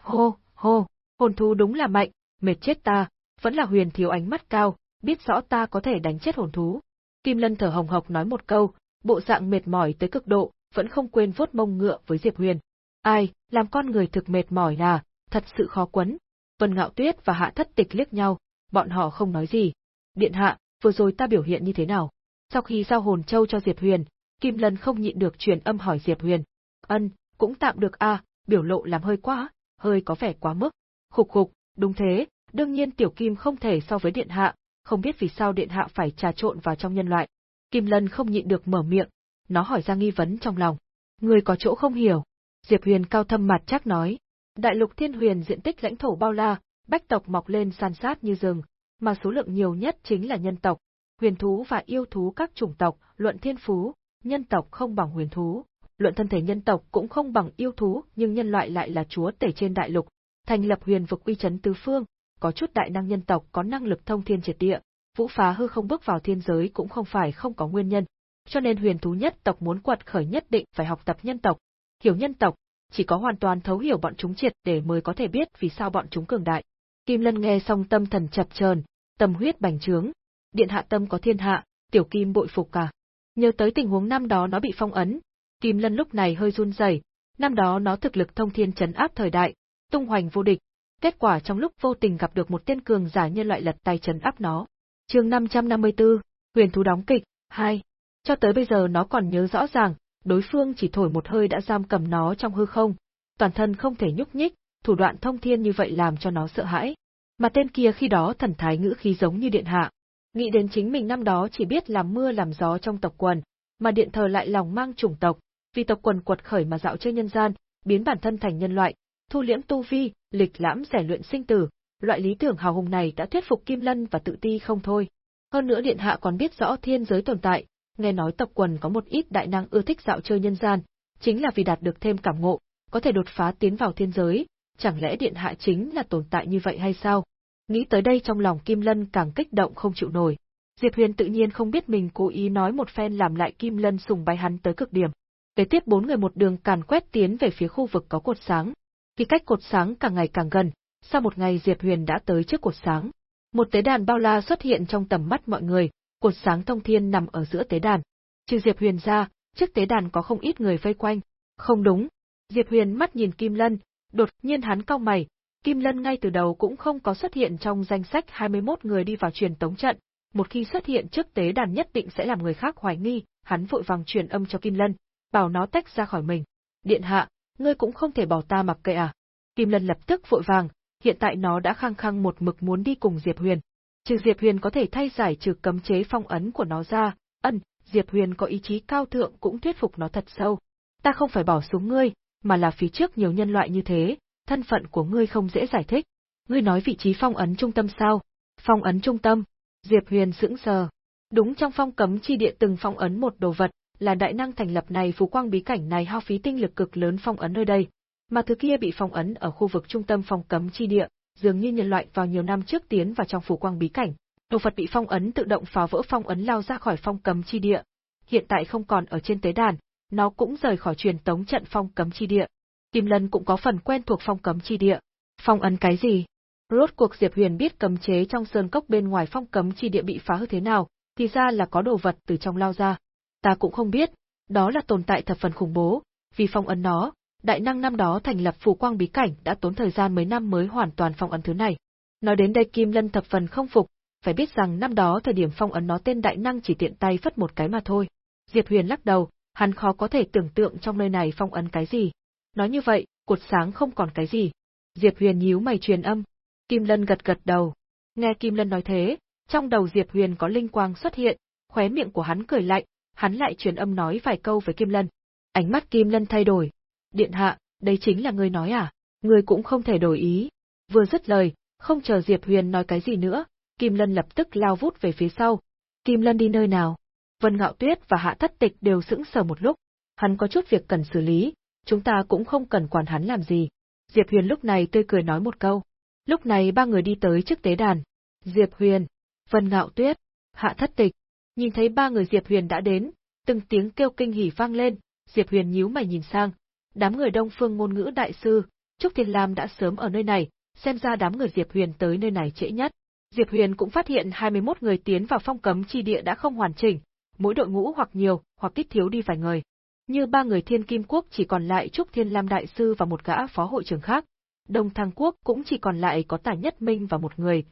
Hô, hô, hồn thú đúng là mạnh, mệt chết ta, vẫn là huyền thiếu ánh mắt cao, biết rõ ta có thể đánh chết hồn thú. Kim Lân thở hồng hộc nói một câu, bộ dạng mệt mỏi tới cực độ, vẫn không quên vuốt mông ngựa với Diệp Huyền. Ai, làm con người thực mệt mỏi nà, thật sự khó quấn. Vân Ngạo Tuyết và Hạ Thất Tịch liếc nhau, bọn họ không nói gì. Điện hạ, vừa rồi ta biểu hiện như thế nào? Sau khi giao hồn châu cho Diệp Huyền, Kim Lân không nhịn được truyền âm hỏi Diệp Huyền. Ân, cũng tạm được a, biểu lộ làm hơi quá, hơi có vẻ quá mức. Khục khục, đúng thế, đương nhiên Tiểu Kim không thể so với Điện Hạ, không biết vì sao Điện Hạ phải trà trộn vào trong nhân loại. Kim Lân không nhịn được mở miệng, nó hỏi ra nghi vấn trong lòng. Người có chỗ không hiểu. Diệp Huyền cao thâm mặt chắc nói. Đại lục thiên huyền diện tích lãnh thổ bao la, bách tộc mọc lên san sát như rừng, mà số lượng nhiều nhất chính là nhân tộc. Huyền thú và yêu thú các chủng tộc, luận thiên phú, nhân tộc không bằng huyền thú, luận thân thể nhân tộc cũng không bằng yêu thú, nhưng nhân loại lại là chúa tể trên đại lục, thành lập huyền vực uy chấn tứ phương, có chút đại năng nhân tộc có năng lực thông thiên triệt địa, vũ phá hư không bước vào thiên giới cũng không phải không có nguyên nhân. Cho nên huyền thú nhất tộc muốn quật khởi nhất định phải học tập nhân tộc, hiểu nhân tộc, chỉ có hoàn toàn thấu hiểu bọn chúng triệt để mới có thể biết vì sao bọn chúng cường đại. Kim Lân nghe xong tâm thần chập chờn, tâm huyết bành trướng, điện hạ tâm có thiên hạ, tiểu kim bội phục cả. Nhớ tới tình huống năm đó nó bị phong ấn, Kim Lân lúc này hơi run rẩy, năm đó nó thực lực thông thiên chấn áp thời đại, tung hoành vô địch, kết quả trong lúc vô tình gặp được một tiên cường giả nhân loại lật tay chấn áp nó. Chương 554, Huyền thú đóng kịch 2. Cho tới bây giờ nó còn nhớ rõ ràng, đối phương chỉ thổi một hơi đã giam cầm nó trong hư không, toàn thân không thể nhúc nhích, thủ đoạn thông thiên như vậy làm cho nó sợ hãi. Mà tên kia khi đó thần thái ngữ khí giống như điện hạ. Nghĩ đến chính mình năm đó chỉ biết làm mưa làm gió trong tộc quần, mà điện thờ lại lòng mang chủng tộc, vì tộc quần quật khởi mà dạo chơi nhân gian, biến bản thân thành nhân loại, thu liễm tu vi, lịch lãm rèn luyện sinh tử, loại lý tưởng hào hùng này đã thuyết phục Kim Lân và tự ti không thôi. Hơn nữa điện hạ còn biết rõ thiên giới tồn tại, nghe nói tộc quần có một ít đại năng ưa thích dạo chơi nhân gian, chính là vì đạt được thêm cảm ngộ, có thể đột phá tiến vào thiên giới, chẳng lẽ điện hạ chính là tồn tại như vậy hay sao? Nghĩ tới đây trong lòng Kim Lân càng kích động không chịu nổi. Diệp Huyền tự nhiên không biết mình cố ý nói một phen làm lại Kim Lân sùng bái hắn tới cực điểm. Kế tiếp bốn người một đường càn quét tiến về phía khu vực có cột sáng. Khi cách cột sáng càng ngày càng gần, sau một ngày Diệp Huyền đã tới trước cột sáng. Một tế đàn bao la xuất hiện trong tầm mắt mọi người, cột sáng thông thiên nằm ở giữa tế đàn. Trừ Diệp Huyền ra, trước tế đàn có không ít người vây quanh. Không đúng. Diệp Huyền mắt nhìn Kim Lân, đột nhiên hắn cau mày, Kim Lân ngay từ đầu cũng không có xuất hiện trong danh sách 21 người đi vào truyền tống trận, một khi xuất hiện trước tế đàn nhất định sẽ làm người khác hoài nghi, hắn vội vàng truyền âm cho Kim Lân, bảo nó tách ra khỏi mình. Điện hạ, ngươi cũng không thể bỏ ta mặc kệ à? Kim Lân lập tức vội vàng, hiện tại nó đã khăng khăng một mực muốn đi cùng Diệp Huyền. Trừ Diệp Huyền có thể thay giải trừ cấm chế phong ấn của nó ra, ân, Diệp Huyền có ý chí cao thượng cũng thuyết phục nó thật sâu. Ta không phải bỏ xuống ngươi, mà là phía trước nhiều nhân loại như thế, thân phận của ngươi không dễ giải thích. Ngươi nói vị trí phong ấn trung tâm sao? Phong ấn trung tâm? Diệp Huyền sững sờ. Đúng trong phong cấm chi địa từng phong ấn một đồ vật, là đại năng thành lập này phù quang bí cảnh này hao phí tinh lực cực lớn phong ấn nơi đây, mà thứ kia bị phong ấn ở khu vực trung tâm phong cấm chi địa, dường như nhân loại vào nhiều năm trước tiến vào trong phù quang bí cảnh. Đồ vật bị phong ấn tự động phá vỡ phong ấn lao ra khỏi phong cấm chi địa, hiện tại không còn ở trên tế đàn, nó cũng rời khỏi truyền tống trận phong cấm chi địa. Kim Lân cũng có phần quen thuộc phong cấm chi địa. Phong ấn cái gì? Rốt cuộc Diệp Huyền biết cấm chế trong sơn cốc bên ngoài phong cấm chi địa bị phá hư thế nào, thì ra là có đồ vật từ trong lao ra. Ta cũng không biết, đó là tồn tại thập phần khủng bố, vì phong ấn nó, đại năng năm đó thành lập phù quang bí cảnh đã tốn thời gian mấy năm mới hoàn toàn phong ấn thứ này. Nói đến đây Kim Lân thập phần không phục, phải biết rằng năm đó thời điểm phong ấn nó tên đại năng chỉ tiện tay phất một cái mà thôi. Diệp Huyền lắc đầu, hắn khó có thể tưởng tượng trong nơi này phong ấn cái gì. Nói như vậy, cột sáng không còn cái gì. Diệp Huyền nhíu mày truyền âm. Kim Lân gật gật đầu. Nghe Kim Lân nói thế, trong đầu Diệp Huyền có linh quang xuất hiện, khóe miệng của hắn cười lạnh, hắn lại truyền âm nói vài câu với Kim Lân. Ánh mắt Kim Lân thay đổi. Điện hạ, đây chính là ngươi nói à? Ngươi cũng không thể đổi ý. Vừa dứt lời, không chờ Diệp Huyền nói cái gì nữa, Kim Lân lập tức lao vút về phía sau. Kim Lân đi nơi nào? Vân Ngạo Tuyết và Hạ Thất Tịch đều sững sờ một lúc. Hắn có chút việc cần xử lý, chúng ta cũng không cần quản hắn làm gì. Diệp Huyền lúc này tươi cười nói một câu. Lúc này ba người đi tới trước tế đàn. Diệp Huyền, Vân Ngạo Tuyết, Hạ thất tịch, nhìn thấy ba người Diệp Huyền đã đến, từng tiếng kêu kinh hỉ vang lên, Diệp Huyền nhíu mày nhìn sang, đám người Đông Phương ngôn ngữ đại sư, Trúc Thiên Lam đã sớm ở nơi này, xem ra đám người Diệp Huyền tới nơi này trễ nhất. Diệp Huyền cũng phát hiện 21 người tiến vào phong cấm chi địa đã không hoàn chỉnh, mỗi đội ngũ hoặc nhiều, hoặc ít thiếu đi vài người. Như ba người Thiên Kim Quốc chỉ còn lại Trúc Thiên Lam đại sư và một gã phó hội trưởng khác. Đông Thăng Quốc cũng chỉ còn lại có Tả Nhất Minh và một người.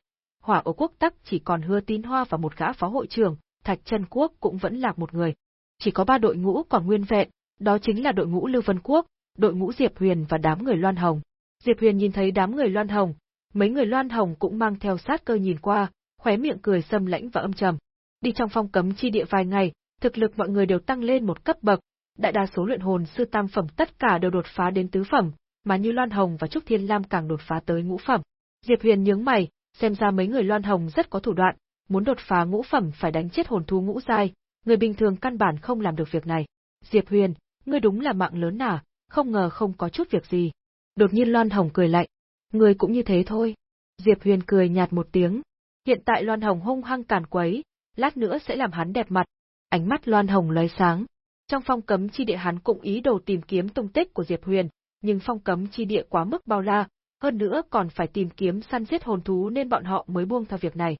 Hỏa Ổ Quốc tắc chỉ còn Hứa Tín Hoa và một gã phó hội trưởng, Thạch Chân Quốc cũng vẫn lạc một người. Chỉ có ba đội ngũ còn nguyên vẹn, đó chính là đội ngũ Lưu Vân Quốc, đội ngũ Diệp Huyền và đám người Loan Hồng. Diệp Huyền nhìn thấy đám người Loan Hồng, mấy người Loan Hồng cũng mang theo sát cơ nhìn qua, khóe miệng cười sâm lãnh và âm trầm. Đi trong phong cấm chi địa vài ngày, thực lực mọi người đều tăng lên một cấp bậc, đại đa số luyện hồn sư tam phẩm tất cả đều đột phá đến tứ phẩm, mà như Loan Hồng và Trúc Thiên Lam càng đột phá tới ngũ phẩm. Diệp Huyền nhướng mày, xem ra mấy người Loan Hồng rất có thủ đoạn, muốn đột phá ngũ phẩm phải đánh chết hồn thú ngũ giai, người bình thường căn bản không làm được việc này. Diệp Huyền, ngươi đúng là mạng lớn nà, không ngờ không có chút việc gì. Đột nhiên Loan Hồng cười lạnh, ngươi cũng như thế thôi. Diệp Huyền cười nhạt một tiếng. Hiện tại Loan Hồng hung hăng càn quấy, lát nữa sẽ làm hắn đẹp mặt. Ánh mắt Loan Hồng lóe sáng. Trong phong cấm chi địa hắn cũng ý đồ tìm kiếm tung tích của Diệp Huyền, nhưng phong cấm chi địa quá mức bao la, hơn nữa còn phải tìm kiếm săn giết hồn thú nên bọn họ mới buông tha việc này.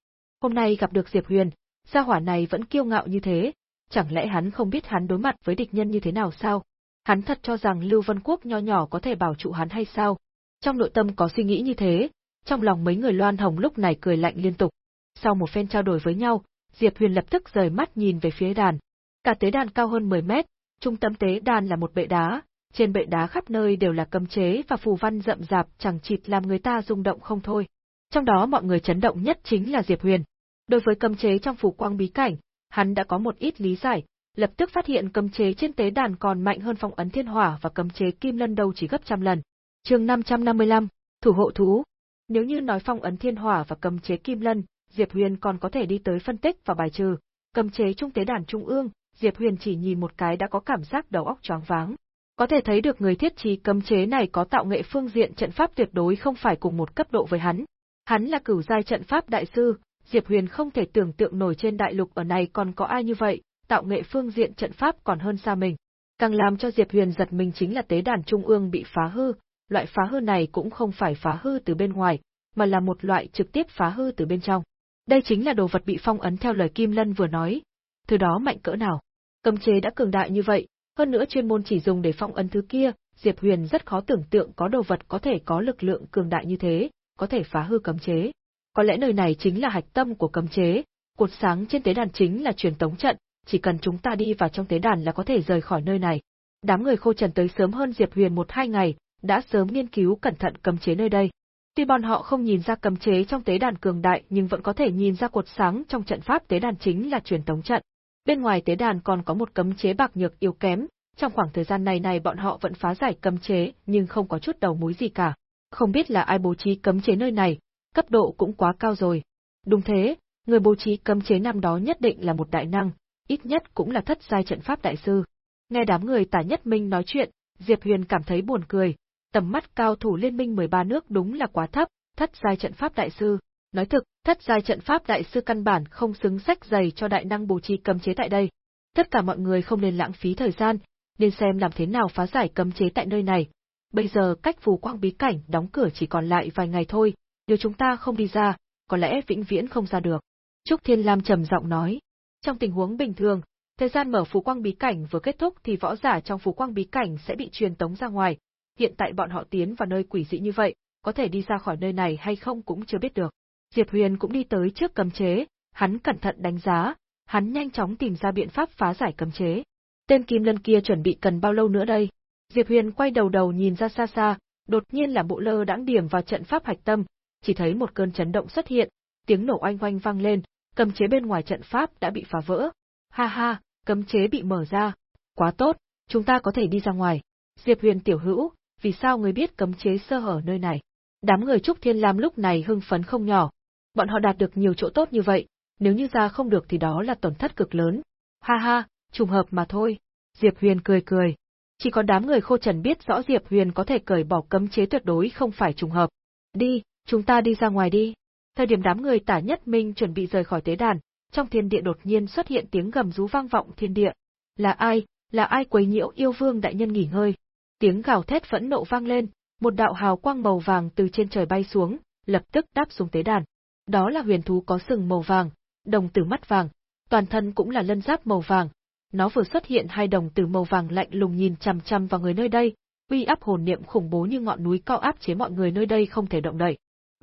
Hôm nay gặp được Diệp Huyền, gia hỏa này vẫn kiêu ngạo như thế, chẳng lẽ hắn không biết hắn đối mặt với địch nhân như thế nào sao? Hắn thật cho rằng Lưu Vân Quốc nho nhỏ có thể bảo trụ hắn hay sao? Trong nội tâm có suy nghĩ như thế, trong lòng mấy người Loan Hồng lúc này cười lạnh liên tục. Sau một phen trao đổi với nhau, Diệp Huyền lập tức rời mắt nhìn về phía đàn. Cả tế đàn cao hơn 10 mét, trung tâm tế đàn là một bệ đá, trên bệ đá khắp nơi đều là cấm chế và phù văn rậm rạp chẳng chịt làm người ta rung động không thôi. Trong đó mọi người chấn động nhất chính là Diệp Huyền. Đối với cấm chế trong phủ quang bí cảnh, hắn đã có một ít lý giải, lập tức phát hiện cấm chế trên tế đàn còn mạnh hơn phong ấn thiên hỏa và cấm chế kim lân đâu chỉ gấp trăm lần. Chương 555, thủ hộ thú. Nếu như nói phong ấn thiên hỏa và cấm chế kim lân, Diệp Huyền còn có thể đi tới phân tích và bài trừ, cấm chế trung tế đàn trung ương, Diệp Huyền chỉ nhìn một cái đã có cảm giác đầu óc choáng váng. Có thể thấy được người thiết trí cấm chế này có tạo nghệ phương diện trận pháp tuyệt đối không phải cùng một cấp độ với hắn. Hắn là cửu giai trận pháp đại sư, Diệp Huyền không thể tưởng tượng nổi trên đại lục ở này còn có ai như vậy, tạo nghệ phương diện trận pháp còn hơn xa mình. Càng làm cho Diệp Huyền giật mình chính là tế đàn trung ương bị phá hư, loại phá hư này cũng không phải phá hư từ bên ngoài, mà là một loại trực tiếp phá hư từ bên trong. Đây chính là đồ vật bị phong ấn theo lời Kim Lân vừa nói. Thứ đó mạnh cỡ nào? Cấm chế đã cường đại như vậy, hơn nữa chuyên môn chỉ dùng để phong ấn thứ kia, Diệp Huyền rất khó tưởng tượng có đồ vật có thể có lực lượng cường đại như thế, có thể phá hư cấm chế. Có lẽ nơi này chính là hạch tâm của cấm chế, cột sáng trên tế đàn chính là truyền tống trận, chỉ cần chúng ta đi vào trong tế đàn là có thể rời khỏi nơi này. Đám người khô trần tới sớm hơn Diệp Huyền một hai ngày, đã sớm nghiên cứu cẩn thận cấm chế nơi đây. Tuy bọn họ không nhìn ra cấm chế trong tế đàn cường đại nhưng vẫn có thể nhìn ra cột sáng trong trận pháp tế đàn chính là truyền tống trận. Bên ngoài tế đàn còn có một cấm chế bạc nhược yếu kém, trong khoảng thời gian này này bọn họ vẫn phá giải cấm chế nhưng không có chút đầu mối gì cả. Không biết là ai bố trí cấm chế nơi này, cấp độ cũng quá cao rồi. Đúng thế, người bố trí cấm chế năm đó nhất định là một đại năng, ít nhất cũng là thất giai trận pháp đại sư. Nghe đám người tả nhất minh nói chuyện, Diệp Huyền cảm thấy buồn cười, tầm mắt cao thủ liên minh 13 nước đúng là quá thấp, thất giai trận pháp đại sư. Nói thực, thất giai trận pháp đại sư căn bản không xứng sách dày cho đại năng bố trí cấm chế tại đây. Tất cả mọi người không nên lãng phí thời gian, nên xem làm thế nào phá giải cấm chế tại nơi này. Bây giờ cách phù quang bí cảnh đóng cửa chỉ còn lại vài ngày thôi, nếu chúng ta không đi ra, có lẽ vĩnh viễn không ra được. Trúc Thiên Lam trầm giọng nói. Trong tình huống bình thường, thời gian mở phù quang bí cảnh vừa kết thúc thì võ giả trong phù quang bí cảnh sẽ bị truyền tống ra ngoài. Hiện tại bọn họ tiến vào nơi quỷ dị như vậy, có thể đi ra khỏi nơi này hay không cũng chưa biết được. Diệp Huyền cũng đi tới trước cấm chế, hắn cẩn thận đánh giá, hắn nhanh chóng tìm ra biện pháp phá giải cấm chế. Tên Kim Lân kia chuẩn bị cần bao lâu nữa đây? Diệp Huyền quay đầu đầu nhìn ra xa xa, đột nhiên là bộ lơ đãng điểm vào trận pháp hạch tâm, chỉ thấy một cơn chấn động xuất hiện, tiếng nổ oanh oanh vang lên, cấm chế bên ngoài trận pháp đã bị phá vỡ. Ha ha, cấm chế bị mở ra. Quá tốt, chúng ta có thể đi ra ngoài. Diệp Huyền tiểu hữu, vì sao người biết cấm chế sơ hở nơi này? Đám người Trúc Thiên Lam lúc này hưng phấn không nhỏ. Bọn họ đạt được nhiều chỗ tốt như vậy, nếu như ra không được thì đó là tổn thất cực lớn. Ha ha, trùng hợp mà thôi. Diệp Huyền cười cười. Chỉ có đám người khô trần biết rõ Diệp Huyền có thể cởi bỏ cấm chế tuyệt đối không phải trùng hợp. Đi, chúng ta đi ra ngoài đi. Thời điểm đám người tả nhất minh chuẩn bị rời khỏi tế đàn, trong thiên địa đột nhiên xuất hiện tiếng gầm rú vang vọng thiên địa. Là ai, là ai quấy nhiễu yêu vương đại nhân nghỉ ngơi? Tiếng gào thét phẫn nộ vang lên, một đạo hào quang màu vàng từ trên trời bay xuống, lập tức đáp xuống tế đàn. Đó là huyền thú có sừng màu vàng, đồng tử mắt vàng, toàn thân cũng là lân giáp màu vàng. Nó vừa xuất hiện hai đồng tử màu vàng lạnh lùng nhìn chằm chằm vào người nơi đây, uy áp hồn niệm khủng bố như ngọn núi cao áp chế mọi người nơi đây không thể động đậy.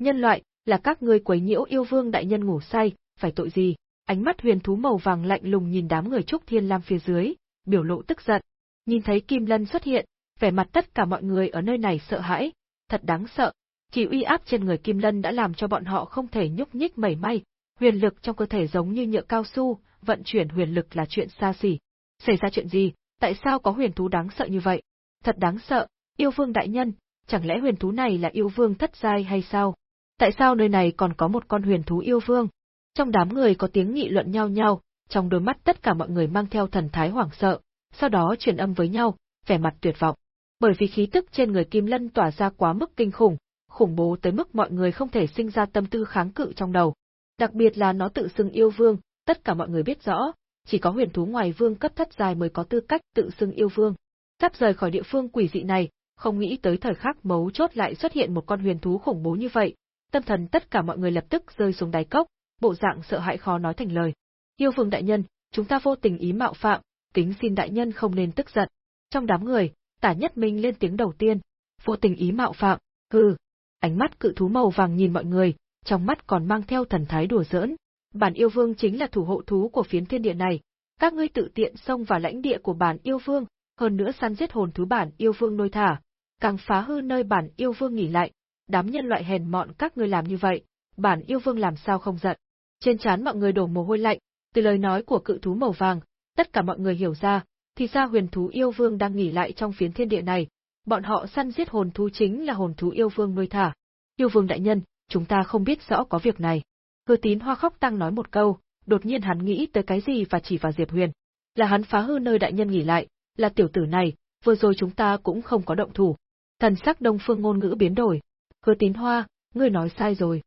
Nhân loại, là các ngươi quấy nhiễu yêu vương đại nhân ngủ say, phải tội gì? Ánh mắt huyền thú màu vàng lạnh lùng nhìn đám người trúc thiên lam phía dưới, biểu lộ tức giận. Nhìn thấy Kim Lân xuất hiện, vẻ mặt tất cả mọi người ở nơi này sợ hãi, thật đáng sợ. Chỉ uy áp trên người Kim Lân đã làm cho bọn họ không thể nhúc nhích mảy may, huyền lực trong cơ thể giống như nhựa cao su, vận chuyển huyền lực là chuyện xa xỉ. Xảy ra chuyện gì, tại sao có huyền thú đáng sợ như vậy? Thật đáng sợ, yêu vương đại nhân, chẳng lẽ huyền thú này là yêu vương thất giai hay sao? Tại sao nơi này còn có một con huyền thú yêu vương? Trong đám người có tiếng nghị luận nhau nhau, trong đôi mắt tất cả mọi người mang theo thần thái hoảng sợ, sau đó truyền âm với nhau, vẻ mặt tuyệt vọng. Bởi vì khí tức trên người Kim Lân tỏa ra quá mức kinh khủng, khủng bố tới mức mọi người không thể sinh ra tâm tư kháng cự trong đầu. Đặc biệt là nó tự xưng yêu vương, tất cả mọi người biết rõ, chỉ có huyền thú ngoài vương cấp thất dài mới có tư cách tự xưng yêu vương. Sắp rời khỏi địa phương quỷ dị này, không nghĩ tới thời khắc mấu chốt lại xuất hiện một con huyền thú khủng bố như vậy, tâm thần tất cả mọi người lập tức rơi xuống đáy cốc, bộ dạng sợ hãi khó nói thành lời. Yêu vương đại nhân, chúng ta vô tình ý mạo phạm, kính xin đại nhân không nên tức giận. Trong đám người, tả nhất minh lên tiếng đầu tiên, vô tình ý mạo phạm, hừ. Ánh mắt cự thú màu vàng nhìn mọi người, trong mắt còn mang theo thần thái đùa giỡn. Bản yêu vương chính là thủ hộ thú của phiến thiên địa này, các ngươi tự tiện xông vào lãnh địa của bản yêu vương, hơn nữa săn giết hồn thú bản yêu vương nuôi thả, càng phá hư nơi bản yêu vương nghỉ lại, đám nhân loại hèn mọn các ngươi làm như vậy, bản yêu vương làm sao không giận. Trên trán mọi người đổ mồ hôi lạnh, từ lời nói của cự thú màu vàng, tất cả mọi người hiểu ra, thì ra huyền thú yêu vương đang nghỉ lại trong phiến thiên địa này, bọn họ săn giết hồn thú chính là hồn thú yêu vương nuôi thả. Yêu vương đại nhân, chúng ta không biết rõ có việc này. Hứa tín hoa khóc tăng nói một câu, đột nhiên hắn nghĩ tới cái gì và chỉ vào Diệp Huyền. Là hắn phá hư nơi đại nhân nghỉ lại, là tiểu tử này, vừa rồi chúng ta cũng không có động thủ. Thần sắc đông phương ngôn ngữ biến đổi, Hứa tín hoa, ngươi nói sai rồi.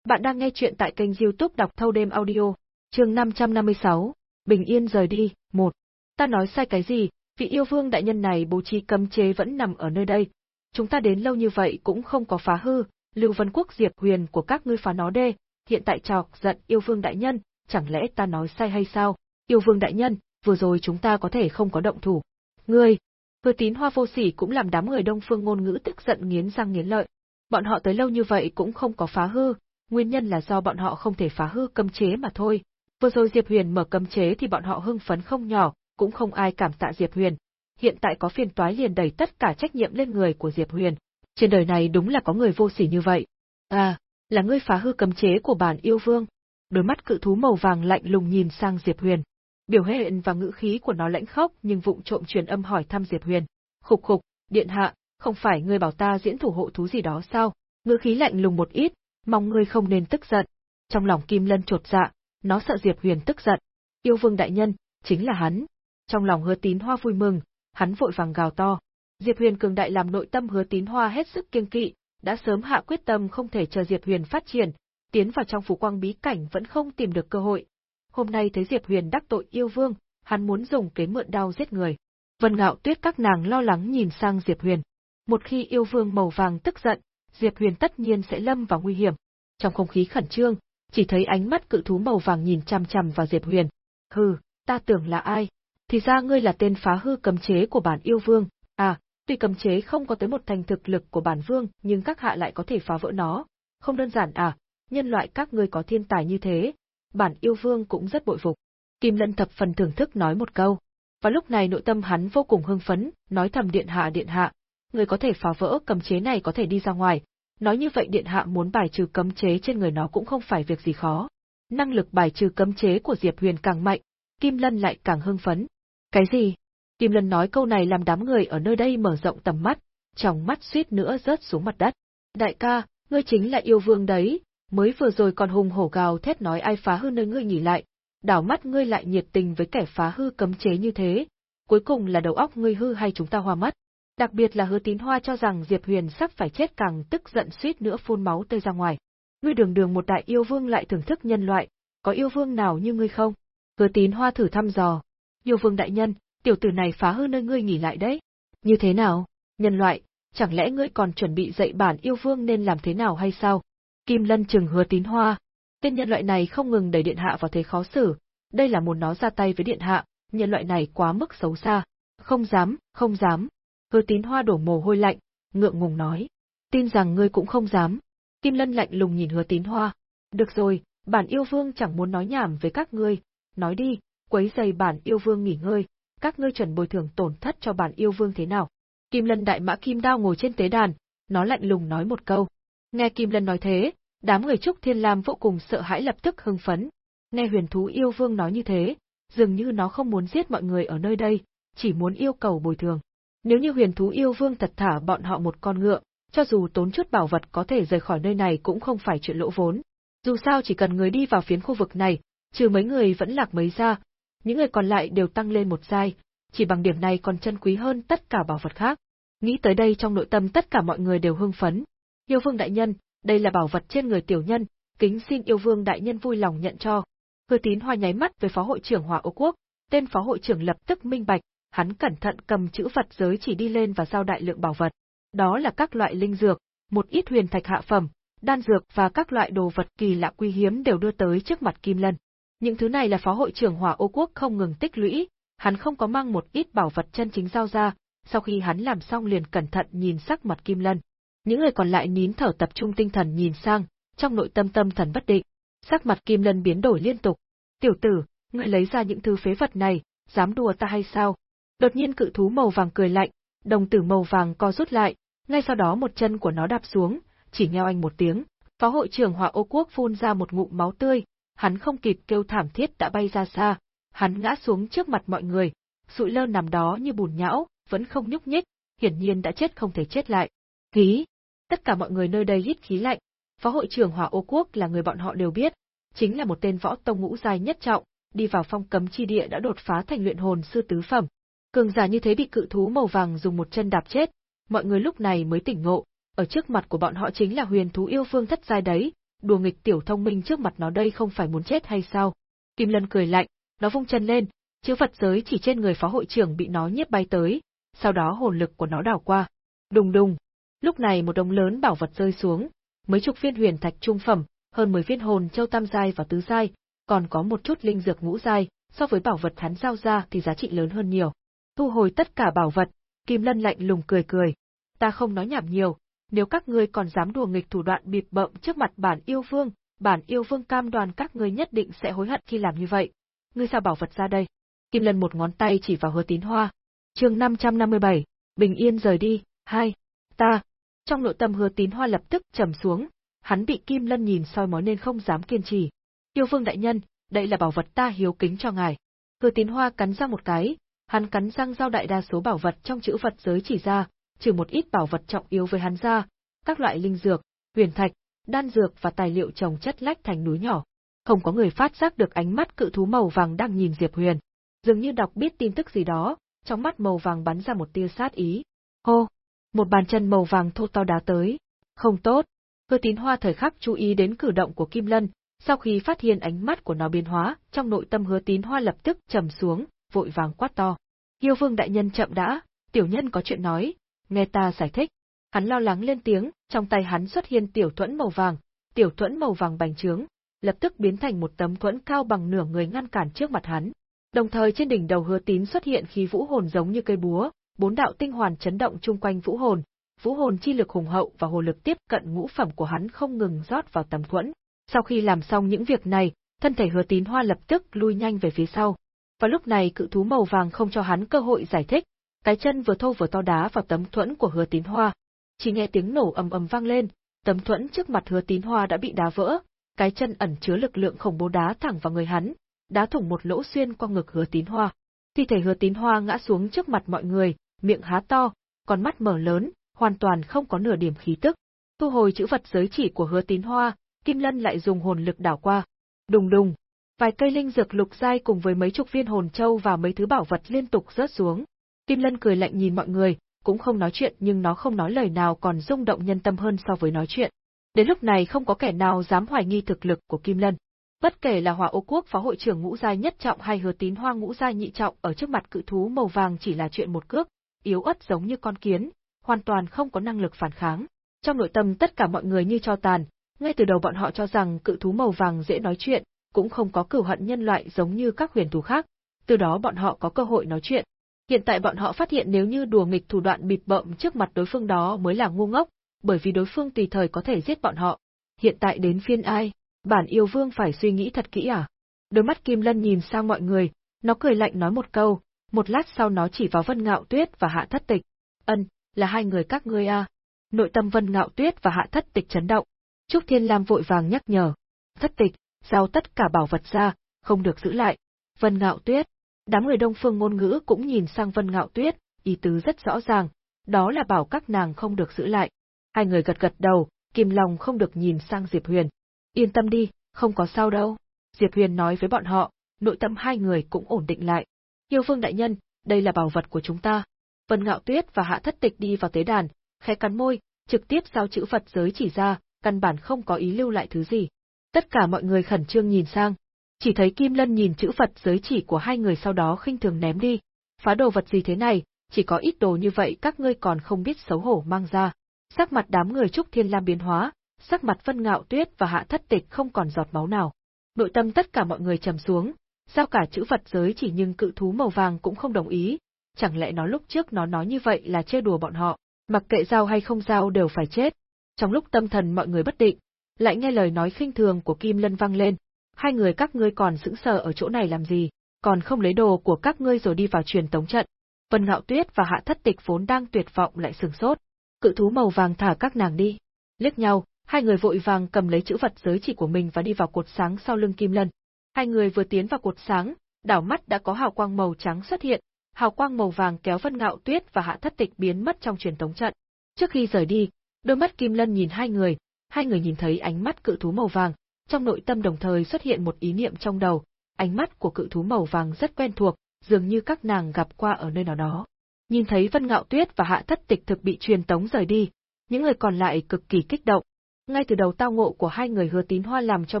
Bạn đang nghe chuyện tại kênh youtube đọc thâu đêm audio, chương 556, Bình yên rời đi, một. Ta nói sai cái gì, vị yêu vương đại nhân này bố trí cấm chế vẫn nằm ở nơi đây. Chúng ta đến lâu như vậy cũng không có phá hư, Lưu Vân Quốc Diệp Huyền của các ngươi phá nó đê, hiện tại chọc giận yêu vương đại nhân, chẳng lẽ ta nói sai hay sao? Yêu vương đại nhân, vừa rồi chúng ta có thể không có động thủ. Ngươi, Hứa tín hoa vô sỉ cũng làm đám người đông phương ngôn ngữ tức giận nghiến răng nghiến lợi. Bọn họ tới lâu như vậy cũng không có phá hư, nguyên nhân là do bọn họ không thể phá hư cấm chế mà thôi. Vừa rồi Diệp Huyền mở cấm chế thì bọn họ hưng phấn không nhỏ, cũng không ai cảm tạ Diệp Huyền. Hiện tại có phiền toái liền đẩy tất cả trách nhiệm lên người của Diệp Huyền. Trên đời này đúng là có người vô sỉ như vậy. À, là ngươi phá hư cấm chế của bản yêu vương. Đôi mắt cự thú màu vàng lạnh lùng nhìn sang Diệp Huyền. Biểu hiện và ngữ khí của nó lãnh khốc nhưng vụng trộm truyền âm hỏi thăm Diệp Huyền. Khục khục, điện hạ, không phải ngươi bảo ta diễn thủ hộ thú gì đó sao? Ngữ khí lạnh lùng một ít, mong ngươi không nên tức giận. Trong lòng Kim Lân trột dạ, nó sợ Diệp Huyền tức giận. Yêu vương đại nhân, chính là hắn. Trong lòng hứa tín hoa vui mừng, hắn vội vàng gào to. Diệp Huyền cường đại làm nội tâm hứa tín hoa hết sức kiêng kỵ, đã sớm hạ quyết tâm không thể chờ Diệp Huyền phát triển, tiến vào trong phủ quang bí cảnh vẫn không tìm được cơ hội. Hôm nay thấy Diệp Huyền đắc tội yêu vương, hắn muốn dùng kế mượn đau giết người. Vân Ngạo Tuyết các nàng lo lắng nhìn sang Diệp Huyền. Một khi yêu vương màu vàng tức giận, Diệp Huyền tất nhiên sẽ lâm vào nguy hiểm. Trong không khí khẩn trương, chỉ thấy ánh mắt cự thú màu vàng nhìn chằm chằm vào Diệp Huyền. Hừ, ta tưởng là ai? Thì ra ngươi là tên phá hư cấm chế của bản yêu vương. À, tuy cấm chế không có tới một thành thực lực của bản vương, nhưng các hạ lại có thể phá vỡ nó. Không đơn giản à, nhân loại các ngươi có thiên tài như thế, bản yêu vương cũng rất bội phục. Kim Lân thập phần thưởng thức nói một câu. Và lúc này nội tâm hắn vô cùng hưng phấn, nói thầm điện hạ điện hạ, người có thể phá vỡ cấm chế này có thể đi ra ngoài. Nói như vậy điện hạ muốn bài trừ cấm chế trên người nó cũng không phải việc gì khó. Năng lực bài trừ cấm chế của Diệp Huyền càng mạnh, Kim Lân lại càng hưng phấn. Cái gì? Kim Lân nói câu này làm đám người ở nơi đây mở rộng tầm mắt, trong mắt suýt nữa rớt xuống mặt đất. Đại ca, ngươi chính là yêu vương đấy, mới vừa rồi còn hùng hổ gào thét nói ai phá hư nơi ngươi nghỉ lại, đảo mắt ngươi lại nhiệt tình với kẻ phá hư cấm chế như thế, cuối cùng là đầu óc ngươi hư hay chúng ta hoa mắt. Đặc biệt là hứa tín hoa cho rằng Diệp Huyền sắp phải chết càng tức giận suýt nữa phun máu tươi ra ngoài. Ngươi đường đường một đại yêu vương lại thưởng thức nhân loại, có yêu vương nào như ngươi không? Hứa tín hoa thử thăm dò. Yêu vương đại nhân, tiểu tử này phá hư nơi ngươi nghỉ lại đấy. Như thế nào? Nhân loại, chẳng lẽ ngươi còn chuẩn bị dạy bản yêu vương nên làm thế nào hay sao? Kim Lân chừng hứa tín hoa. Tên nhân loại này không ngừng đẩy điện hạ vào thế khó xử, đây là muốn nó ra tay với điện hạ, nhân loại này quá mức xấu xa. Không dám, không dám. Hứa tín hoa đổ mồ hôi lạnh, ngượng ngùng nói. Tin rằng ngươi cũng không dám. Kim Lân lạnh lùng nhìn hứa tín hoa. Được rồi, bản yêu vương chẳng muốn nói nhảm với các ngươi. Nói đi, quấy giày bản yêu vương nghỉ ngơi, các ngươi chuẩn bồi thường tổn thất cho bản yêu vương thế nào. Kim Lân đại mã kim đao ngồi trên tế đàn, nó lạnh lùng nói một câu. Nghe Kim Lân nói thế, đám người Trúc Thiên Lam vô cùng sợ hãi lập tức hưng phấn. Nghe huyền thú yêu vương nói như thế, dường như nó không muốn giết mọi người ở nơi đây, chỉ muốn yêu cầu bồi thường. Nếu như huyền thú yêu vương thật thả bọn họ một con ngựa, cho dù tốn chút bảo vật có thể rời khỏi nơi này cũng không phải chuyện lỗ vốn. Dù sao chỉ cần người đi vào phiến khu vực này, trừ mấy người vẫn lạc mấy ra, những người còn lại đều tăng lên một giai, chỉ bằng điểm này còn chân quý hơn tất cả bảo vật khác. Nghĩ tới đây trong nội tâm tất cả mọi người đều hưng phấn. Yêu vương đại nhân, đây là bảo vật trên người tiểu nhân, kính xin yêu vương đại nhân vui lòng nhận cho. Hứa tín hoa nháy mắt với phó hội trưởng Hòa Ô Quốc, tên phó hội trưởng lập tức minh bạch, hắn cẩn thận cầm chữ vật giới chỉ đi lên và giao đại lượng bảo vật. Đó là các loại linh dược, một ít huyền thạch hạ phẩm, đan dược và các loại đồ vật kỳ lạ quý hiếm đều đưa tới trước mặt Kim Lân. Những thứ này là phó hội trưởng Hỏa Ô Quốc không ngừng tích lũy, hắn không có mang một ít bảo vật chân chính giao ra, sau khi hắn làm xong liền cẩn thận nhìn sắc mặt Kim Lân. Những người còn lại nín thở tập trung tinh thần nhìn sang, trong nội tâm tâm thần bất định. Sắc mặt Kim Lân biến đổi liên tục. Tiểu tử, ngươi lấy ra những thứ phế vật này, dám đùa ta hay sao? Đột nhiên cự thú màu vàng cười lạnh, đồng tử màu vàng co rút lại, ngay sau đó một chân của nó đạp xuống, chỉ nghe anh một tiếng, phó hội trưởng Hỏa Ô Quốc phun ra một ngụm máu tươi, hắn không kịp kêu thảm thiết đã bay ra xa, hắn ngã xuống trước mặt mọi người, sụi lơ nằm đó như bùn nhão, vẫn không nhúc nhích, hiển nhiên đã chết không thể chết lại. Khí! Tất cả mọi người nơi đây hít khí lạnh, phó hội trưởng Hỏa Ô Quốc là người bọn họ đều biết, chính là một tên võ tông ngũ giai nhất trọng, đi vào phong cấm chi địa đã đột phá thành luyện hồn sư tứ phẩm. Cường giả như thế bị cự thú màu vàng dùng một chân đạp chết, mọi người lúc này mới tỉnh ngộ, ở trước mặt của bọn họ chính là huyền thú yêu phương thất giai đấy, đùa nghịch tiểu thông minh trước mặt nó đây không phải muốn chết hay sao? Kim Lân cười lạnh, nó vung chân lên, chữ vật giới chỉ trên người phó hội trưởng bị nó nhiếp bay tới, sau đó hồn lực của nó đảo qua. Đùng đùng. Lúc này một đống lớn bảo vật rơi xuống, mấy chục viên huyền thạch trung phẩm, hơn 10 viên hồn châu tam giai và tứ giai, còn có một chút linh dược ngũ giai, so với bảo vật hắn giao ra thì giá trị lớn hơn nhiều. Thu hồi tất cả bảo vật, Kim Lân lạnh lùng cười cười. Ta không nói nhảm nhiều, nếu các ngươi còn dám đùa nghịch thủ đoạn bịp bợm trước mặt bản yêu vương, bản yêu vương cam đoan các ngươi nhất định sẽ hối hận khi làm như vậy. Ngươi sao bảo vật ra đây? Kim Lân một ngón tay chỉ vào hứa tín hoa. chương 557, bình yên rời đi, hai, ta. Trong nội tâm hứa tín hoa lập tức trầm xuống, hắn bị Kim Lân nhìn soi mói nên không dám kiên trì. Yêu vương đại nhân, đây là bảo vật ta hiếu kính cho ngài. Hứa tín hoa cắn ra một cái, hắn cắn răng giao đại đa số bảo vật trong chữ vật giới chỉ ra, trừ một ít bảo vật trọng yếu với hắn ra, các loại linh dược, huyền thạch, đan dược và tài liệu trồng chất lách thành núi nhỏ. Không có người phát giác được ánh mắt cự thú màu vàng đang nhìn Diệp Huyền. Dường như đọc biết tin tức gì đó, trong mắt màu vàng bắn ra một tia sát ý. Hô! Một bàn chân màu vàng thô to đá tới. Không tốt! Cơ tín hoa thời khắc chú ý đến cử động của Kim Lân, sau khi phát hiện ánh mắt của nó biến hóa, trong nội tâm hứa tín hoa lập tức trầm xuống, vội vàng quát to. Yêu vương đại nhân chậm đã, tiểu nhân có chuyện nói, nghe ta giải thích. Hắn lo lắng lên tiếng, trong tay hắn xuất hiện tiểu thuẫn màu vàng, tiểu thuẫn màu vàng bành trướng, lập tức biến thành một tấm thuẫn cao bằng nửa người ngăn cản trước mặt hắn. Đồng thời trên đỉnh đầu hứa tín xuất hiện khí vũ hồn giống như cây búa, bốn đạo tinh hoàn chấn động chung quanh vũ hồn, vũ hồn chi lực hùng hậu và hồ lực tiếp cận ngũ phẩm của hắn không ngừng rót vào tấm thuẫn. Sau khi làm xong những việc này, thân thể hứa tín hoa lập tức lui nhanh về phía sau. Và lúc này cự thú màu vàng không cho hắn cơ hội giải thích, cái chân vừa thô vừa to đá vào tấm thuẫn của hứa tín hoa. Chỉ nghe tiếng nổ ầm ầm vang lên, tấm thuẫn trước mặt hứa tín hoa đã bị đá vỡ, cái chân ẩn chứa lực lượng khổng bố đá thẳng vào người hắn, đá thủng một lỗ xuyên qua ngực hứa tín hoa. Thi thể hứa tín hoa ngã xuống trước mặt mọi người, miệng há to, con mắt mở lớn, hoàn toàn không có nửa điểm khí tức. Thu hồi chữ vật giới chỉ của hứa tín hoa, Kim Lân lại dùng hồn lực đảo qua. Đùng đùng, vài cây linh dược lục giai cùng với mấy chục viên hồn châu và mấy thứ bảo vật liên tục rớt xuống, Kim Lân cười lạnh nhìn mọi người, cũng không nói chuyện nhưng nó không nói lời nào còn rung động nhân tâm hơn so với nói chuyện. Đến lúc này không có kẻ nào dám hoài nghi thực lực của Kim Lân. Bất kể là Hỏa Ô Quốc phó hội trưởng ngũ giai nhất trọng hay Hứa Tín Hoa ngũ giai nhị trọng ở trước mặt cự thú màu vàng chỉ là chuyện một cước, yếu ớt giống như con kiến, hoàn toàn không có năng lực phản kháng. Trong nội tâm tất cả mọi người như cho tàn, ngay từ đầu bọn họ cho rằng cự thú màu vàng dễ nói chuyện, cũng không có cửu hận nhân loại giống như các huyền thú khác, từ đó bọn họ có cơ hội nói chuyện. Hiện tại bọn họ phát hiện nếu như đùa nghịch thủ đoạn bịp bợm trước mặt đối phương đó mới là ngu ngốc, bởi vì đối phương tùy thời có thể giết bọn họ. Hiện tại đến phiên ai? Bản yêu vương phải suy nghĩ thật kỹ à? Đôi mắt Kim Lân nhìn sang mọi người, nó cười lạnh nói một câu, một lát sau nó chỉ vào Vân Ngạo Tuyết và Hạ Thất Tịch. Ân, là hai người các ngươi à? Nội tâm Vân Ngạo Tuyết và Hạ Thất Tịch chấn động. Trúc Thiên Lam vội vàng nhắc nhở. Thất Tịch, giao tất cả bảo vật ra, không được giữ lại. Vân Ngạo Tuyết. Đám người đông phương ngôn ngữ cũng nhìn sang Vân Ngạo Tuyết, ý tứ rất rõ ràng, đó là bảo các nàng không được giữ lại. Hai người gật gật đầu, Kim lòng không được nhìn sang Diệp Huyền. Yên tâm đi, không có sao đâu. Diệp Huyền nói với bọn họ, nội tâm hai người cũng ổn định lại. Yêu vương đại nhân, đây là bảo vật của chúng ta. Vân Ngạo Tuyết và Hạ Thất Tịch đi vào tế đàn, khẽ cắn môi, trực tiếp giao chữ Phật giới chỉ ra, căn bản không có ý lưu lại thứ gì. Tất cả mọi người khẩn trương nhìn sang, chỉ thấy Kim Lân nhìn chữ Phật giới chỉ của hai người sau đó khinh thường ném đi. Phá đồ vật gì thế này, chỉ có ít đồ như vậy các ngươi còn không biết xấu hổ mang ra. Sắc mặt đám người Trúc Thiên Lam biến hóa, sắc mặt Vân Ngạo Tuyết và Hạ Thất Tịch không còn giọt máu nào. Nội tâm tất cả mọi người trầm xuống, sao cả chữ Phật giới chỉ nhưng cự thú màu vàng cũng không đồng ý, chẳng lẽ nó lúc trước nó nói như vậy là chơi đùa bọn họ, mặc kệ giao hay không giao đều phải chết. Trong lúc tâm thần mọi người bất định, lại nghe lời nói khinh thường của Kim Lân vang lên, hai người các ngươi còn sững sờ ở chỗ này làm gì, còn không lấy đồ của các ngươi rồi đi vào truyền tống trận. Vân Ngạo Tuyết và Hạ Thất Tịch vốn đang tuyệt vọng lại sừng sốt. Cự thú màu vàng thả các nàng đi. Liếc nhau, hai người vội vàng cầm lấy chữ vật giới chỉ của mình và đi vào cột sáng sau lưng Kim Lân. Hai người vừa tiến vào cột sáng, đảo mắt đã có hào quang màu trắng xuất hiện, hào quang màu vàng kéo Vân Ngạo Tuyết và Hạ Thất Tịch biến mất trong truyền tống trận. Trước khi rời đi, đôi mắt Kim Lân nhìn hai người, hai người nhìn thấy ánh mắt cự thú màu vàng, trong nội tâm đồng thời xuất hiện một ý niệm trong đầu, ánh mắt của cự thú màu vàng rất quen thuộc, dường như các nàng gặp qua ở nơi nào đó. Nhìn thấy Vân Ngạo Tuyết và Hạ Thất Tịch thực bị truyền tống rời đi, những người còn lại cực kỳ kích động. Ngay từ đầu tao ngộ của hai người hứa tín hoa làm cho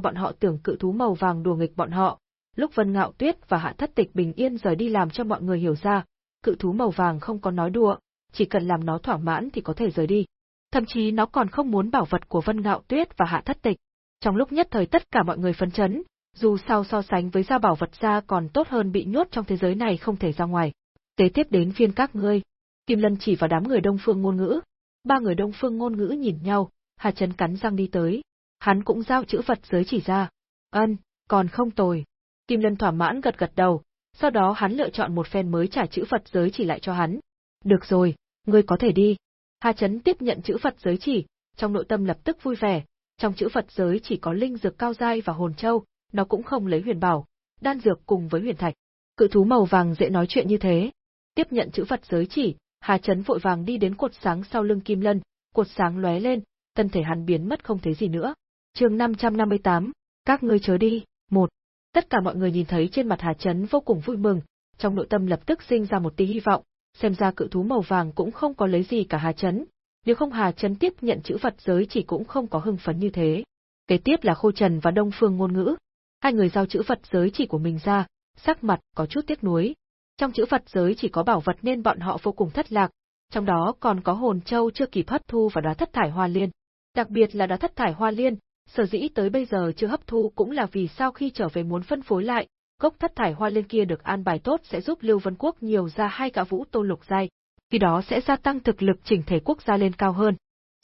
bọn họ tưởng cự thú màu vàng đùa nghịch bọn họ, lúc Vân Ngạo Tuyết và Hạ Thất Tịch bình yên rời đi làm cho mọi người hiểu ra, cự thú màu vàng không có nói đùa, chỉ cần làm nó thỏa mãn thì có thể rời đi. Thậm chí nó còn không muốn bảo vật của Vân Ngạo Tuyết và Hạ Thất Tịch. Trong lúc nhất thời tất cả mọi người phấn chấn, dù sao so sánh với gia bảo vật ra còn tốt hơn bị nhốt trong thế giới này không thể ra ngoài. Tế tiếp đến phiên các ngươi. Kim Lân chỉ vào đám người đông phương ngôn ngữ. Ba người đông phương ngôn ngữ nhìn nhau, Hà Trấn cắn răng đi tới. Hắn cũng giao chữ vật giới chỉ ra. Ân, còn không tồi. Kim Lân thỏa mãn gật gật đầu, sau đó hắn lựa chọn một phen mới trả chữ Phật giới chỉ lại cho hắn. Được rồi, ngươi có thể đi. Hà Chấn tiếp nhận chữ Phật giới chỉ, trong nội tâm lập tức vui vẻ, trong chữ Phật giới chỉ có linh dược cao giai và hồn châu, nó cũng không lấy huyền bảo, đan dược cùng với huyền thạch. Cự thú màu vàng dễ nói chuyện như thế. Tiếp nhận chữ Phật giới chỉ, Hà Chấn vội vàng đi đến cột sáng sau lưng Kim Lân, cột sáng lóe lên, thân thể hắn biến mất không thấy gì nữa. Chương 558, các ngươi chớ đi. Một. Tất cả mọi người nhìn thấy trên mặt Hà Chấn vô cùng vui mừng, trong nội tâm lập tức sinh ra một tí hy vọng, xem ra cự thú màu vàng cũng không có lấy gì cả Hà Chấn, nếu không Hà Chấn tiếp nhận chữ Phật giới chỉ cũng không có hưng phấn như thế. Kế tiếp là Khô Trần và Đông Phương ngôn ngữ, hai người giao chữ Phật giới chỉ của mình ra, sắc mặt có chút tiếc nuối. Trong chữ Phật giới chỉ có bảo vật nên bọn họ vô cùng thất lạc, trong đó còn có hồn châu chưa kịp hấp thu và đóa thất thải hoa liên. Đặc biệt là đóa thất thải hoa liên, sở dĩ tới bây giờ chưa hấp thu cũng là vì sau khi trở về muốn phân phối lại, gốc thất thải hoa liên kia được an bài tốt sẽ giúp Lưu Vân Quốc nhiều ra hai cả vũ tô lục giai, khi đó sẽ gia tăng thực lực chỉnh thể quốc gia lên cao hơn.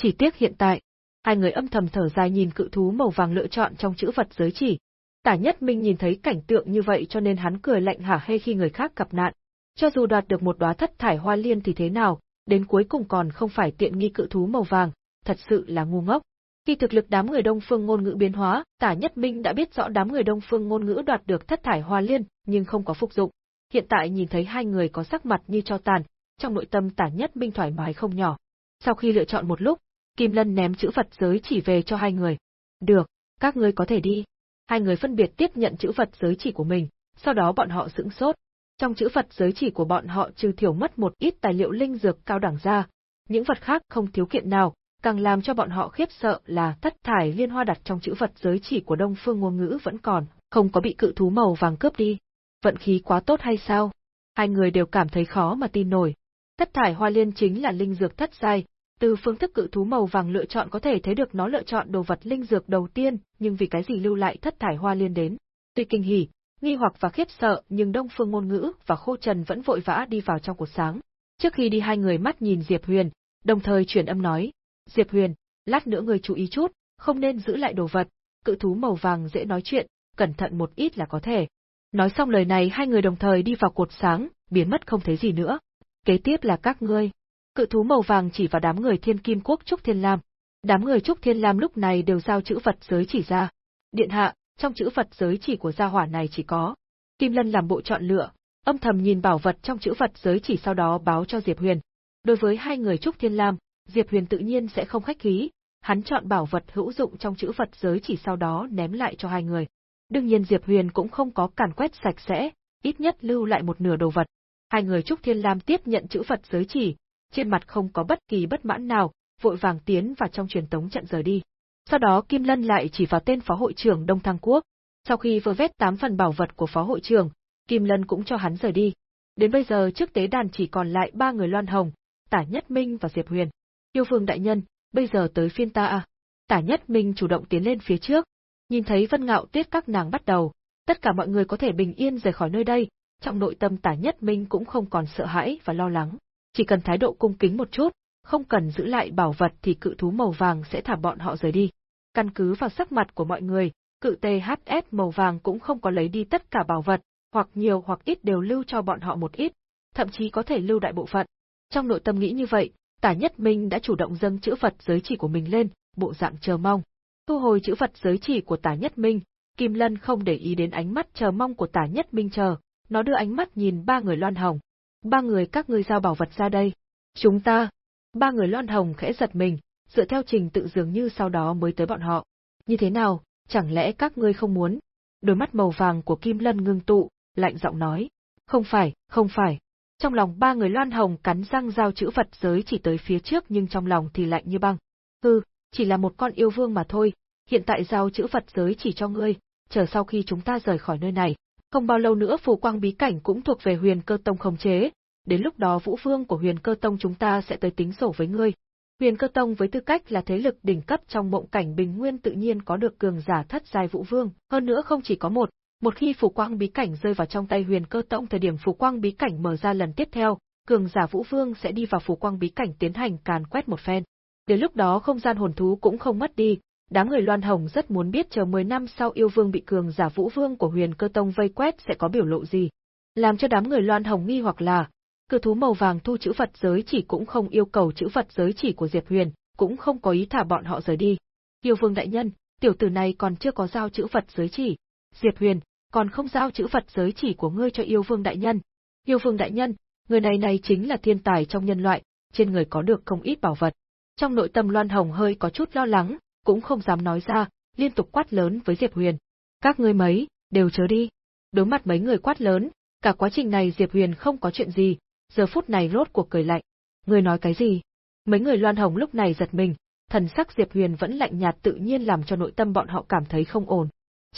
Chỉ tiếc hiện tại, hai người âm thầm thở dài nhìn cự thú màu vàng lựa chọn trong chữ vật giới chỉ. Tả Nhất Minh nhìn thấy cảnh tượng như vậy cho nên hắn cười lạnh hả hê khi người khác gặp nạn. Cho dù đoạt được một đóa thất thải hoa liên thì thế nào, đến cuối cùng còn không phải tiện nghi cự thú màu vàng, thật sự là ngu ngốc. Khi thực lực đám người Đông Phương ngôn ngữ biến hóa, Tả Nhất Minh đã biết rõ đám người Đông Phương ngôn ngữ đoạt được thất thải hoa liên, nhưng không có phục dụng. Hiện tại nhìn thấy hai người có sắc mặt như cho tàn, trong nội tâm Tả Nhất Minh thoải mái không nhỏ. Sau khi lựa chọn một lúc, Kim Lân ném chữ Phật giới chỉ về cho hai người. Được, các ngươi có thể đi. Hai người phân biệt tiếp nhận chữ Phật giới chỉ của mình, sau đó bọn họ sững sốt. Trong chữ Phật giới chỉ của bọn họ trừ thiểu mất một ít tài liệu linh dược cao đẳng ra, những vật khác không thiếu kiện nào, Càng làm cho bọn họ khiếp sợ là thất thải liên hoa đặt trong chữ vật giới chỉ của Đông Phương ngôn ngữ vẫn còn, không có bị cự thú màu vàng cướp đi. Vận khí quá tốt hay sao? Hai người đều cảm thấy khó mà tin nổi. Thất thải hoa liên chính là linh dược thất giai, từ phương thức cự thú màu vàng lựa chọn có thể thấy được nó lựa chọn đồ vật linh dược đầu tiên, nhưng vì cái gì lưu lại thất thải hoa liên đến. Tuy kinh hỉ, nghi hoặc và khiếp sợ, nhưng Đông Phương ngôn ngữ và Khô Trần vẫn vội vã đi vào trong cuộc sáng. Trước khi đi hai người mắt nhìn Diệp Huyền, đồng thời truyền âm nói, Diệp Huyền, lát nữa người chú ý chút, không nên giữ lại đồ vật, cự thú màu vàng dễ nói chuyện, cẩn thận một ít là có thể. Nói xong lời này hai người đồng thời đi vào cột sáng, biến mất không thấy gì nữa. Kế tiếp là các ngươi. Cự thú màu vàng chỉ vào đám người thiên kim quốc Trúc Thiên Lam. Đám người Trúc Thiên Lam lúc này đều giao chữ vật giới chỉ ra. Điện hạ, trong chữ vật giới chỉ của gia hỏa này chỉ có. Kim Lân làm bộ chọn lựa, âm thầm nhìn bảo vật trong chữ vật giới chỉ sau đó báo cho Diệp Huyền. Đối với hai người Trúc Thiên Lam, Diệp Huyền tự nhiên sẽ không khách khí, hắn chọn bảo vật hữu dụng trong chữ vật giới chỉ sau đó ném lại cho hai người. Đương nhiên Diệp Huyền cũng không có càn quét sạch sẽ, ít nhất lưu lại một nửa đồ vật. Hai người Trúc Thiên Lam tiếp nhận chữ vật giới chỉ, trên mặt không có bất kỳ bất mãn nào, vội vàng tiến vào trong truyền tống trận rời đi. Sau đó Kim Lân lại chỉ vào tên phó hội trưởng Đông Thăng Quốc. Sau khi vừa vét tám phần bảo vật của phó hội trưởng, Kim Lân cũng cho hắn rời đi. Đến bây giờ trước tế đàn chỉ còn lại ba người Loan Hồng, Tả Nhất Minh và Diệp Huyền. Yêu Vương đại nhân, bây giờ tới phiên ta à? Tả Nhất Minh chủ động tiến lên phía trước. Nhìn thấy Vân Ngạo Tuyết các nàng bắt đầu, tất cả mọi người có thể bình yên rời khỏi nơi đây, trong nội tâm Tả Nhất Minh cũng không còn sợ hãi và lo lắng. Chỉ cần thái độ cung kính một chút, không cần giữ lại bảo vật thì cự thú màu vàng sẽ thả bọn họ rời đi. Căn cứ vào sắc mặt của mọi người, cự THS màu vàng cũng không có lấy đi tất cả bảo vật, hoặc nhiều hoặc ít đều lưu cho bọn họ một ít, thậm chí có thể lưu đại bộ phận. Trong nội tâm nghĩ như vậy, Tả Nhất Minh đã chủ động dâng chữ phật giới chỉ của mình lên, bộ dạng chờ mong. Thu hồi chữ phật giới chỉ của Tả Nhất Minh, Kim Lân không để ý đến ánh mắt chờ mong của Tả Nhất Minh chờ, nó đưa ánh mắt nhìn ba người Loan Hồng. Ba người các ngươi giao bảo vật ra đây. Chúng ta. Ba người Loan Hồng khẽ giật mình, dựa theo trình tự dường như sau đó mới tới bọn họ. Như thế nào, chẳng lẽ các ngươi không muốn? Đôi mắt màu vàng của Kim Lân ngưng tụ, lạnh giọng nói. Không phải, không phải. Trong lòng ba người Loan Hồng cắn răng giao chữ vật giới chỉ tới phía trước nhưng trong lòng thì lạnh như băng. Hừ, chỉ là một con yêu vương mà thôi, hiện tại giao chữ vật giới chỉ cho ngươi, chờ sau khi chúng ta rời khỏi nơi này, không bao lâu nữa phù quang bí cảnh cũng thuộc về huyền cơ tông khống chế, đến lúc đó vũ vương của huyền cơ tông chúng ta sẽ tới tính sổ với ngươi. Huyền cơ tông với tư cách là thế lực đỉnh cấp trong mộng cảnh bình nguyên tự nhiên có được cường giả thất giai vũ vương, hơn nữa không chỉ có một, một khi phù quang bí cảnh rơi vào trong tay huyền cơ tông thời điểm phù quang bí cảnh mở ra lần tiếp theo, cường giả vũ vương sẽ đi vào phù quang bí cảnh tiến hành càn quét một phen. Đến lúc đó không gian hồn thú cũng không mất đi, đám người Loan Hồng rất muốn biết chờ 10 năm sau yêu vương bị cường giả vũ vương của huyền cơ tông vây quét sẽ có biểu lộ gì. Làm cho đám người Loan Hồng nghi hoặc là, cự thú màu vàng thu chữ vật giới chỉ cũng không yêu cầu chữ vật giới chỉ của Diệp Huyền, cũng không có ý thả bọn họ rời đi. Yêu vương đại nhân, tiểu tử này còn chưa có giao chữ vật giới chỉ. Diệp Huyền, còn không giao chữ vật giới chỉ của ngươi cho yêu vương đại nhân. Yêu vương đại nhân, người này này chính là thiên tài trong nhân loại, trên người có được không ít bảo vật. Trong nội tâm Loan Hồng hơi có chút lo lắng, cũng không dám nói ra, liên tục quát lớn với Diệp Huyền. Các ngươi mấy, đều chớ đi. Đối mặt mấy người quát lớn, cả quá trình này Diệp Huyền không có chuyện gì, giờ phút này rốt cuộc cười lạnh. Ngươi nói cái gì? Mấy người Loan Hồng lúc này giật mình, thần sắc Diệp Huyền vẫn lạnh nhạt tự nhiên làm cho nội tâm bọn họ cảm thấy không ổn.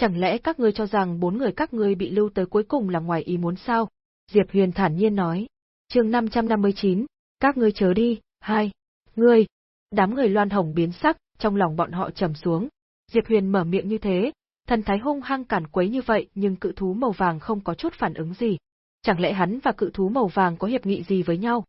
Chẳng lẽ các ngươi cho rằng bốn người các ngươi bị lưu tới cuối cùng là ngoài ý muốn sao? Diệp Huyền thản nhiên nói. chương 559, các ngươi chớ đi, hai. Ngươi. Đám người loan hồng biến sắc, trong lòng bọn họ trầm xuống. Diệp Huyền mở miệng như thế, thần thái hung hăng cản quấy như vậy nhưng cự thú màu vàng không có chút phản ứng gì. Chẳng lẽ hắn và cự thú màu vàng có hiệp nghị gì với nhau?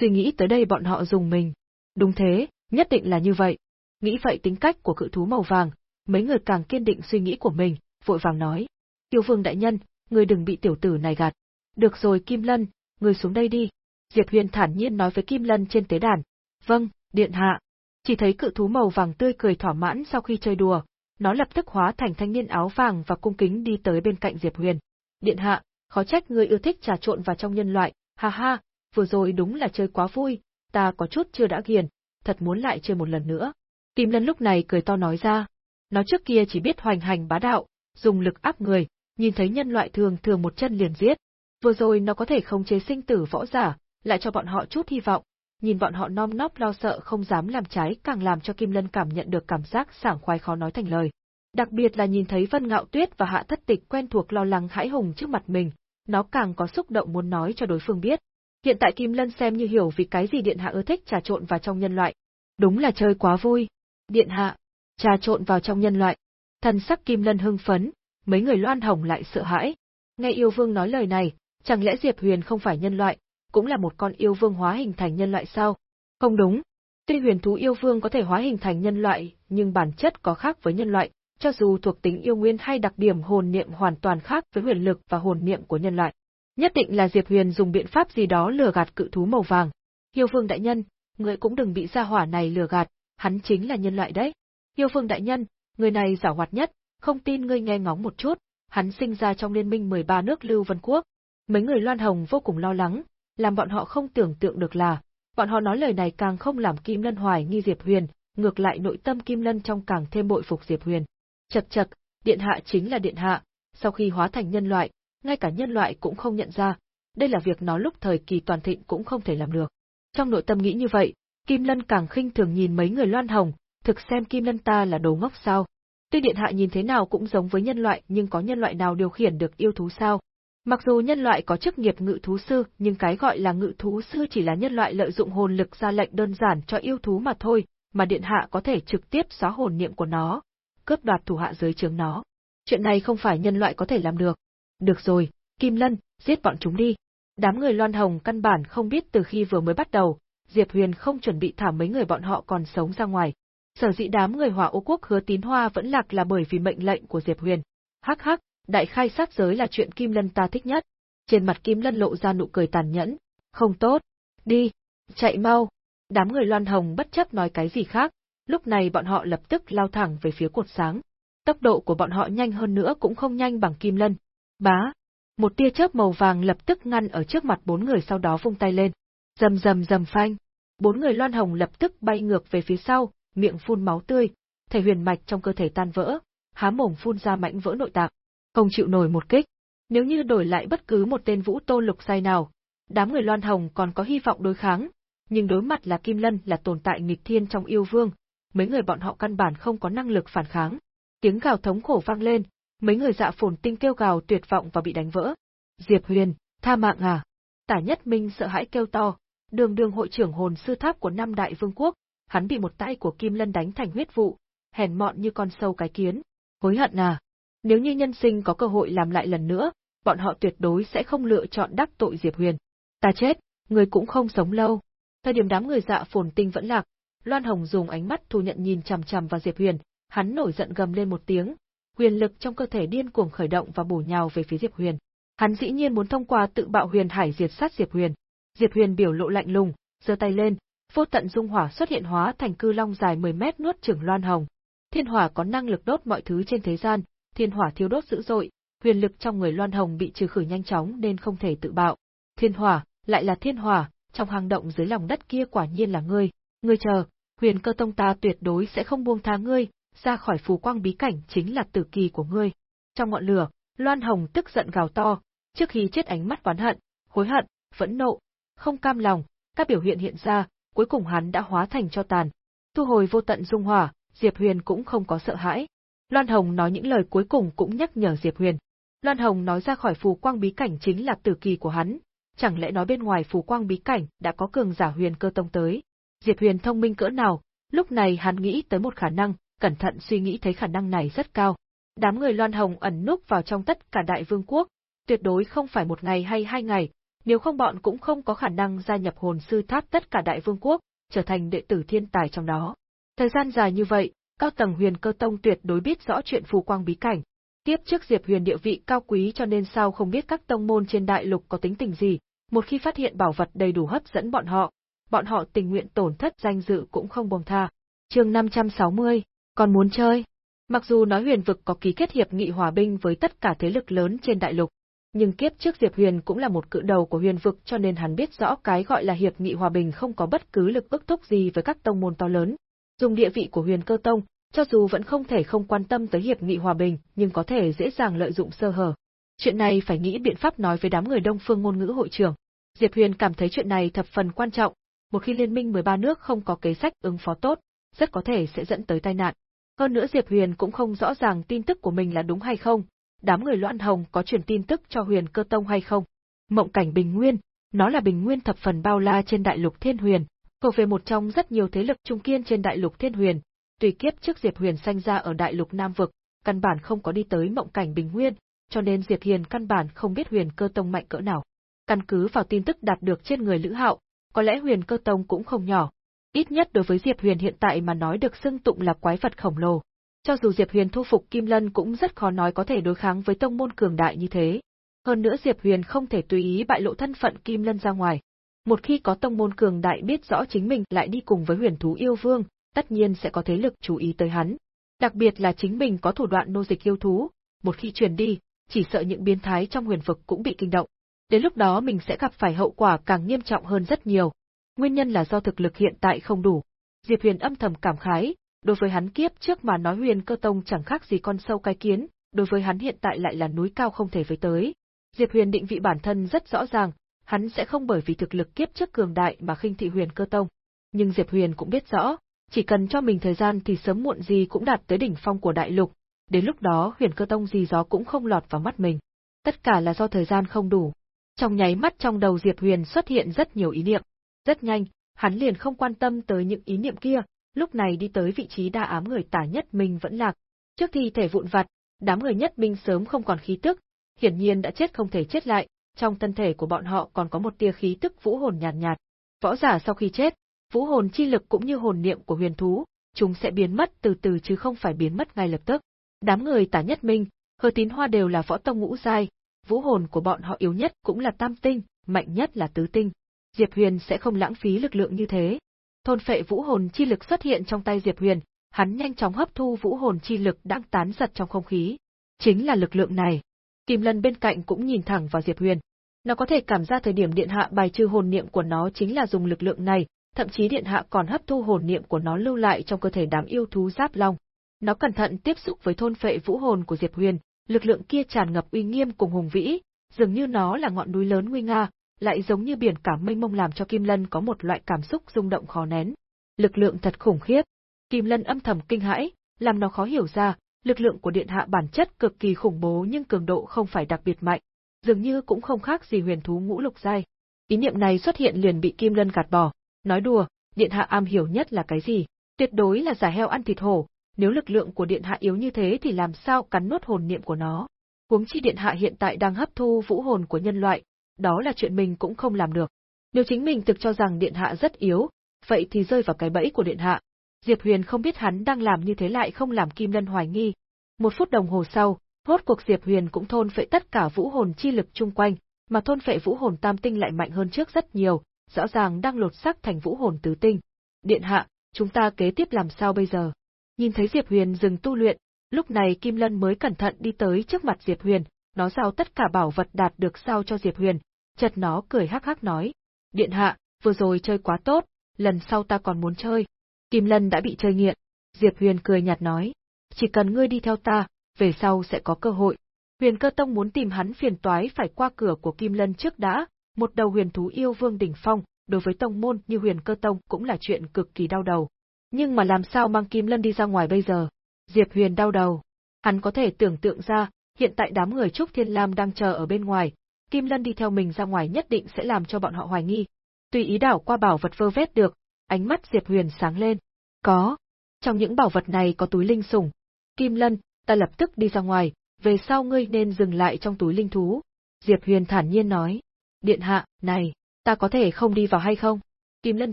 Suy nghĩ tới đây bọn họ dùng mình. Đúng thế, nhất định là như vậy. Nghĩ vậy tính cách của cự thú màu vàng, mấy người càng kiên định suy nghĩ của mình, vội vàng nói. Tiêu vương đại nhân, người đừng bị tiểu tử này gạt. Được rồi Kim Lân, người xuống đây đi. Diệp Huyền thản nhiên nói với Kim Lân trên tế đàn. Vâng, điện hạ. Chỉ thấy cự thú màu vàng tươi cười thỏa mãn sau khi chơi đùa, nó lập tức hóa thành thanh niên áo vàng và cung kính đi tới bên cạnh Diệp Huyền. Điện hạ, khó trách người yêu thích trà trộn vào trong nhân loại, ha ha, vừa rồi đúng là chơi quá vui, ta có chút chưa đã ghiền, thật muốn lại chơi một lần nữa. Kim Lân lúc này cười to nói ra, nó trước kia chỉ biết hoành hành bá đạo, dùng lực áp người, nhìn thấy nhân loại thường thường một chân liền giết. Vừa rồi nó có thể khống chế sinh tử võ giả, lại cho bọn họ chút hy vọng. nhìn bọn họ nom nóp lo sợ không dám làm trái càng làm cho Kim Lân cảm nhận được cảm giác sảng khoái khó nói thành lời. Đặc biệt là nhìn thấy Vân Ngạo Tuyết và Hạ Thất Tịch quen thuộc lo lắng hãi hùng trước mặt mình, nó càng có xúc động muốn nói cho đối phương biết. Hiện tại Kim Lân xem như hiểu vì cái gì Điện Hạ ưa thích trà trộn vào trong nhân loại. Đúng là chơi quá vui. Điện Hạ, trà trộn vào trong nhân loại. Thần sắc Kim Lân hưng phấn, mấy người loan hồng lại sợ hãi. Nghe yêu vương nói lời này, chẳng lẽ Diệp Huyền không phải nhân loại, cũng là một con yêu vương hóa hình thành nhân loại sao? Không đúng. Tuy huyền thú yêu vương có thể hóa hình thành nhân loại, nhưng bản chất có khác với nhân loại, cho dù thuộc tính yêu nguyên hay đặc điểm hồn niệm hoàn toàn khác với huyền lực và hồn niệm của nhân loại. Nhất định là Diệp Huyền dùng biện pháp gì đó lừa gạt cự thú màu vàng. Yêu vương đại nhân, người cũng đừng bị gia hỏa này lừa gạt, hắn chính là nhân loại đấy. Yêu Phương đại nhân, người này giả hoạt nhất, không tin ngươi nghe ngóng một chút, hắn sinh ra trong liên minh 13 nước Lưu Vân Quốc. Mấy người Loan Hồng vô cùng lo lắng, làm bọn họ không tưởng tượng được là, bọn họ nói lời này càng không làm Kim Lân hoài nghi Diệp Huyền, ngược lại nội tâm Kim Lân trong càng thêm bội phục Diệp Huyền. Chật chật, điện hạ chính là điện hạ, sau khi hóa thành nhân loại, ngay cả nhân loại cũng không nhận ra, đây là việc nó lúc thời kỳ toàn thịnh cũng không thể làm được. Trong nội tâm nghĩ như vậy, Kim Lân càng khinh thường nhìn mấy người loan hồng, thực xem Kim Lân ta là đồ ngốc sao. Tuy điện hạ nhìn thế nào cũng giống với nhân loại nhưng có nhân loại nào điều khiển được yêu thú sao? Mặc dù nhân loại có chức nghiệp ngự thú sư, nhưng cái gọi là ngự thú sư chỉ là nhân loại lợi dụng hồn lực ra lệnh đơn giản cho yêu thú mà thôi, mà điện hạ có thể trực tiếp xóa hồn niệm của nó, cướp đoạt thủ hạ dưới trướng nó. Chuyện này không phải nhân loại có thể làm được. Được rồi, Kim Lân, giết bọn chúng đi. Đám người Loan Hồng căn bản không biết từ khi vừa mới bắt đầu, Diệp Huyền không chuẩn bị thả mấy người bọn họ còn sống ra ngoài. Sở dĩ đám người Hỏa Ô Quốc hứa tín hoa vẫn lạc là bởi vì mệnh lệnh của Diệp Huyền. Hắc hắc, đại khai sát giới là chuyện Kim Lân ta thích nhất. Trên mặt Kim Lân lộ ra nụ cười tàn nhẫn. Không tốt. Đi. Chạy mau. Đám người Loan Hồng bất chấp nói cái gì khác, lúc này bọn họ lập tức lao thẳng về phía cột sáng. Tốc độ của bọn họ nhanh hơn nữa cũng không nhanh bằng Kim Lân. Bá! Một tia chớp màu vàng lập tức ngăn ở trước mặt bốn người sau đó vung tay lên. Rầm rầm rầm phanh. Bốn người loan hồng lập tức bay ngược về phía sau, miệng phun máu tươi, thể huyền mạch trong cơ thể tan vỡ, há mồm phun ra mảnh vỡ nội tạng. Không chịu nổi một kích. Nếu như đổi lại bất cứ một tên vũ tôn lục sai nào, đám người loan hồng còn có hy vọng đối kháng, nhưng đối mặt là Kim Lân là tồn tại nghịch thiên trong yêu vương, mấy người bọn họ căn bản không có năng lực phản kháng. Tiếng gào thống khổ vang lên, mấy người dạ phồn tinh kêu gào tuyệt vọng và bị đánh vỡ. Diệp Huyền, tha mạng à? Tả Nhất Minh sợ hãi kêu to, đường đường hội trưởng hồn sư tháp của năm đại vương quốc, hắn bị một tay của Kim Lân đánh thành huyết vụ, hèn mọn như con sâu cái kiến. Hối hận à? Nếu như nhân sinh có cơ hội làm lại lần nữa, bọn họ tuyệt đối sẽ không lựa chọn đắc tội Diệp Huyền. Ta chết, người cũng không sống lâu. Thời điểm đám người dạ phồn tinh vẫn lạc, Loan Hồng dùng ánh mắt thu nhận nhìn chằm chằm vào Diệp Huyền, hắn nổi giận gầm lên một tiếng, huyền lực trong cơ thể điên cuồng khởi động và bổ nhào về phía Diệp Huyền. Hắn dĩ nhiên muốn thông qua tự bạo huyền hải diệt sát Diệp Huyền. Diệp Huyền biểu lộ lạnh lùng, giơ tay lên, vô tận dung hỏa xuất hiện hóa thành cư long dài 10 mét nuốt trưởng Loan Hồng. Thiên hỏa có năng lực đốt mọi thứ trên thế gian, thiên hỏa thiêu đốt dữ dội, huyền lực trong người Loan Hồng bị trừ khử nhanh chóng nên không thể tự bạo. Thiên hỏa, lại là thiên hỏa, trong hang động dưới lòng đất kia quả nhiên là ngươi, ngươi chờ, huyền cơ tông ta tuyệt đối sẽ không buông tha ngươi, ra khỏi phù quang bí cảnh chính là tử kỳ của ngươi. Trong ngọn lửa, Loan Hồng tức giận gào to, trước khi chết ánh mắt oán hận, hối hận, phẫn nộ, không cam lòng, các biểu hiện hiện ra, cuối cùng hắn đã hóa thành cho tàn. Thu hồi vô tận dung hỏa, Diệp Huyền cũng không có sợ hãi. Loan Hồng nói những lời cuối cùng cũng nhắc nhở Diệp Huyền. Loan Hồng nói ra khỏi phù quang bí cảnh chính là tử kỳ của hắn, chẳng lẽ nói bên ngoài phù quang bí cảnh đã có cường giả huyền cơ tông tới. Diệp Huyền thông minh cỡ nào, lúc này hắn nghĩ tới một khả năng, cẩn thận suy nghĩ thấy khả năng này rất cao. Đám người Loan Hồng ẩn núp vào trong tất cả đại vương quốc, tuyệt đối không phải một ngày hay hai ngày, nếu không bọn cũng không có khả năng gia nhập hồn sư tháp tất cả đại vương quốc, trở thành đệ tử thiên tài trong đó. Thời gian dài như vậy, cao tầng huyền cơ tông tuyệt đối biết rõ chuyện phù quang bí cảnh. Tiếp trước Diệp Huyền địa vị cao quý cho nên sao không biết các tông môn trên đại lục có tính tình gì, một khi phát hiện bảo vật đầy đủ hấp dẫn bọn họ, bọn họ tình nguyện tổn thất danh dự cũng không buông tha. Chương 560, còn muốn chơi? Mặc dù nói huyền vực có ký kết hiệp nghị hòa binh với tất cả thế lực lớn trên đại lục, nhưng kiếp trước Diệp Huyền cũng là một cự đầu của huyền vực cho nên hắn biết rõ cái gọi là hiệp nghị hòa bình không có bất cứ lực ức thúc gì với các tông môn to lớn. Dùng địa vị của huyền cơ tông, cho dù vẫn không thể không quan tâm tới hiệp nghị hòa bình, nhưng có thể dễ dàng lợi dụng sơ hở. Chuyện này phải nghĩ biện pháp nói với đám người đông phương ngôn ngữ hội trưởng. Diệp Huyền cảm thấy chuyện này thập phần quan trọng, một khi liên minh 13 nước không có kế sách ứng phó tốt, rất có thể sẽ dẫn tới tai nạn. Hơn nữa Diệp Huyền cũng không rõ ràng tin tức của mình là đúng hay không, đám người Loan Hồng có truyền tin tức cho Huyền Cơ Tông hay không. Mộng cảnh Bình Nguyên, nó là Bình Nguyên thập phần bao la trên đại lục Thiên Huyền, thuộc về một trong rất nhiều thế lực trung kiên trên đại lục Thiên Huyền, tùy kiếp trước Diệp Huyền sanh ra ở đại lục Nam vực, căn bản không có đi tới mộng cảnh Bình Nguyên, cho nên Diệp Hiền căn bản không biết Huyền Cơ Tông mạnh cỡ nào. Căn cứ vào tin tức đạt được trên người Lữ Hạo, có lẽ Huyền Cơ Tông cũng không nhỏ. Ít nhất đối với Diệp Huyền hiện tại mà nói được xưng tụng là quái vật khổng lồ. Cho dù Diệp Huyền thu phục Kim Lân cũng rất khó nói có thể đối kháng với tông môn cường đại như thế. Hơn nữa Diệp Huyền không thể tùy ý bại lộ thân phận Kim Lân ra ngoài. Một khi có tông môn cường đại biết rõ chính mình lại đi cùng với huyền thú yêu vương, tất nhiên sẽ có thế lực chú ý tới hắn. Đặc biệt là chính mình có thủ đoạn nô dịch yêu thú, một khi truyền đi, chỉ sợ những biến thái trong huyền vực cũng bị kinh động. Đến lúc đó mình sẽ gặp phải hậu quả càng nghiêm trọng hơn rất nhiều. Nguyên nhân là do thực lực hiện tại không đủ. Diệp Huyền âm thầm cảm khái, đối với hắn kiếp trước mà nói huyền cơ tông chẳng khác gì con sâu cái kiến, đối với hắn hiện tại lại là núi cao không thể với tới. Diệp Huyền định vị bản thân rất rõ ràng, hắn sẽ không bởi vì thực lực kiếp trước cường đại mà khinh thị huyền cơ tông. Nhưng Diệp Huyền cũng biết rõ, chỉ cần cho mình thời gian thì sớm muộn gì cũng đạt tới đỉnh phong của đại lục, đến lúc đó huyền cơ tông gì gió cũng không lọt vào mắt mình. Tất cả là do thời gian không đủ. Trong nháy mắt trong đầu Diệp Huyền xuất hiện rất nhiều ý niệm. Rất nhanh, hắn liền không quan tâm tới những ý niệm kia, lúc này đi tới vị trí đa ám người tả nhất minh vẫn lạc. Trước thi thể vụn vặt, đám người nhất minh sớm không còn khí tức, hiển nhiên đã chết không thể chết lại, trong thân thể của bọn họ còn có một tia khí tức vũ hồn nhàn nhạt, nhạt. Võ giả sau khi chết, vũ hồn chi lực cũng như hồn niệm của huyền thú, chúng sẽ biến mất từ từ chứ không phải biến mất ngay lập tức. Đám người tả nhất minh, hờ tín hoa đều là võ tông ngũ giai, vũ hồn của bọn họ yếu nhất cũng là tam tinh, mạnh nhất là tứ tinh. Diệp Huyền sẽ không lãng phí lực lượng như thế. Thôn phệ vũ hồn chi lực xuất hiện trong tay Diệp Huyền, hắn nhanh chóng hấp thu vũ hồn chi lực đang tán giật trong không khí. Chính là lực lượng này. Kim Lân bên cạnh cũng nhìn thẳng vào Diệp Huyền. Nó có thể cảm ra thời điểm điện hạ bài trừ hồn niệm của nó chính là dùng lực lượng này, thậm chí điện hạ còn hấp thu hồn niệm của nó lưu lại trong cơ thể đám yêu thú giáp long. Nó cẩn thận tiếp xúc với thôn phệ vũ hồn của Diệp Huyền, lực lượng kia tràn ngập uy nghiêm cùng hùng vĩ, dường như nó là ngọn núi lớn nguy nga, lại giống như biển cả mênh mông làm cho Kim Lân có một loại cảm xúc rung động khó nén. Lực lượng thật khủng khiếp. Kim Lân âm thầm kinh hãi, làm nó khó hiểu ra, lực lượng của điện hạ bản chất cực kỳ khủng bố nhưng cường độ không phải đặc biệt mạnh, dường như cũng không khác gì huyền thú ngũ lục giai. Ý niệm này xuất hiện liền bị Kim Lân gạt bỏ, nói đùa, điện hạ am hiểu nhất là cái gì? Tuyệt đối là giả heo ăn thịt hổ, nếu lực lượng của điện hạ yếu như thế thì làm sao cắn nuốt hồn niệm của nó? Huống chi điện hạ hiện tại đang hấp thu vũ hồn của nhân loại, đó là chuyện mình cũng không làm được. Nếu chính mình thực cho rằng điện hạ rất yếu, vậy thì rơi vào cái bẫy của điện hạ. Diệp Huyền không biết hắn đang làm như thế lại không làm Kim Lân hoài nghi. Một phút đồng hồ sau, hốt cuộc Diệp Huyền cũng thôn phệ tất cả vũ hồn chi lực chung quanh, mà thôn phệ vũ hồn tam tinh lại mạnh hơn trước rất nhiều, rõ ràng đang lột xác thành vũ hồn tứ tinh. Điện hạ, chúng ta kế tiếp làm sao bây giờ? Nhìn thấy Diệp Huyền dừng tu luyện, lúc này Kim Lân mới cẩn thận đi tới trước mặt Diệp Huyền, nó giao tất cả bảo vật đạt được sao cho Diệp Huyền, chợt nó cười hắc hắc nói: "Điện hạ, vừa rồi chơi quá tốt, lần sau ta còn muốn chơi." Kim Lân đã bị chơi nghiện. Diệp Huyền cười nhạt nói: "Chỉ cần ngươi đi theo ta, về sau sẽ có cơ hội." Huyền Cơ Tông muốn tìm hắn phiền toái phải qua cửa của Kim Lân trước đã, một đầu huyền thú yêu vương đỉnh phong, đối với tông môn như Huyền Cơ Tông cũng là chuyện cực kỳ đau đầu. Nhưng mà làm sao mang Kim Lân đi ra ngoài bây giờ? Diệp Huyền đau đầu. Hắn có thể tưởng tượng ra, hiện tại đám người Trúc Thiên Lam đang chờ ở bên ngoài, Kim Lân đi theo mình ra ngoài nhất định sẽ làm cho bọn họ hoài nghi. Tùy ý đảo qua bảo vật vơ vét được, ánh mắt Diệp Huyền sáng lên. Có. Trong những bảo vật này có túi linh sủng. Kim Lân, ta lập tức đi ra ngoài, về sau ngươi nên dừng lại trong túi linh thú. Diệp Huyền thản nhiên nói. Điện hạ, này, ta có thể không đi vào hay không? Kim Lân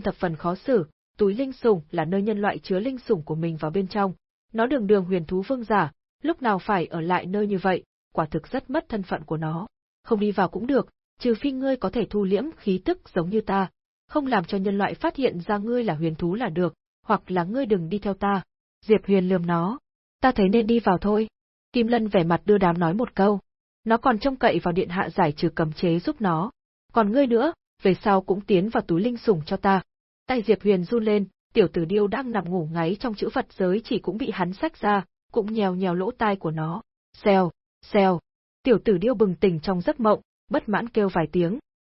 thập phần khó xử, túi linh sủng là nơi nhân loại chứa linh sủng của mình vào bên trong. Nó đường đường huyền thú vương giả, lúc nào phải ở lại nơi như vậy, quả thực rất mất thân phận của nó. Không đi vào cũng được, trừ phi ngươi có thể thu liễm khí tức giống như ta, không làm cho nhân loại phát hiện ra ngươi là huyền thú là được, hoặc là ngươi đừng đi theo ta. Diệp Huyền lườm nó. Ta thấy nên đi vào thôi. Kim Lân vẻ mặt đưa đám nói một câu. Nó còn trông cậy vào điện hạ giải trừ cấm chế giúp nó. Còn ngươi nữa, về sau cũng tiến vào túi linh sủng cho ta. Tay Diệp Huyền run lên, tiểu tử điêu đang nằm ngủ ngáy trong chữ Phật giới chỉ cũng bị hắn sách ra, cũng nhèo nhèo lỗ tai của nó. Xèo, xèo. Tiểu tử điêu bừng tỉnh trong giấc mộng, bất mãn kêu vài tiếng,